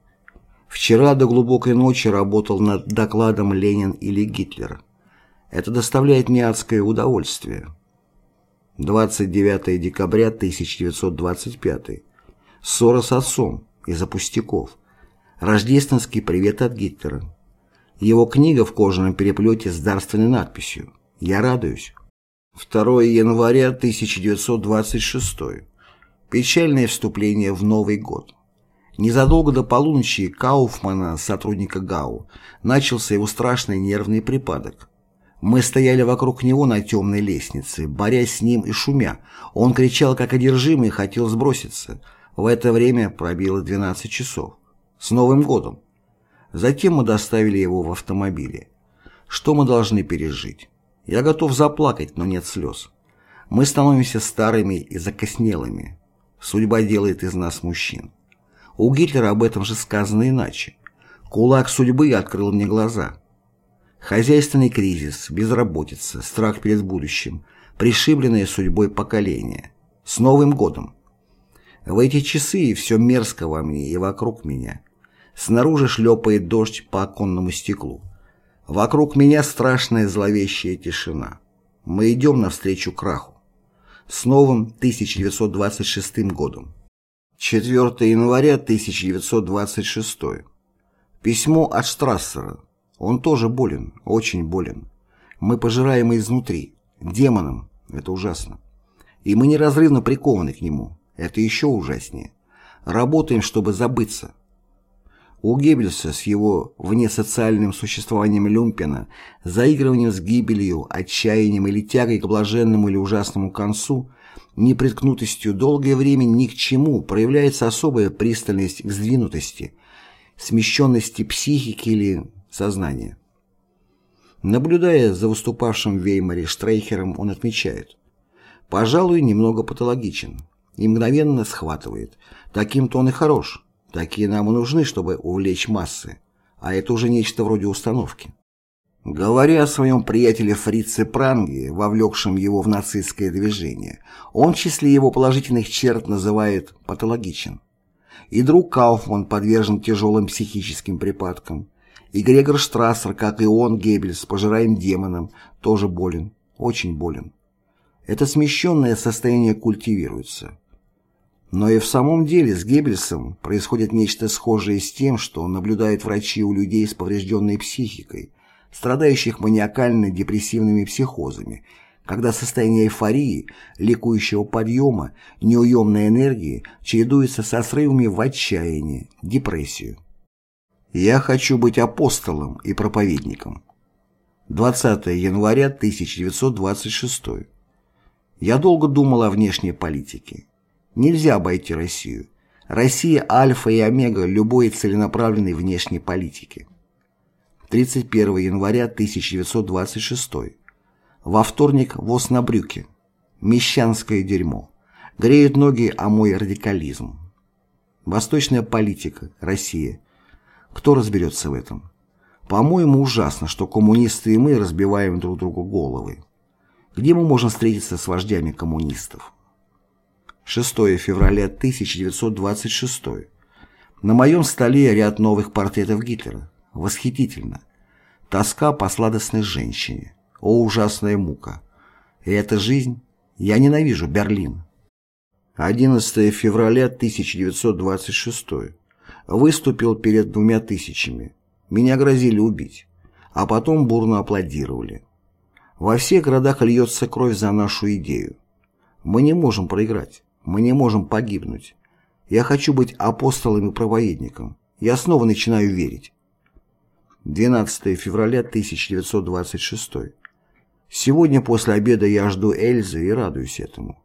Speaker 1: Вчера до глубокой ночи работал над докладом «Ленин или Гитлер». Это доставляет мне адское удовольствие. 29 декабря 1925. Ссора с отцом из-за пустяков. Рождественский привет от Гитлера. Его книга в кожаном переплете с дарственной надписью «Я радуюсь». 2 января 1926. Печальное вступление в Новый год. Незадолго до полуночи Кауфмана, сотрудника ГАУ, начался его страшный нервный припадок. Мы стояли вокруг него на темной лестнице, борясь с ним и шумя. Он кричал как одержимый и хотел сброситься. В это время пробило 12 часов. С Новым годом! Затем мы доставили его в автомобиле. Что мы должны пережить? Я готов заплакать, но нет слез. Мы становимся старыми и закоснелыми. Судьба делает из нас мужчин. У Гитлера об этом же сказано иначе. Кулак судьбы открыл мне глаза. Хозяйственный кризис, безработица, страх перед будущим, пришибленное судьбой поколение. С Новым годом! В эти часы все мерзко во мне и вокруг меня. Снаружи шлепает дождь по оконному стеклу. Вокруг меня страшная зловещая тишина. Мы идем навстречу краху с новым 1926 годом. 4 января 1926. Письмо от Штрассера. Он тоже болен, очень болен. Мы пожираем изнутри. Демоном. Это ужасно. И мы неразрывно прикованы к нему. Это еще ужаснее. Работаем, чтобы забыться. У Геббельса с его внесоциальным существованием Люмпена, заигрыванием с гибелью, отчаянием или тягой к блаженному или ужасному концу, неприткнутостью долгое время ни к чему проявляется особая пристальность к сдвинутости, смещенности психики или сознания. Наблюдая за выступавшим в Веймаре Штрейхером, он отмечает, «Пожалуй, немного патологичен» и мгновенно схватывает. Таким-то он и хорош. Такие нам и нужны, чтобы увлечь массы, а это уже нечто вроде установки. Говоря о своем приятеле Фрице Пранге, вовлекшем его в нацистское движение, он в числе его положительных черт называет патологичен. И друг Кауфман подвержен тяжелым психическим припадкам. И Грегор Штрассер, как и он, Геббельс, пожираем демоном, тоже болен, очень болен. Это смещенное состояние культивируется. Но и в самом деле с Геббельсом происходит нечто схожее с тем, что наблюдают врачи у людей с поврежденной психикой, страдающих маниакально-депрессивными психозами, когда состояние эйфории, ликующего подъема, неуемной энергии чередуется со срывами в отчаяние, депрессию. Я хочу быть апостолом и проповедником. 20 января 1926. Я долго думал о внешней политике. Нельзя обойти Россию. Россия – альфа и омега любой целенаправленной внешней политики. 31 января 1926. Во вторник в Оснабрюке. Мещанское дерьмо. Греют ноги о мой радикализм. Восточная политика. Россия. Кто разберется в этом? По-моему, ужасно, что коммунисты и мы разбиваем друг другу головы. Где мы можем встретиться с вождями коммунистов? 6 февраля 1926. На моем столе ряд новых портретов Гитлера. Восхитительно. Тоска по сладостной женщине. О, ужасная мука. И эта жизнь. Я ненавижу Берлин. 11 февраля 1926. Выступил перед двумя тысячами. Меня грозили убить. А потом бурно аплодировали. Во всех городах льется кровь за нашу идею. Мы не можем проиграть. Мы не можем погибнуть. Я хочу быть апостолом и проповедником. Я снова начинаю верить. 12 февраля 1926. Сегодня после обеда я жду Эльзы и радуюсь этому.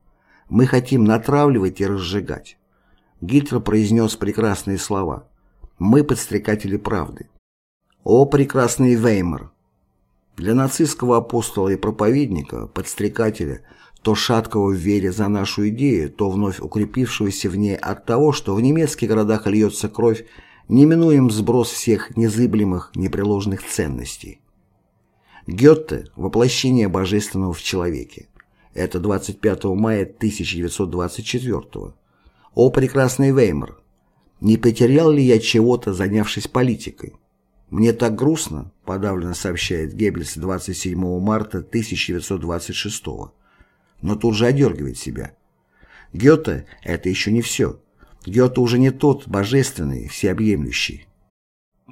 Speaker 1: Мы хотим натравливать и разжигать. Гитлер произнес прекрасные слова. Мы подстрекатели правды. О, прекрасный Веймар! Для нацистского апостола и проповедника, подстрекателя – то шаткого в вере за нашу идею, то вновь укрепившегося в ней от того, что в немецких городах льется кровь, неминуем сброс всех незыблемых, непреложных ценностей. Гетте – воплощение божественного в человеке. Это 25 мая 1924 -го. О прекрасный Веймар, не потерял ли я чего-то, занявшись политикой? Мне так грустно, подавленно сообщает Геббельс 27 марта 1926 но тут же одергивает себя. Гёте — это еще не все. Гёте уже не тот божественный, всеобъемлющий.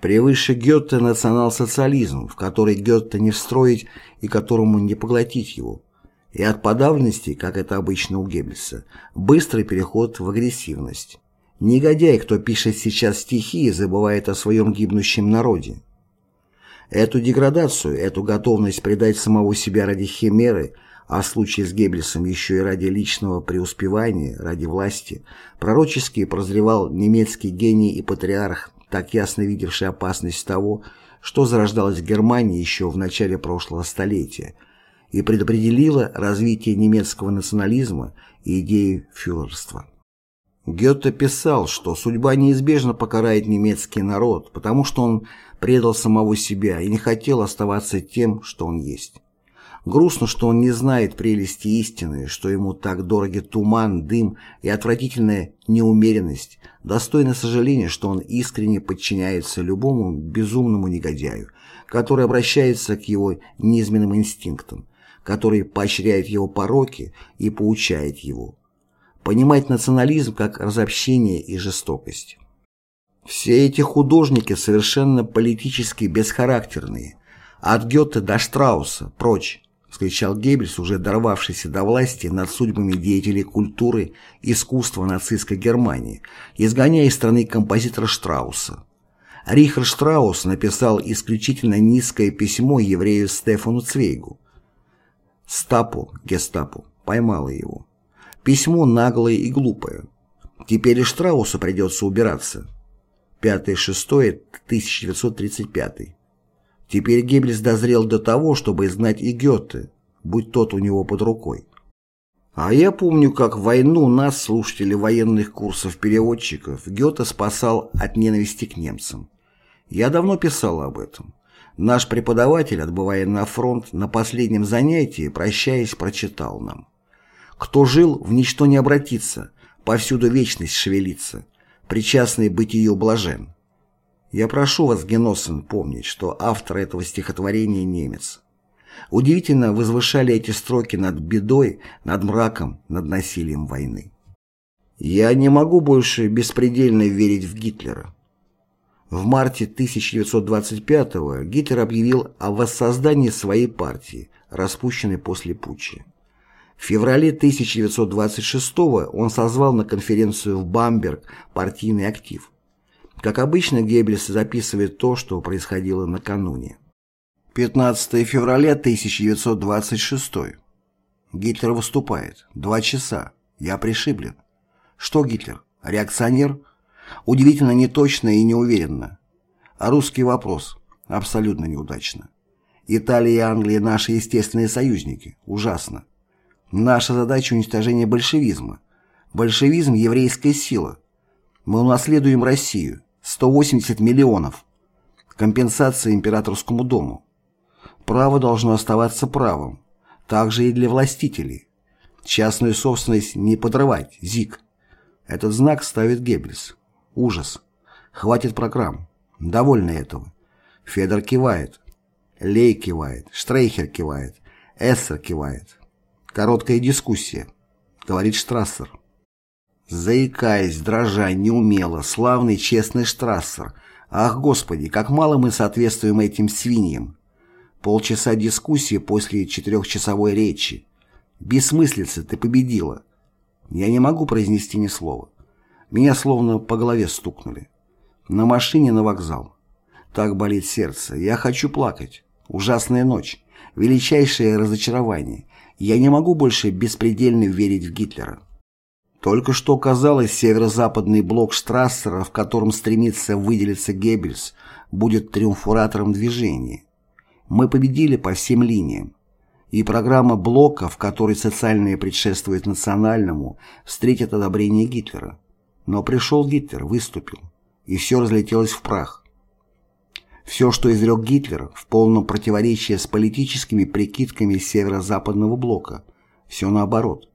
Speaker 1: Превыше Гёте национал-социализм, в который Гёте не встроить и которому не поглотить его. И от подавленности, как это обычно у Геббельса, быстрый переход в агрессивность. Негодяй, кто пишет сейчас стихи забывает о своем гибнущем народе. Эту деградацию, эту готовность предать самого себя ради химеры, а в случае с Геббельсом еще и ради личного преуспевания, ради власти, пророчески прозревал немецкий гений и патриарх, так ясно видевший опасность того, что зарождалось в Германии еще в начале прошлого столетия, и предопределило развитие немецкого национализма и идеи фюрерства. Гёте писал, что судьба неизбежно покарает немецкий народ, потому что он предал самого себя и не хотел оставаться тем, что он есть. Грустно, что он не знает прелести истины, что ему так дороги туман, дым и отвратительная неумеренность. Достойно сожаления, что он искренне подчиняется любому безумному негодяю, который обращается к его низменным инстинктам, который поощряет его пороки и поучает его понимать национализм как разобщение и жестокость. Все эти художники совершенно политически бесхарактерные, от Гёте до Штрауса, прочь, вскричал Геббельс, уже дорвавшийся до власти над судьбами деятелей культуры, искусства нацистской Германии, изгоняя из страны композитора Штрауса. Рихард Штраус написал исключительно низкое письмо еврею Стефану Цвейгу. Стапу, гестапо, поймала его. Письмо наглое и глупое. Теперь и Штраусу придется убираться. 5-6-1935. Теперь Геббельс дозрел до того, чтобы знать и Гёте, будь тот у него под рукой. А я помню, как в войну нас, слушатели военных курсов переводчиков, Гёте спасал от ненависти к немцам. Я давно писал об этом. Наш преподаватель, отбывая на фронт, на последнем занятии, прощаясь, прочитал нам. Кто жил, в ничто не обратится, повсюду вечность шевелится, причастный быть ее блажен. Я прошу вас, Геносен, помнить, что автор этого стихотворения немец. Удивительно возвышали эти строки над бедой, над мраком, над насилием войны. Я не могу больше беспредельно верить в Гитлера. В марте 1925-го Гитлер объявил о воссоздании своей партии, распущенной после путча. В феврале 1926 он созвал на конференцию в Бамберг партийный актив. Как обычно, Геббельс записывает то, что происходило накануне. 15 февраля 1926. Гитлер выступает. Два часа. Я пришиблен. Что Гитлер? Реакционер? Удивительно неточно и неуверенно. А русский вопрос? Абсолютно неудачно. Италия и Англия наши естественные союзники. Ужасно. Наша задача – уничтожение большевизма. Большевизм – еврейская сила. Мы унаследуем Россию. 180 миллионов. Компенсация императорскому дому. Право должно оставаться правом. Также и для властителей. Частную собственность не подрывать. ЗИК. Этот знак ставит Геббельс. Ужас. Хватит программ. Довольны этого. Федор кивает. Лей кивает. Штрейхер кивает. Эссер кивает. Короткая дискуссия, говорит Штрассер. Заикаясь, дрожа, неумело, славный честный Штрассер. Ах, Господи, как мало мы соответствуем этим свиньям. Полчаса дискуссии после четырехчасовой речи. Бессмыслица, ты победила. Я не могу произнести ни слова. Меня словно по голове стукнули. На машине на вокзал. Так болит сердце. Я хочу плакать. Ужасная ночь. Величайшее разочарование. Я не могу больше беспредельно верить в Гитлера. Только что казалось, северо-западный блок Штрассера, в котором стремится выделиться Геббельс, будет триумфуратором движения. Мы победили по всем линиям. И программа блока, в которой социальное предшествует национальному, встретит одобрение Гитлера. Но пришел Гитлер, выступил, и все разлетелось в прах. Все, что изрек Гитлер, в полном противоречии с политическими прикидками северо-западного блока. Все наоборот.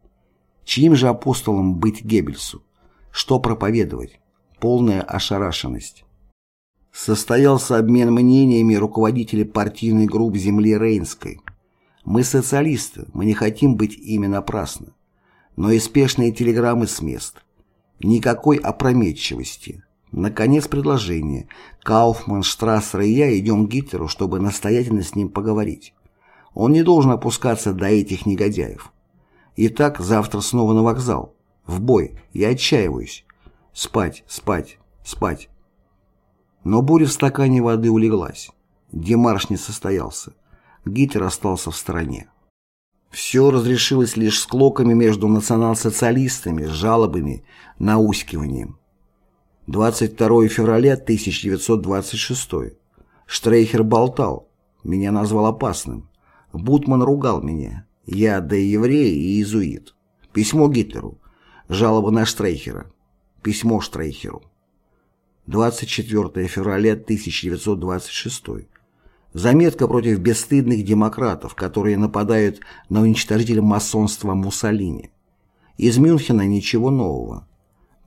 Speaker 1: Чьим же апостолом быть Геббельсу? Что проповедовать? Полная ошарашенность. Состоялся обмен мнениями руководителей партийной группы земли Рейнской. Мы социалисты, мы не хотим быть ими напрасно. Но и спешные телеграммы с мест. Никакой опрометчивости. Наконец предложение. Кауфман, Штрассер и я идем к Гитлеру, чтобы настоятельно с ним поговорить. Он не должен опускаться до этих негодяев. Итак, завтра снова на вокзал. В бой. Я отчаиваюсь. Спать, спать, спать. Но буря в стакане воды улеглась. Демарш не состоялся. Гитлер остался в стороне. Все разрешилось лишь склоками между национал-социалистами, жалобами, наускиванием. 22 февраля 1926. Штрейхер болтал. Меня назвал опасным. Бутман ругал меня. Я да еврей и иезуит. Письмо Гитлеру. Жалоба на Штрейхера. Письмо Штрейхеру. 24 февраля 1926. Заметка против бесстыдных демократов, которые нападают на уничтожителя масонства Муссолини. Из Мюнхена ничего нового.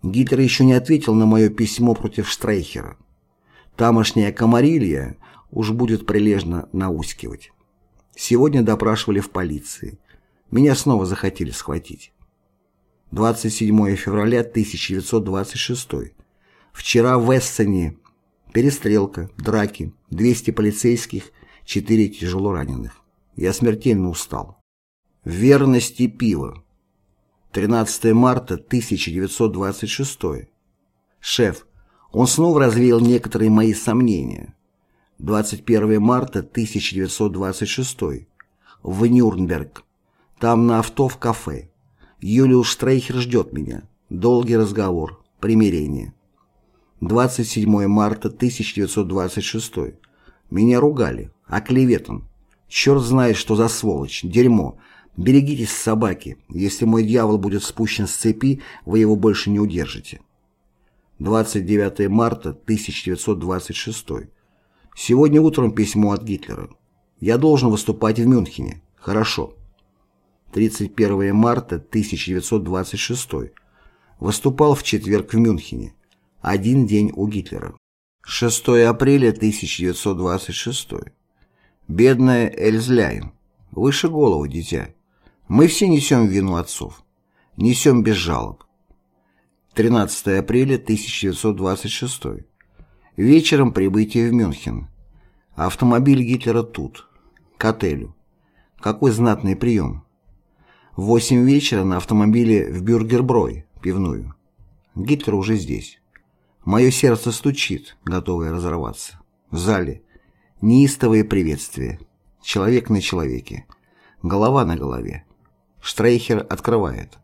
Speaker 1: Гитлер еще не ответил на мое письмо против Штрейхера. Тамошняя комарилья уж будет прилежно наускивать. Сегодня допрашивали в полиции. Меня снова захотели схватить. 27 февраля 1926. Вчера в Эссене перестрелка, драки, 200 полицейских, 4 тяжело раненых. Я смертельно устал. Верность и пиво. 13 марта 1926. Шеф, он снова развеял некоторые мои сомнения. 21 марта 1926. В Нюрнберг. Там на авто в кафе. Юлиус Штрейхер ждет меня. Долгий разговор. Примирение. 27 марта 1926. Меня ругали. Оклеветан. Черт знает, что за сволочь. Дерьмо. Берегитесь собаки. Если мой дьявол будет спущен с цепи, вы его больше не удержите. 29 марта 1926. Сегодня утром письмо от Гитлера. Я должен выступать в Мюнхене. Хорошо. 31 марта 1926. Выступал в четверг в Мюнхене. Один день у Гитлера. 6 апреля 1926. Бедная Эльзляйн. Выше голову, дитя. Мы все несем вину отцов. Несем без жалоб. 13 апреля 1926. Вечером прибытие в Мюнхен. Автомобиль Гитлера тут. К отелю. Какой знатный прием. В 8 вечера на автомобиле в Бюргерброй, пивную. Гитлер уже здесь. Мое сердце стучит, готовое разорваться. В зале. Неистовые приветствия. Человек на человеке. Голова на голове. Штрейхер открывает.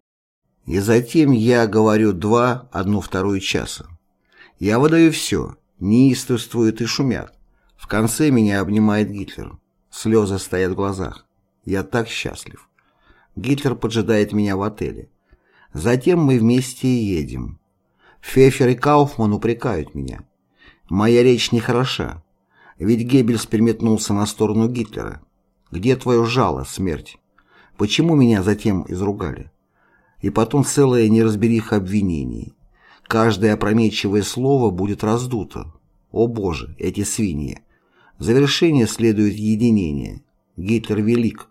Speaker 1: И затем я говорю два, одну вторую часа. Я выдаю все, неистовствуют и шумят. В конце меня обнимает Гитлер. Слезы стоят в глазах. Я так счастлив. Гитлер поджидает меня в отеле. Затем мы вместе едем. Фефер и Кауфман упрекают меня. Моя речь нехороша. Ведь Геббельс переметнулся на сторону Гитлера. Где твое жало, смерть? Почему меня затем изругали? И потом целая неразбериха обвинений. Каждое опрометчивое слово будет раздуто. О боже, эти свиньи. Завершение следует единение. Гитлер велик.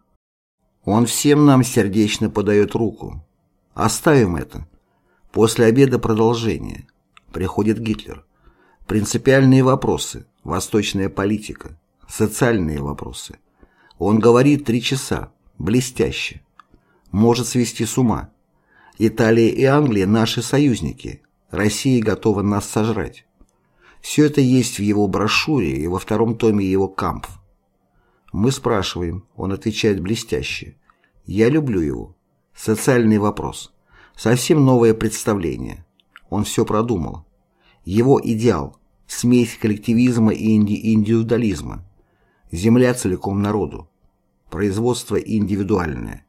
Speaker 1: Он всем нам сердечно подает руку. Оставим это. После обеда продолжение. Приходит Гитлер. Принципиальные вопросы, восточная политика, социальные вопросы. Он говорит три часа. Блестяще. Может свести с ума. Италия и Англия – наши союзники. Россия готова нас сожрать. Все это есть в его брошюре и во втором томе его «Кампф». Мы спрашиваем, он отвечает блестяще. Я люблю его. Социальный вопрос. Совсем новое представление. Он все продумал. Его идеал – смесь коллективизма и инди индивидуализма. Земля целиком народу производство индивидуальное.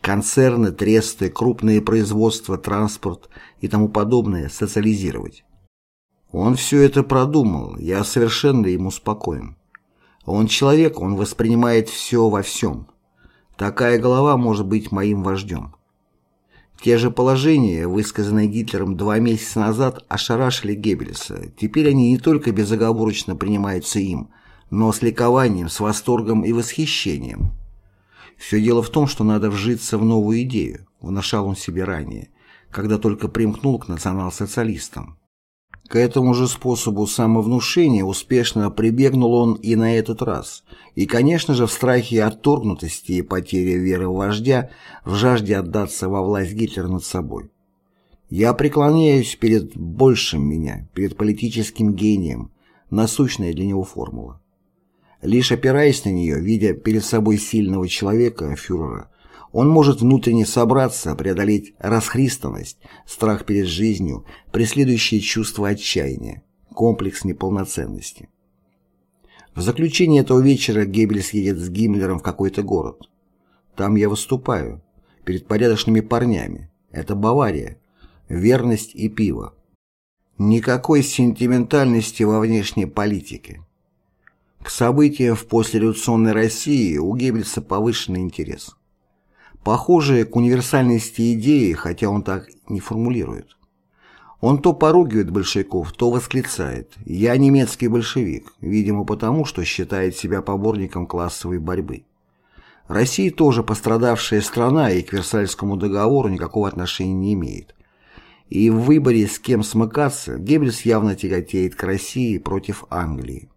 Speaker 1: Концерны, тресты, крупные производства, транспорт и тому подобное социализировать. Он все это продумал, я совершенно ему спокоен. Он человек, он воспринимает все во всем. Такая голова может быть моим вождем. Те же положения, высказанные Гитлером два месяца назад, ошарашили Геббельса. Теперь они не только безоговорочно принимаются им, но с ликованием, с восторгом и восхищением. Все дело в том, что надо вжиться в новую идею, внушал он себе ранее, когда только примкнул к национал-социалистам. К этому же способу самовнушения успешно прибегнул он и на этот раз. И, конечно же, в страхе отторгнутости и потери веры в вождя, в жажде отдаться во власть Гитлера над собой. Я преклоняюсь перед большим меня, перед политическим гением, насущная для него формула. Лишь опираясь на нее, видя перед собой сильного человека, фюрера, он может внутренне собраться, преодолеть расхристанность, страх перед жизнью, преследующие чувство отчаяния, комплекс неполноценности. В заключение этого вечера Геббельс едет с Гиммлером в какой-то город. Там я выступаю, перед порядочными парнями. Это Бавария, верность и пиво. Никакой сентиментальности во внешней политике. К событиям в послереволюционной России у Геббельса повышенный интерес. Похожие к универсальности идеи, хотя он так не формулирует. Он то поругивает большевиков, то восклицает «Я немецкий большевик», видимо потому, что считает себя поборником классовой борьбы. Россия тоже пострадавшая страна и к Версальскому договору никакого отношения не имеет. И в выборе с кем смыкаться Геббельс явно тяготеет к России против Англии.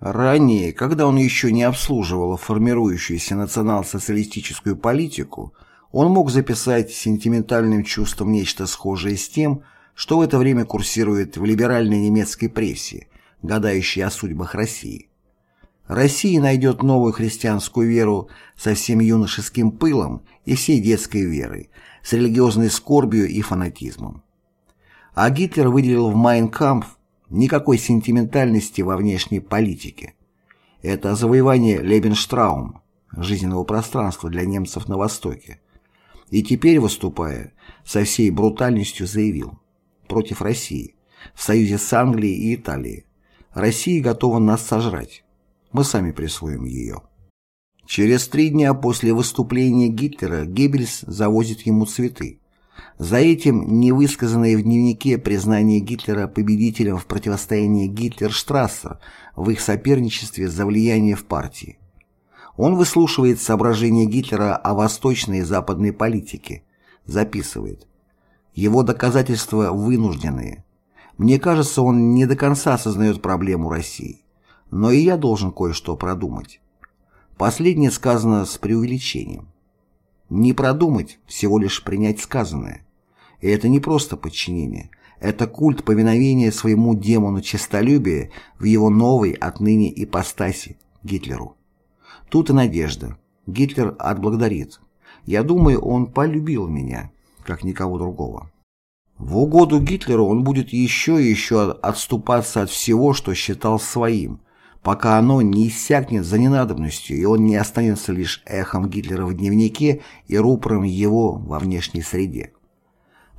Speaker 1: Ранее, когда он еще не обслуживал формирующуюся национал-социалистическую политику, он мог записать сентиментальным чувством нечто схожее с тем, что в это время курсирует в либеральной немецкой прессе, гадающей о судьбах России. Россия найдет новую христианскую веру со всем юношеским пылом и всей детской верой, с религиозной скорбью и фанатизмом. А Гитлер выделил в «Майнкампф» Никакой сентиментальности во внешней политике. Это завоевание Лебенштраум, жизненного пространства для немцев на Востоке. И теперь, выступая, со всей брутальностью заявил против России, в союзе с Англией и Италией. Россия готова нас сожрать. Мы сами присвоим ее. Через три дня после выступления Гитлера Геббельс завозит ему цветы. За этим невысказанное в дневнике признание Гитлера победителем в противостоянии Гитлер-Штрассер в их соперничестве за влияние в партии. Он выслушивает соображения Гитлера о восточной и западной политике, записывает. Его доказательства вынужденные. Мне кажется, он не до конца осознает проблему России. Но и я должен кое-что продумать. Последнее сказано с преувеличением. Не продумать, всего лишь принять сказанное. И это не просто подчинение. Это культ повиновения своему демону честолюбия в его новой отныне ипостаси Гитлеру. Тут и надежда. Гитлер отблагодарит. Я думаю, он полюбил меня, как никого другого. В угоду Гитлеру он будет еще и еще отступаться от всего, что считал своим, пока оно не иссякнет за ненадобностью, и он не останется лишь эхом Гитлера в дневнике и рупором его во внешней среде.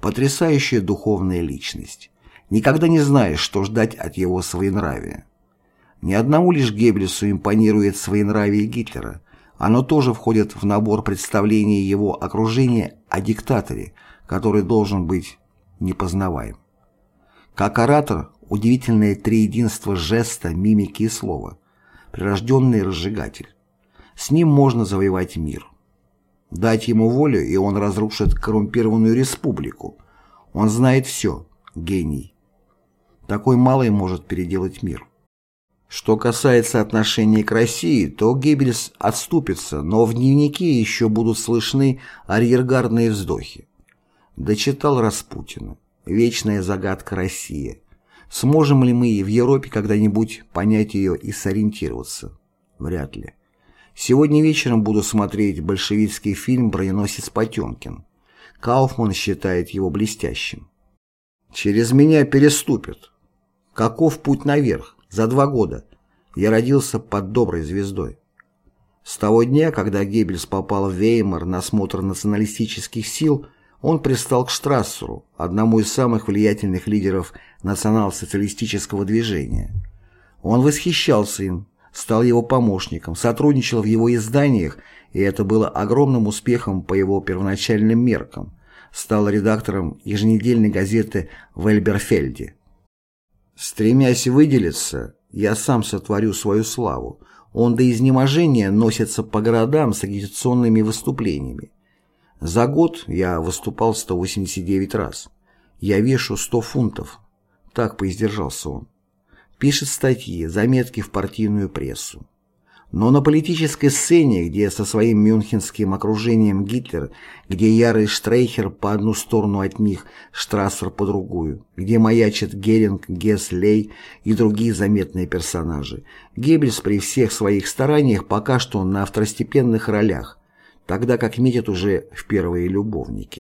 Speaker 1: Потрясающая духовная личность. Никогда не знаешь, что ждать от его своенравия. Ни одному лишь Геббельсу импонирует своенравие Гитлера. Оно тоже входит в набор представлений его окружения о диктаторе, который должен быть непознаваем. Как оратор, удивительное триединство жеста, мимики и слова, прирожденный разжигатель. С ним можно завоевать мир. Дать ему волю, и он разрушит коррумпированную республику. Он знает все, гений. Такой малый может переделать мир. Что касается отношений к России, то Геббельс отступится, но в дневнике еще будут слышны арьергардные вздохи. Дочитал Распутина. Вечная загадка России. Сможем ли мы в Европе когда-нибудь понять ее и сориентироваться? Вряд ли. Сегодня вечером буду смотреть большевистский фильм «Броненосец Потемкин». Кауфман считает его блестящим. «Через меня переступят. Каков путь наверх? За два года. Я родился под доброй звездой». С того дня, когда Геббельс попал в Веймар на смотр националистических сил, он пристал к Штрассеру, одному из самых влиятельных лидеров национал-социалистического движения. Он восхищался им, стал его помощником, сотрудничал в его изданиях, и это было огромным успехом по его первоначальным меркам. стал редактором еженедельной газеты в Эльберфельде. Стремясь выделиться, я сам сотворю свою славу. Он до изнеможения носится по городам с агитационными выступлениями. За год я выступал 189 раз. Я вешу 100 фунтов. Так поиздержался он. Пишет статьи, заметки в партийную прессу. Но на политической сцене, где со своим мюнхенским окружением Гитлер, где ярый Штрейхер по одну сторону от них, Штрассер по другую, где маячат Геринг, Гесс, Лей и другие заметные персонажи, Геббельс при всех своих стараниях пока что на второстепенных ролях, тогда как метят уже в первые любовники.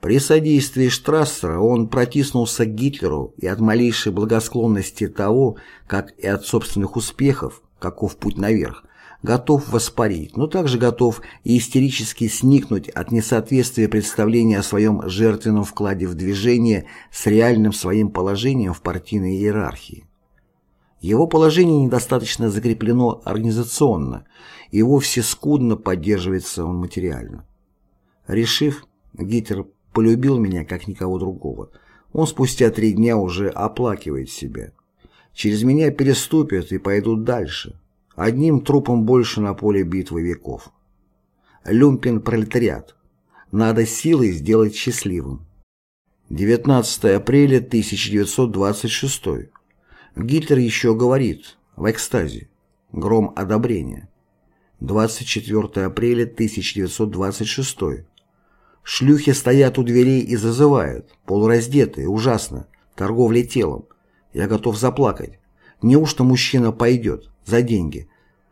Speaker 1: При содействии Штрассера он протиснулся к Гитлеру и от малейшей благосклонности того, как и от собственных успехов, каков путь наверх, готов воспарить, но также готов и истерически сникнуть от несоответствия представления о своем жертвенном вкладе в движение с реальным своим положением в партийной иерархии. Его положение недостаточно закреплено организационно, и вовсе скудно поддерживается он материально. Решив, Гитлер полюбил меня как никого другого, он спустя три дня уже оплакивает себя. Через меня переступят и пойдут дальше. Одним трупом больше на поле битвы веков. Люмпин пролетариат. Надо силой сделать счастливым. 19 апреля 1926. Гитлер еще говорит, в экстазе. Гром одобрения. 24 апреля 1926. Шлюхи стоят у дверей и зазывают, полураздетые, ужасно, торговля телом. Я готов заплакать. Неужто мужчина пойдет за деньги?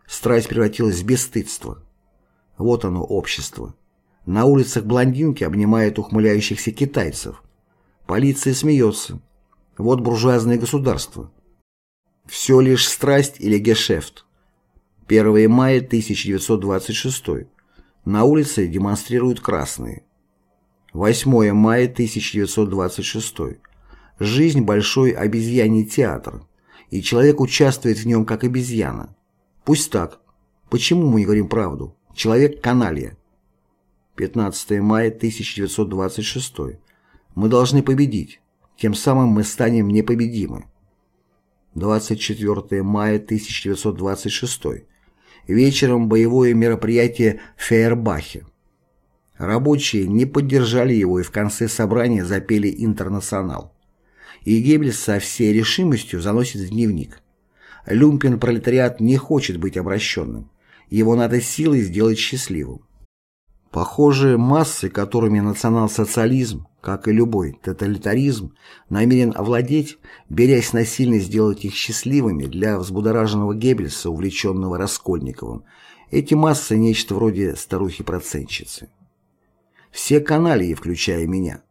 Speaker 1: Страсть превратилась в бесстыдство. Вот оно, общество. На улицах блондинки обнимают ухмыляющихся китайцев. Полиция смеется. Вот буржуазное государство. Все лишь страсть или гешефт. 1 мая 1926. На улице демонстрируют красные. 8 мая 1926. Жизнь – большой обезьяний театр, и человек участвует в нем как обезьяна. Пусть так. Почему мы не говорим правду? Человек – каналья. 15 мая 1926. Мы должны победить. Тем самым мы станем непобедимы. 24 мая 1926. Вечером боевое мероприятие в Фейербахе. Рабочие не поддержали его и в конце собрания запели «Интернационал» и Геббельс со всей решимостью заносит в дневник. Люмпен пролетариат не хочет быть обращенным. Его надо силой сделать счастливым. Похоже, массы, которыми национал-социализм, как и любой тоталитаризм, намерен овладеть, берясь насильно сделать их счастливыми для взбудораженного Геббельса, увлеченного Раскольниковым, эти массы нечто вроде старухи-процентщицы. Все каналии, включая меня.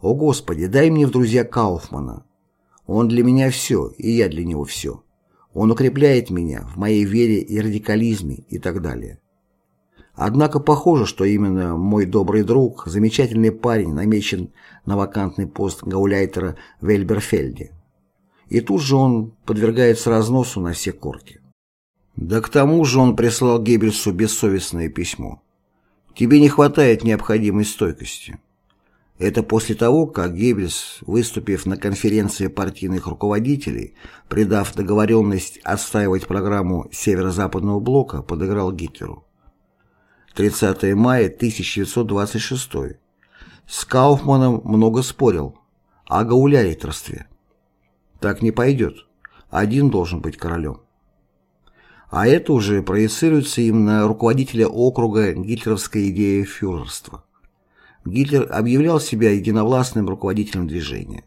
Speaker 1: О Господи, дай мне в друзья Кауфмана. Он для меня все, и я для него все. Он укрепляет меня в моей вере и радикализме и так далее. Однако похоже, что именно мой добрый друг, замечательный парень, намечен на вакантный пост гауляйтера в Эльберфельде. И тут же он подвергается разносу на все корки. Да к тому же он прислал Геббельсу бессовестное письмо. «Тебе не хватает необходимой стойкости». Это после того, как Геббельс, выступив на конференции партийных руководителей, придав договоренность отстаивать программу Северо-Западного блока, подыграл Гитлеру. 30 мая 1926. С Кауфманом много спорил о гауляйтерстве. Так не пойдет. Один должен быть королем. А это уже проецируется им на руководителя округа гитлеровской идеи фюрерства. Гитлер объявлял себя единовластным руководителем движения.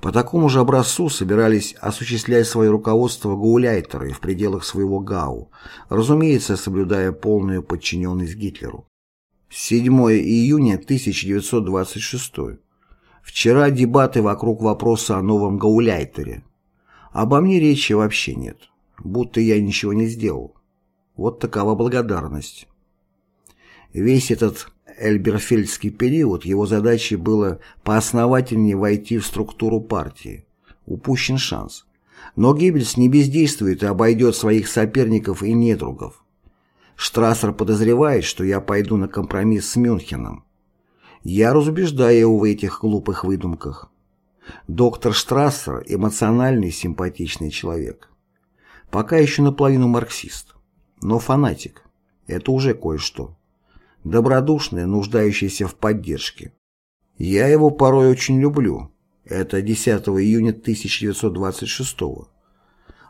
Speaker 1: По такому же образцу собирались осуществлять свое руководство гауляйтеры в пределах своего ГАУ, разумеется, соблюдая полную подчиненность Гитлеру. 7 июня 1926. Вчера дебаты вокруг вопроса о новом гауляйтере. Обо мне речи вообще нет, будто я ничего не сделал. Вот такова благодарность. Весь этот Эльберфельдский период его задачей было поосновательнее войти в структуру партии. Упущен шанс. Но Геббельс не бездействует и обойдет своих соперников и недругов. Штрассер подозревает, что я пойду на компромисс с Мюнхеном. Я разубеждаю его в этих глупых выдумках. Доктор Штрассер – эмоциональный, симпатичный человек. Пока еще наполовину марксист, но фанатик. Это уже кое-что. Добродушный, нуждающийся в поддержке. Я его порой очень люблю. Это 10 июня 1926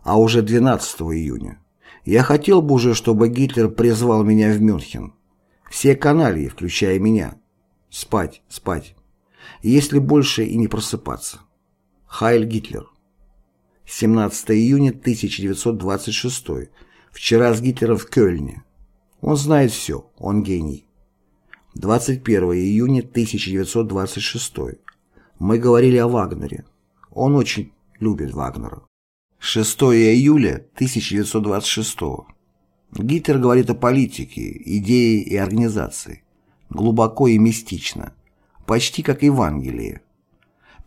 Speaker 1: А уже 12 июня. Я хотел бы уже, чтобы Гитлер призвал меня в Мюнхен. Все канальи, включая меня. Спать, спать. Если больше и не просыпаться. Хайль Гитлер. 17 июня 1926. Вчера с Гитлером в Кёльне. Он знает все, он гений. 21 июня 1926. Мы говорили о Вагнере. Он очень любит Вагнера. 6 июля 1926. Гитлер говорит о политике, идее и организации. Глубоко и мистично. Почти как Евангелие.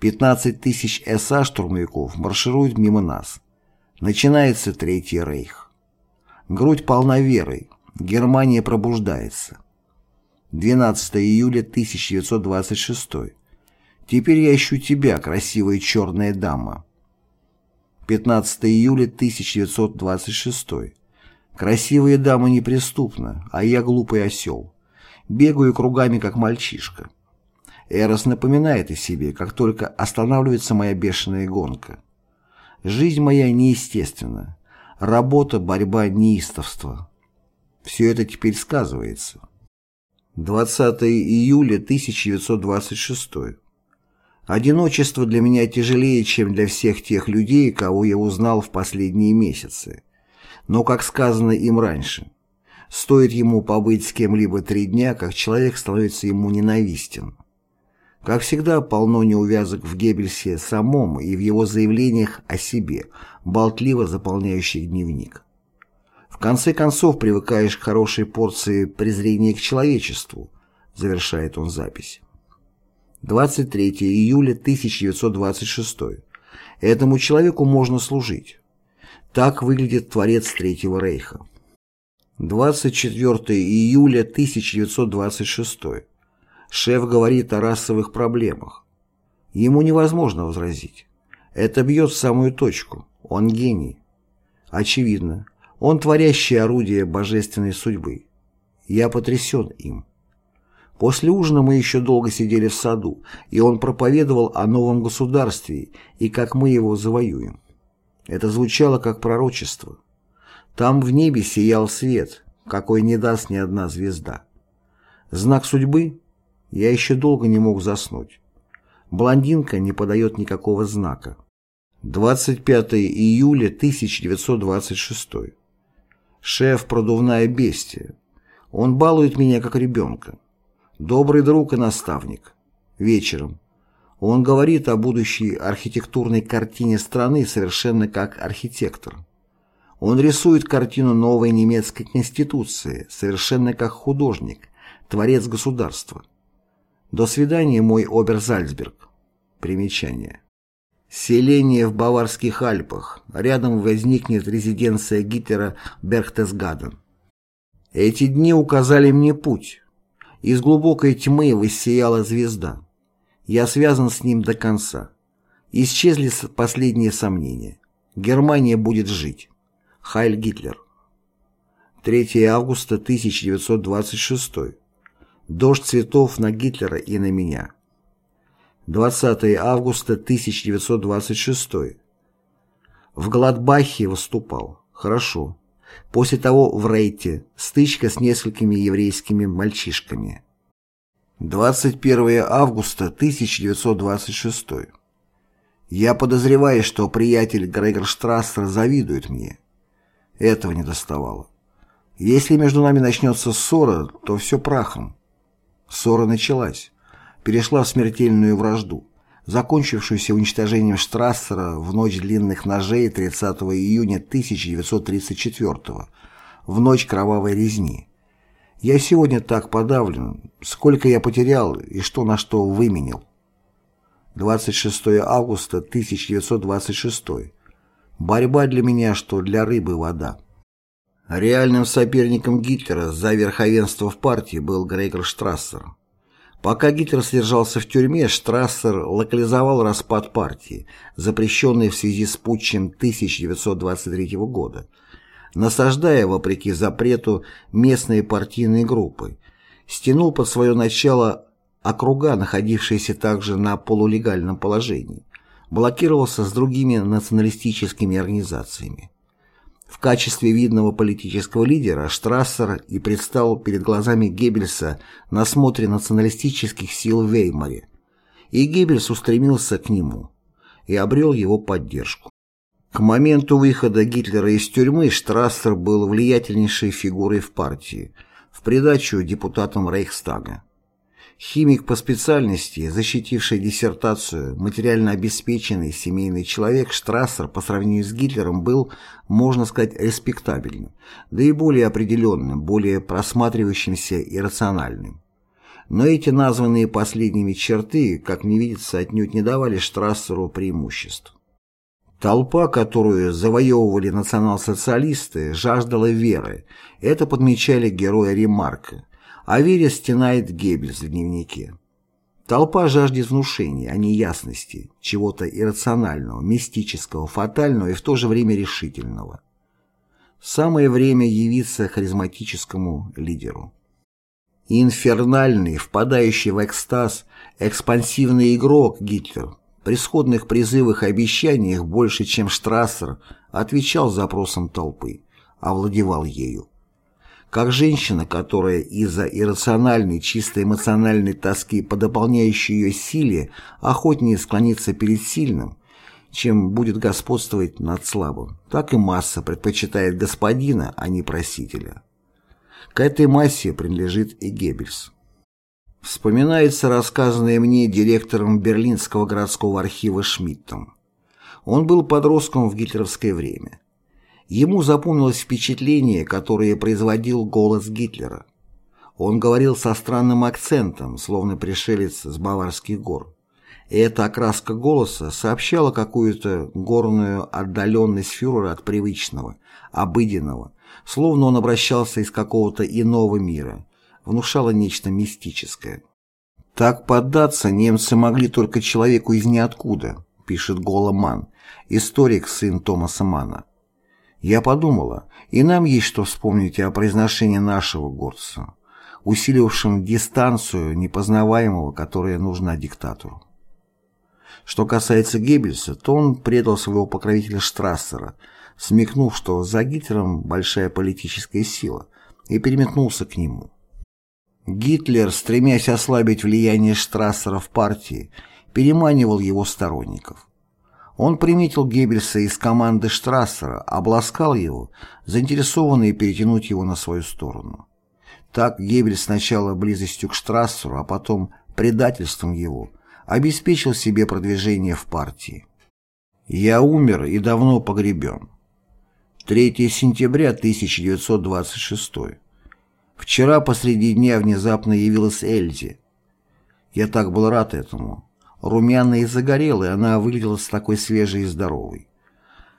Speaker 1: 15 тысяч СА-штурмовиков маршируют мимо нас. Начинается Третий Рейх. Грудь полна верой. Германия пробуждается. 12 июля 1926. Теперь я ищу тебя, красивая черная дама. 15 июля 1926. Красивая дама неприступна, а я глупый осел. Бегаю кругами, как мальчишка. Эрос напоминает о себе, как только останавливается моя бешеная гонка. Жизнь моя неестественна. Работа, борьба, неистовство. Все это теперь сказывается. 20 июля 1926. Одиночество для меня тяжелее, чем для всех тех людей, кого я узнал в последние месяцы. Но, как сказано им раньше, стоит ему побыть с кем-либо три дня, как человек становится ему ненавистен. Как всегда, полно неувязок в Геббельсе самом и в его заявлениях о себе, болтливо заполняющих дневник. Конце концов, привыкаешь к хорошей порции презрения к человечеству, завершает он запись. 23 июля 1926. Этому человеку можно служить. Так выглядит творец Третьего Рейха. 24 июля 1926. Шеф говорит о расовых проблемах. Ему невозможно возразить. Это бьет в самую точку. Он гений. Очевидно, он творящее орудие божественной судьбы. Я потрясен им. После ужина мы еще долго сидели в саду, и он проповедовал о новом государстве и как мы его завоюем. Это звучало как пророчество. Там в небе сиял свет, какой не даст ни одна звезда. Знак судьбы? Я еще долго не мог заснуть. Блондинка не подает никакого знака. 25 июля 1926. Шеф – продувная бестия. Он балует меня как ребенка. Добрый друг и наставник. Вечером. Он говорит о будущей архитектурной картине страны совершенно как архитектор. Он рисует картину новой немецкой конституции, совершенно как художник, творец государства. До свидания, мой Оберзальцберг. Примечание. Селение в Баварских Альпах. Рядом возникнет резиденция Гитлера Берхтесгаден. Эти дни указали мне путь. Из глубокой тьмы воссияла звезда. Я связан с ним до конца. Исчезли последние сомнения. Германия будет жить. Хайль Гитлер. 3 августа 1926. Дождь цветов на Гитлера и на меня. 20 августа 1926. В Гладбахе выступал. Хорошо. После того в Рейте стычка с несколькими еврейскими мальчишками. 21 августа 1926. Я подозреваю, что приятель Грегор Штрассер завидует мне. Этого не доставало. Если между нами начнется ссора, то все прахом. Ссора началась. Перешла в смертельную вражду закончившуюся уничтожением Штрассера в ночь длинных ножей 30 июня 1934 в ночь кровавой резни. Я сегодня так подавлен, сколько я потерял и что на что выменил. 26 августа 1926. Борьба для меня, что для рыбы вода. Реальным соперником Гитлера за верховенство в партии был Грегор Штрассер. Пока Гитлер содержался в тюрьме, Штрассер локализовал распад партии, запрещенный в связи с путчем 1923 года, насаждая, вопреки запрету, местные партийные группы, стянул под свое начало округа, находившиеся также на полулегальном положении, блокировался с другими националистическими организациями. В качестве видного политического лидера Штрассер и предстал перед глазами Геббельса на смотре националистических сил в Веймаре, и Геббельс устремился к нему и обрел его поддержку. К моменту выхода Гитлера из тюрьмы Штрассер был влиятельнейшей фигурой в партии, в придачу депутатам Рейхстага. Химик по специальности, защитивший диссертацию, материально обеспеченный семейный человек Штрассер по сравнению с Гитлером был, можно сказать, респектабельным, да и более определенным, более просматривающимся и рациональным. Но эти названные последними черты, как мне видится, отнюдь не давали Штрассеру преимуществ. Толпа, которую завоевывали национал-социалисты, жаждала веры. Это подмечали герои Ремарка о вере стенает Геббельс в дневнике. Толпа жаждет внушения, а не ясности, чего-то иррационального, мистического, фатального и в то же время решительного. Самое время явиться харизматическому лидеру. Инфернальный, впадающий в экстаз, экспансивный игрок Гитлер при сходных призывах и обещаниях больше, чем Штрассер, отвечал запросам толпы, овладевал ею. Как женщина, которая из-за иррациональной, чисто эмоциональной тоски по дополняющей ее силе охотнее склонится перед сильным, чем будет господствовать над слабым, так и масса предпочитает господина, а не просителя. К этой массе принадлежит и Геббельс. Вспоминается рассказанное мне директором Берлинского городского архива Шмидтом. Он был подростком в гитлеровское время. Ему запомнилось впечатление, которое производил голос Гитлера. Он говорил со странным акцентом, словно пришелец с Баварских гор. И эта окраска голоса сообщала какую-то горную отдаленность фюрера от привычного, обыденного, словно он обращался из какого-то иного мира, внушало нечто мистическое. «Так поддаться немцы могли только человеку из ниоткуда», пишет Гола Ман, историк, сын Томаса Мана. Я подумала, и нам есть что вспомнить о произношении нашего горца, усилившем дистанцию непознаваемого, которая нужна диктатору. Что касается Геббельса, то он предал своего покровителя Штрассера, смекнув, что за Гитлером большая политическая сила, и переметнулся к нему. Гитлер, стремясь ослабить влияние Штрассера в партии, переманивал его сторонников. Он приметил Геббельса из команды Штрассера, обласкал его, заинтересованный перетянуть его на свою сторону. Так Геббельс сначала близостью к Штрассеру, а потом предательством его, обеспечил себе продвижение в партии. «Я умер и давно погребен». 3 сентября 1926. Вчера посреди дня внезапно явилась Эльзи. Я так был рад этому. Румяная и загорелая, она выглядела с такой свежей и здоровой.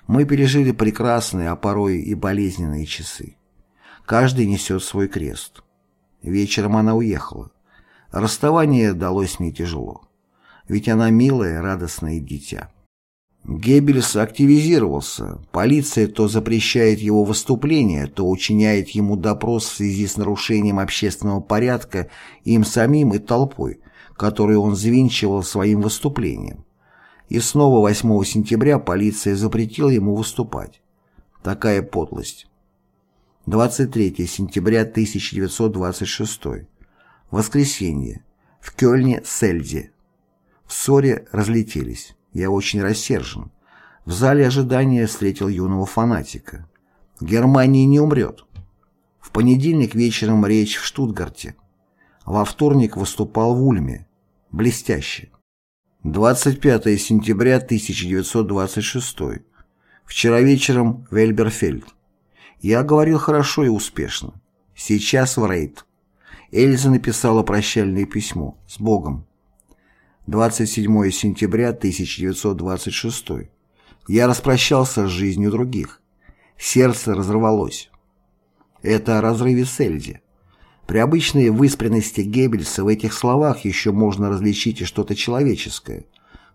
Speaker 1: Мы пережили прекрасные, а порой и болезненные часы. Каждый несет свой крест. Вечером она уехала. Расставание далось мне тяжело. Ведь она милая, радостное дитя. Геббельс активизировался. Полиция то запрещает его выступления, то учиняет ему допрос в связи с нарушением общественного порядка им самим и толпой, которую он завинчивал своим выступлением. И снова 8 сентября полиция запретила ему выступать. Такая подлость. 23 сентября 1926. Воскресенье. В Кёльне-Сельде. В ссоре разлетелись. Я очень рассержен. В зале ожидания встретил юного фанатика. Германия не умрет. В понедельник вечером речь в Штутгарте. Во вторник выступал в Ульме. Блестяще. 25 сентября 1926. Вчера вечером в Эльберфельд. Я говорил хорошо и успешно. Сейчас в рейд. Эльза написала прощальное письмо. С Богом. 27 сентября 1926. Я распрощался с жизнью других. Сердце разорвалось. Это о разрыве с Эльзи. При обычной выспренности Геббельса в этих словах еще можно различить и что-то человеческое,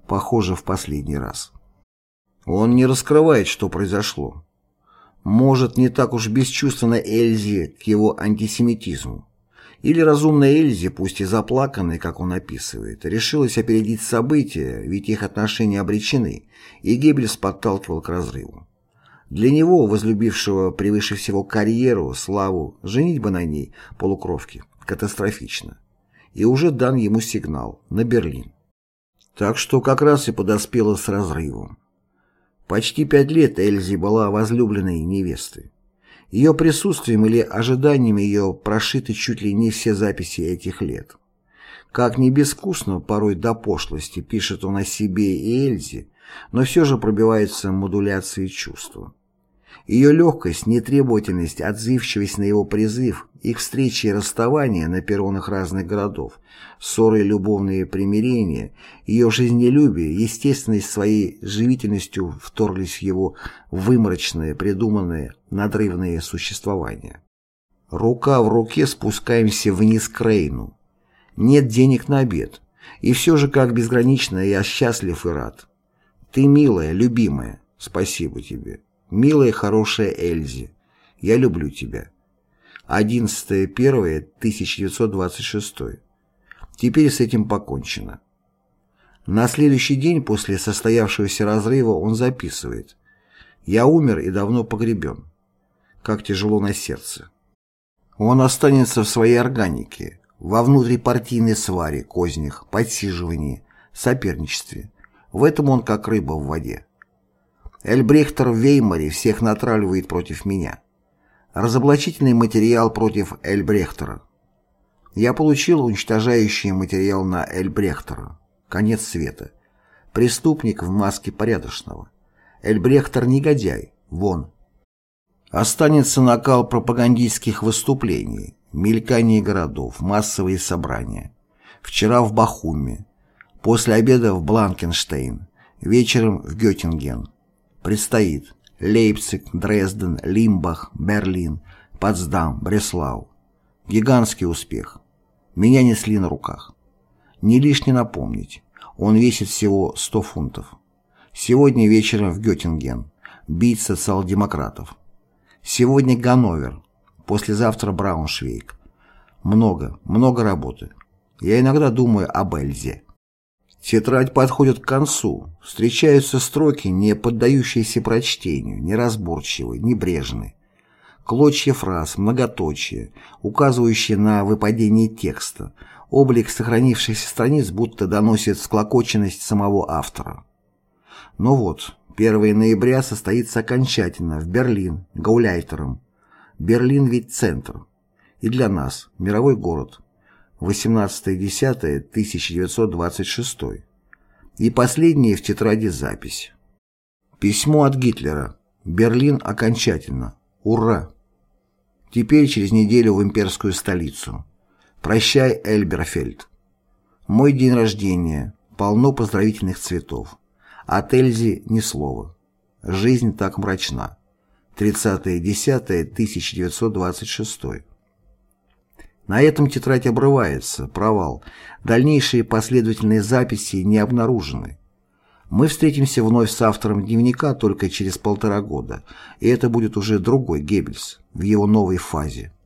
Speaker 1: похоже в последний раз. Он не раскрывает, что произошло. Может, не так уж бесчувственно Эльзе к его антисемитизму. Или разумная Эльзе, пусть и заплаканная, как он описывает, решилась опередить события, ведь их отношения обречены, и Геббельс подталкивал к разрыву. Для него, возлюбившего превыше всего карьеру, славу, женитьба на ней, полукровки, катастрофично. И уже дан ему сигнал на Берлин. Так что как раз и подоспела с разрывом. Почти пять лет Эльзи была возлюбленной невестой. Ее присутствием или ожиданием ее прошиты чуть ли не все записи этих лет. Как не безвкусно, порой до пошлости, пишет он о себе и Эльзе, но все же пробивается модуляцией чувства. Ее легкость, нетребовательность, отзывчивость на его призыв, их встречи и расставания на перронах разных городов, ссоры и любовные примирения, ее жизнелюбие, естественность своей живительностью вторглись в его выморочное, придуманное, надрывное существование. Рука в руке спускаемся вниз к Рейну. Нет денег на обед. И все же, как безгранично, я счастлив и рад. Ты милая, любимая, спасибо тебе. Милая, хорошая Эльзи, я люблю тебя. 11.01.1926. Теперь с этим покончено. На следующий день после состоявшегося разрыва он записывает «Я умер и давно погребен. Как тяжело на сердце». Он останется в своей органике, во внутрипартийной сваре, кознях, подсиживании, соперничестве. В этом он как рыба в воде. Эльбрехтер в Веймаре всех натравливает против меня. Разоблачительный материал против Эльбрехтера. Я получил уничтожающий материал на Эльбрехтера. Конец света. Преступник в маске порядочного. Эльбрехтер негодяй. Вон. Останется накал пропагандистских выступлений, мелькание городов, массовые собрания. Вчера в Бахуме, после обеда в Бланкенштейн, вечером в Геттинген. Предстоит Лейпциг, Дрезден, Лимбах, Берлин, Потсдам, Бреслау. Гигантский успех. Меня несли на руках. Не лишне напомнить, он весит всего 100 фунтов. Сегодня вечером в Геттинген. Бить социал-демократов. Сегодня Ганновер. Послезавтра Брауншвейг. Много, много работы. Я иногда думаю об Эльзе. Тетрадь подходит к концу. Встречаются строки, не поддающиеся прочтению, неразборчивые, небрежные. Клочья фраз, многоточие, указывающие на выпадение текста. Облик сохранившихся страниц будто доносит склокоченность самого автора. Но вот, 1 ноября состоится окончательно в Берлин, Гауляйтером. Берлин ведь центр. И для нас, мировой город – 18.10.1926 и последняя в тетради запись. Письмо от Гитлера. Берлин окончательно. Ура! Теперь через неделю в имперскую столицу. Прощай, Эльберфельд. Мой день рождения. Полно поздравительных цветов. От Эльзи ни слова. Жизнь так мрачна. 30.10.1926 на этом тетрадь обрывается, провал. Дальнейшие последовательные записи не обнаружены. Мы встретимся вновь с автором дневника только через полтора года, и это будет уже другой Геббельс в его новой фазе.